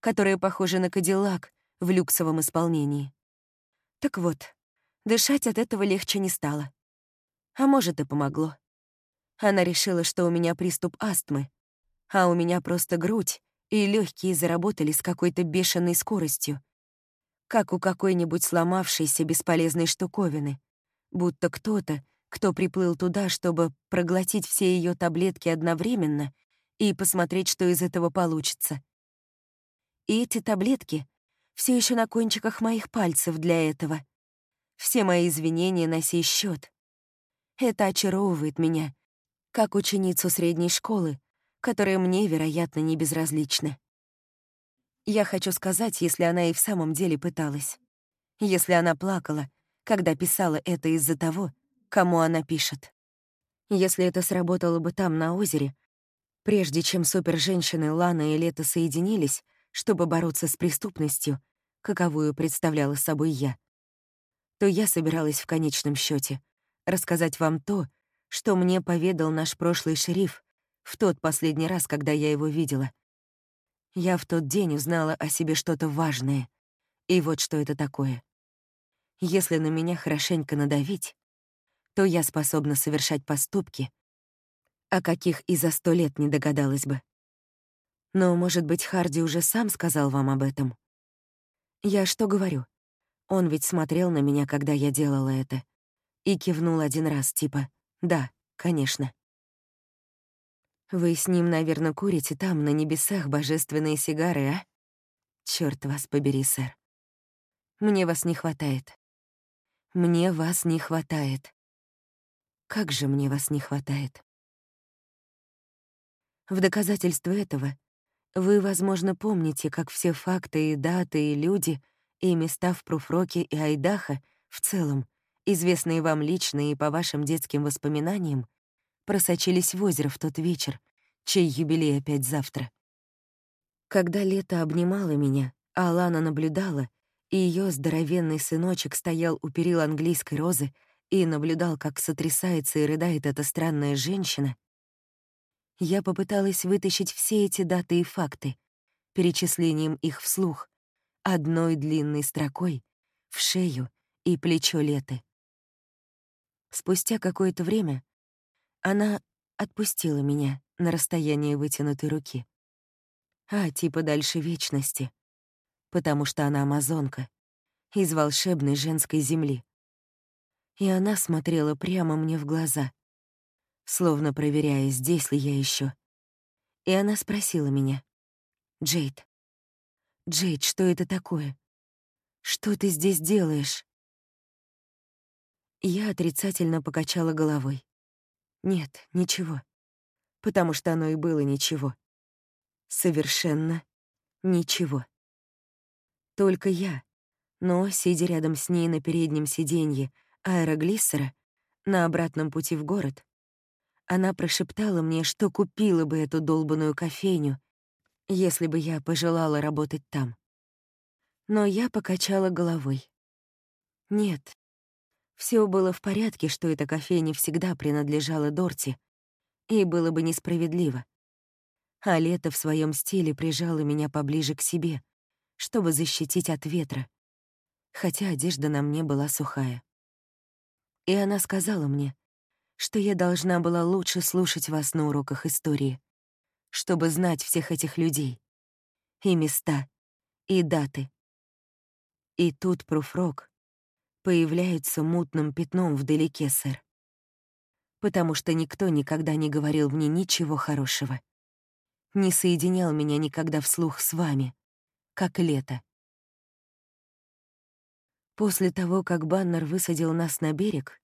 Speaker 1: которая похожа на кадиллак в люксовом исполнении. Так вот, дышать от этого легче не стало. А может, и помогло. Она решила, что у меня приступ астмы, а у меня просто грудь и легкие заработали с какой-то бешеной скоростью, как у какой-нибудь сломавшейся бесполезной штуковины, будто кто-то, кто приплыл туда, чтобы проглотить все ее таблетки одновременно и посмотреть, что из этого получится. И эти таблетки все еще на кончиках моих пальцев для этого. Все мои извинения на сей счет. Это очаровывает меня, как ученицу средней школы, которая мне, вероятно, не безразлична. Я хочу сказать, если она и в самом деле пыталась. Если она плакала, когда писала это из-за того, кому она пишет. Если это сработало бы там, на озере, прежде чем супер-женщины Лана и Лето соединились, чтобы бороться с преступностью, каковую представляла собой я, то я собиралась в конечном счете рассказать вам то, что мне поведал наш прошлый шериф в тот последний раз, когда я его видела, я в тот день узнала о себе что-то важное. И вот что это такое. Если на меня хорошенько надавить, то я способна совершать поступки, о каких и за сто лет не догадалась бы. Но, может быть, Харди уже сам сказал вам об этом? Я что говорю? Он ведь смотрел на меня, когда я делала это, и кивнул один раз, типа «да, конечно». Вы с ним, наверное, курите там, на небесах, божественные сигары, а? Черт вас побери, сэр. Мне вас не хватает. Мне вас не хватает. Как же мне вас не хватает? В доказательство этого вы, возможно, помните, как все факты и даты, и люди, и места в Пруфроке и Айдахо в целом, известные вам лично и по вашим детским воспоминаниям, просочились в озеро в тот вечер, чей юбилей опять завтра. Когда лето обнимало меня, а Алана наблюдала, и ее здоровенный сыночек стоял у перил английской розы и наблюдал, как сотрясается и рыдает эта странная женщина, я попыталась вытащить все эти даты и факты, перечислением их вслух, одной длинной строкой, в шею и плечо Леты. Спустя какое-то время она отпустила меня на расстояние вытянутой руки. А, типа дальше вечности. Потому что она амазонка из волшебной женской земли. И она смотрела прямо мне в глаза, словно проверяя, здесь ли я еще. И она спросила меня. «Джейд, Джейд, что это такое? Что ты здесь делаешь?» Я отрицательно покачала головой. Нет, ничего. Потому что оно и было ничего. Совершенно ничего. Только я, Но, сидя рядом с ней на переднем сиденье аэроглиссера на обратном пути в город, она прошептала мне, что купила бы эту долбанную кофейню, если бы я пожелала работать там. Но я покачала головой. Нет, все было в порядке, что эта кофейня всегда принадлежала Дорти, и было бы несправедливо. А лето в своем стиле прижало меня поближе к себе, чтобы защитить от ветра, хотя одежда на мне была сухая. И она сказала мне, что я должна была лучше слушать вас на уроках истории, чтобы знать всех этих людей, и места, и даты. И тут пруфрок появляется мутным пятном вдалеке, сэр. Потому что никто никогда не говорил мне ничего хорошего. Не соединял меня никогда вслух с вами, как лето. После того, как Баннер высадил нас на берег,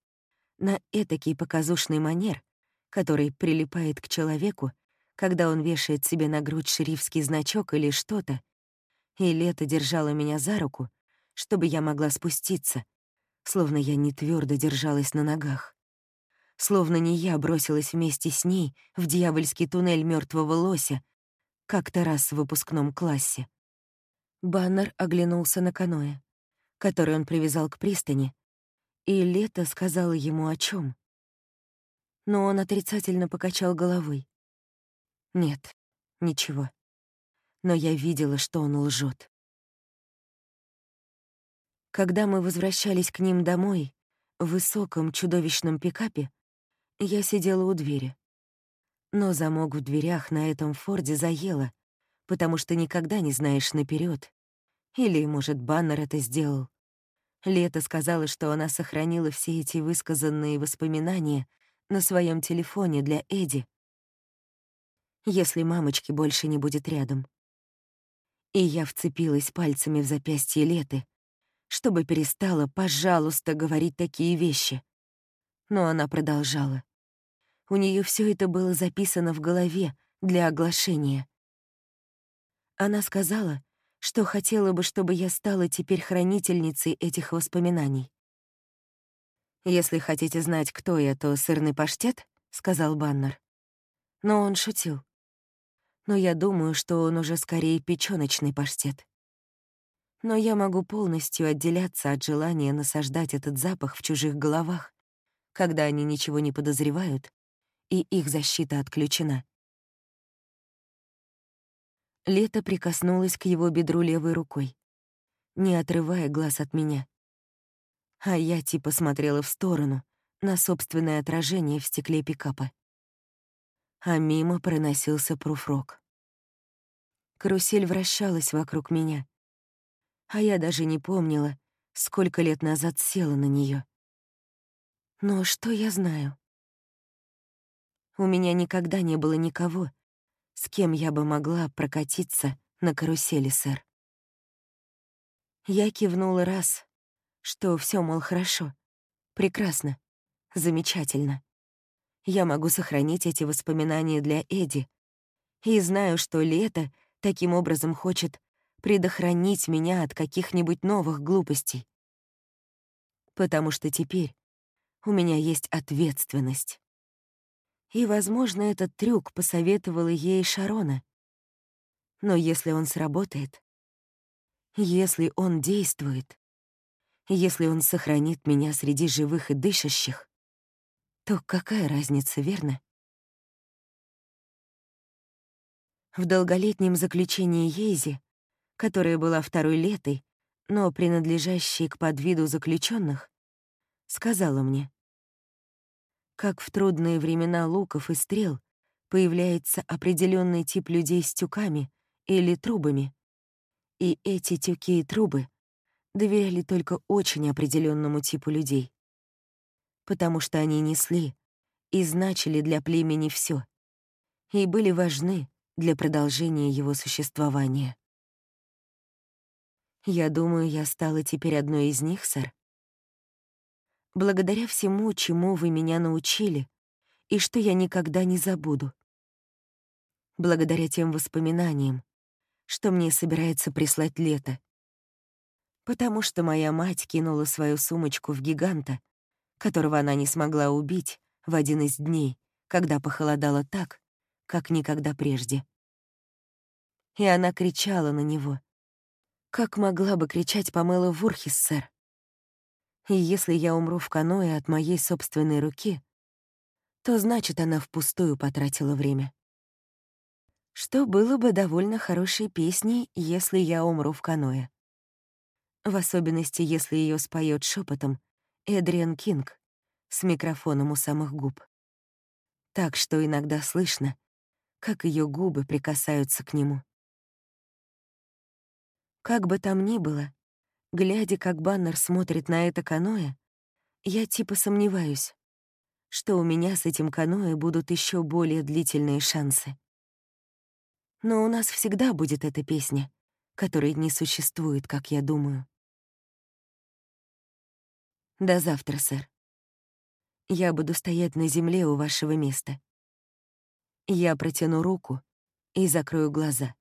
Speaker 1: на этакий показушный манер, который прилипает к человеку, когда он вешает себе на грудь шерифский значок или что-то, и Лето держала меня за руку, чтобы я могла спуститься, словно я не твердо держалась на ногах. Словно не я бросилась вместе с ней в дьявольский туннель мертвого лося, как-то раз в выпускном классе. Баннер оглянулся на каноэ, которое он привязал к пристани, и Лето сказала ему о чем. Но он отрицательно покачал головой. Нет, ничего. Но я видела, что он лжет. Когда мы возвращались к ним домой, в высоком чудовищном пикапе, я сидела у двери. Но замок в дверях на этом форде заело, потому что никогда не знаешь наперед. Или, может, баннер это сделал. Лето сказала, что она сохранила все эти высказанные воспоминания на своем телефоне для Эди, если мамочки больше не будет рядом. И я вцепилась пальцами в запястье Леты, чтобы перестала, пожалуйста, говорить такие вещи. Но она продолжала. У нее все это было записано в голове для оглашения. Она сказала, что хотела бы, чтобы я стала теперь хранительницей этих воспоминаний. «Если хотите знать, кто я, то сырный паштет», — сказал Баннер. Но он шутил. Но я думаю, что он уже скорее печёночный паштет. Но я могу полностью отделяться от желания насаждать этот запах в чужих головах, когда они ничего не подозревают, и их защита отключена. Лето прикоснулась к его бедру левой рукой, не отрывая глаз от меня. А я типа смотрела в сторону, на собственное отражение в стекле пикапа. А мимо проносился пруфрок. Карусель вращалась вокруг меня, а я даже не помнила, сколько лет назад села на нее. Но что я знаю? У меня никогда не было никого, с кем я бы могла прокатиться на карусели, сэр. Я кивнула раз, что все, мол, хорошо, прекрасно, замечательно. Я могу сохранить эти воспоминания для Эди, и знаю, что Лето таким образом хочет предохранить меня от каких-нибудь новых глупостей. Потому что теперь у меня есть ответственность. И, возможно, этот трюк посоветовала ей Шарона. Но если он сработает, если он действует, если он сохранит меня среди живых и дышащих, то какая разница, верно? В долголетнем заключении Ейзи, которая была второй летой, но принадлежащей к подвиду заключенных, сказала мне, как в трудные времена луков и стрел появляется определенный тип людей с тюками или трубами. И эти тюки и трубы доверяли только очень определенному типу людей. Потому что они несли и значили для племени все, и были важны для продолжения его существования. Я думаю, я стала теперь одной из них, сэр благодаря всему, чему вы меня научили, и что я никогда не забуду. Благодаря тем воспоминаниям, что мне собирается прислать лето. Потому что моя мать кинула свою сумочку в гиганта, которого она не смогла убить в один из дней, когда похолодало так, как никогда прежде. И она кричала на него. Как могла бы кричать Памела Вурхис, сэр? И если я умру в каное от моей собственной руки, то значит, она впустую потратила время. Что было бы довольно хорошей песней, если я умру в каное. В особенности, если ее споет шепотом Эдриан Кинг с микрофоном у самых губ. Так что иногда слышно, как ее губы прикасаются к нему. Как бы там ни было, глядя, как Баннер смотрит на это каноэ, я типа сомневаюсь, что у меня с этим каноэ будут еще более длительные шансы. Но у нас всегда будет эта песня, которой не существует, как я думаю. До завтра, сэр. Я буду стоять на земле у вашего места. Я протяну руку и закрою глаза.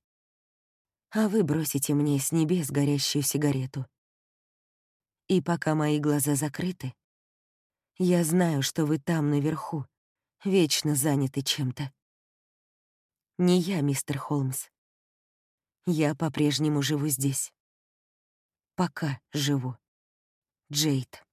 Speaker 1: А вы бросите мне с небес горящую сигарету. И пока мои глаза закрыты, я знаю, что вы там, наверху, вечно заняты чем-то. Не я, мистер Холмс. Я по-прежнему живу здесь. Пока живу. Джейд.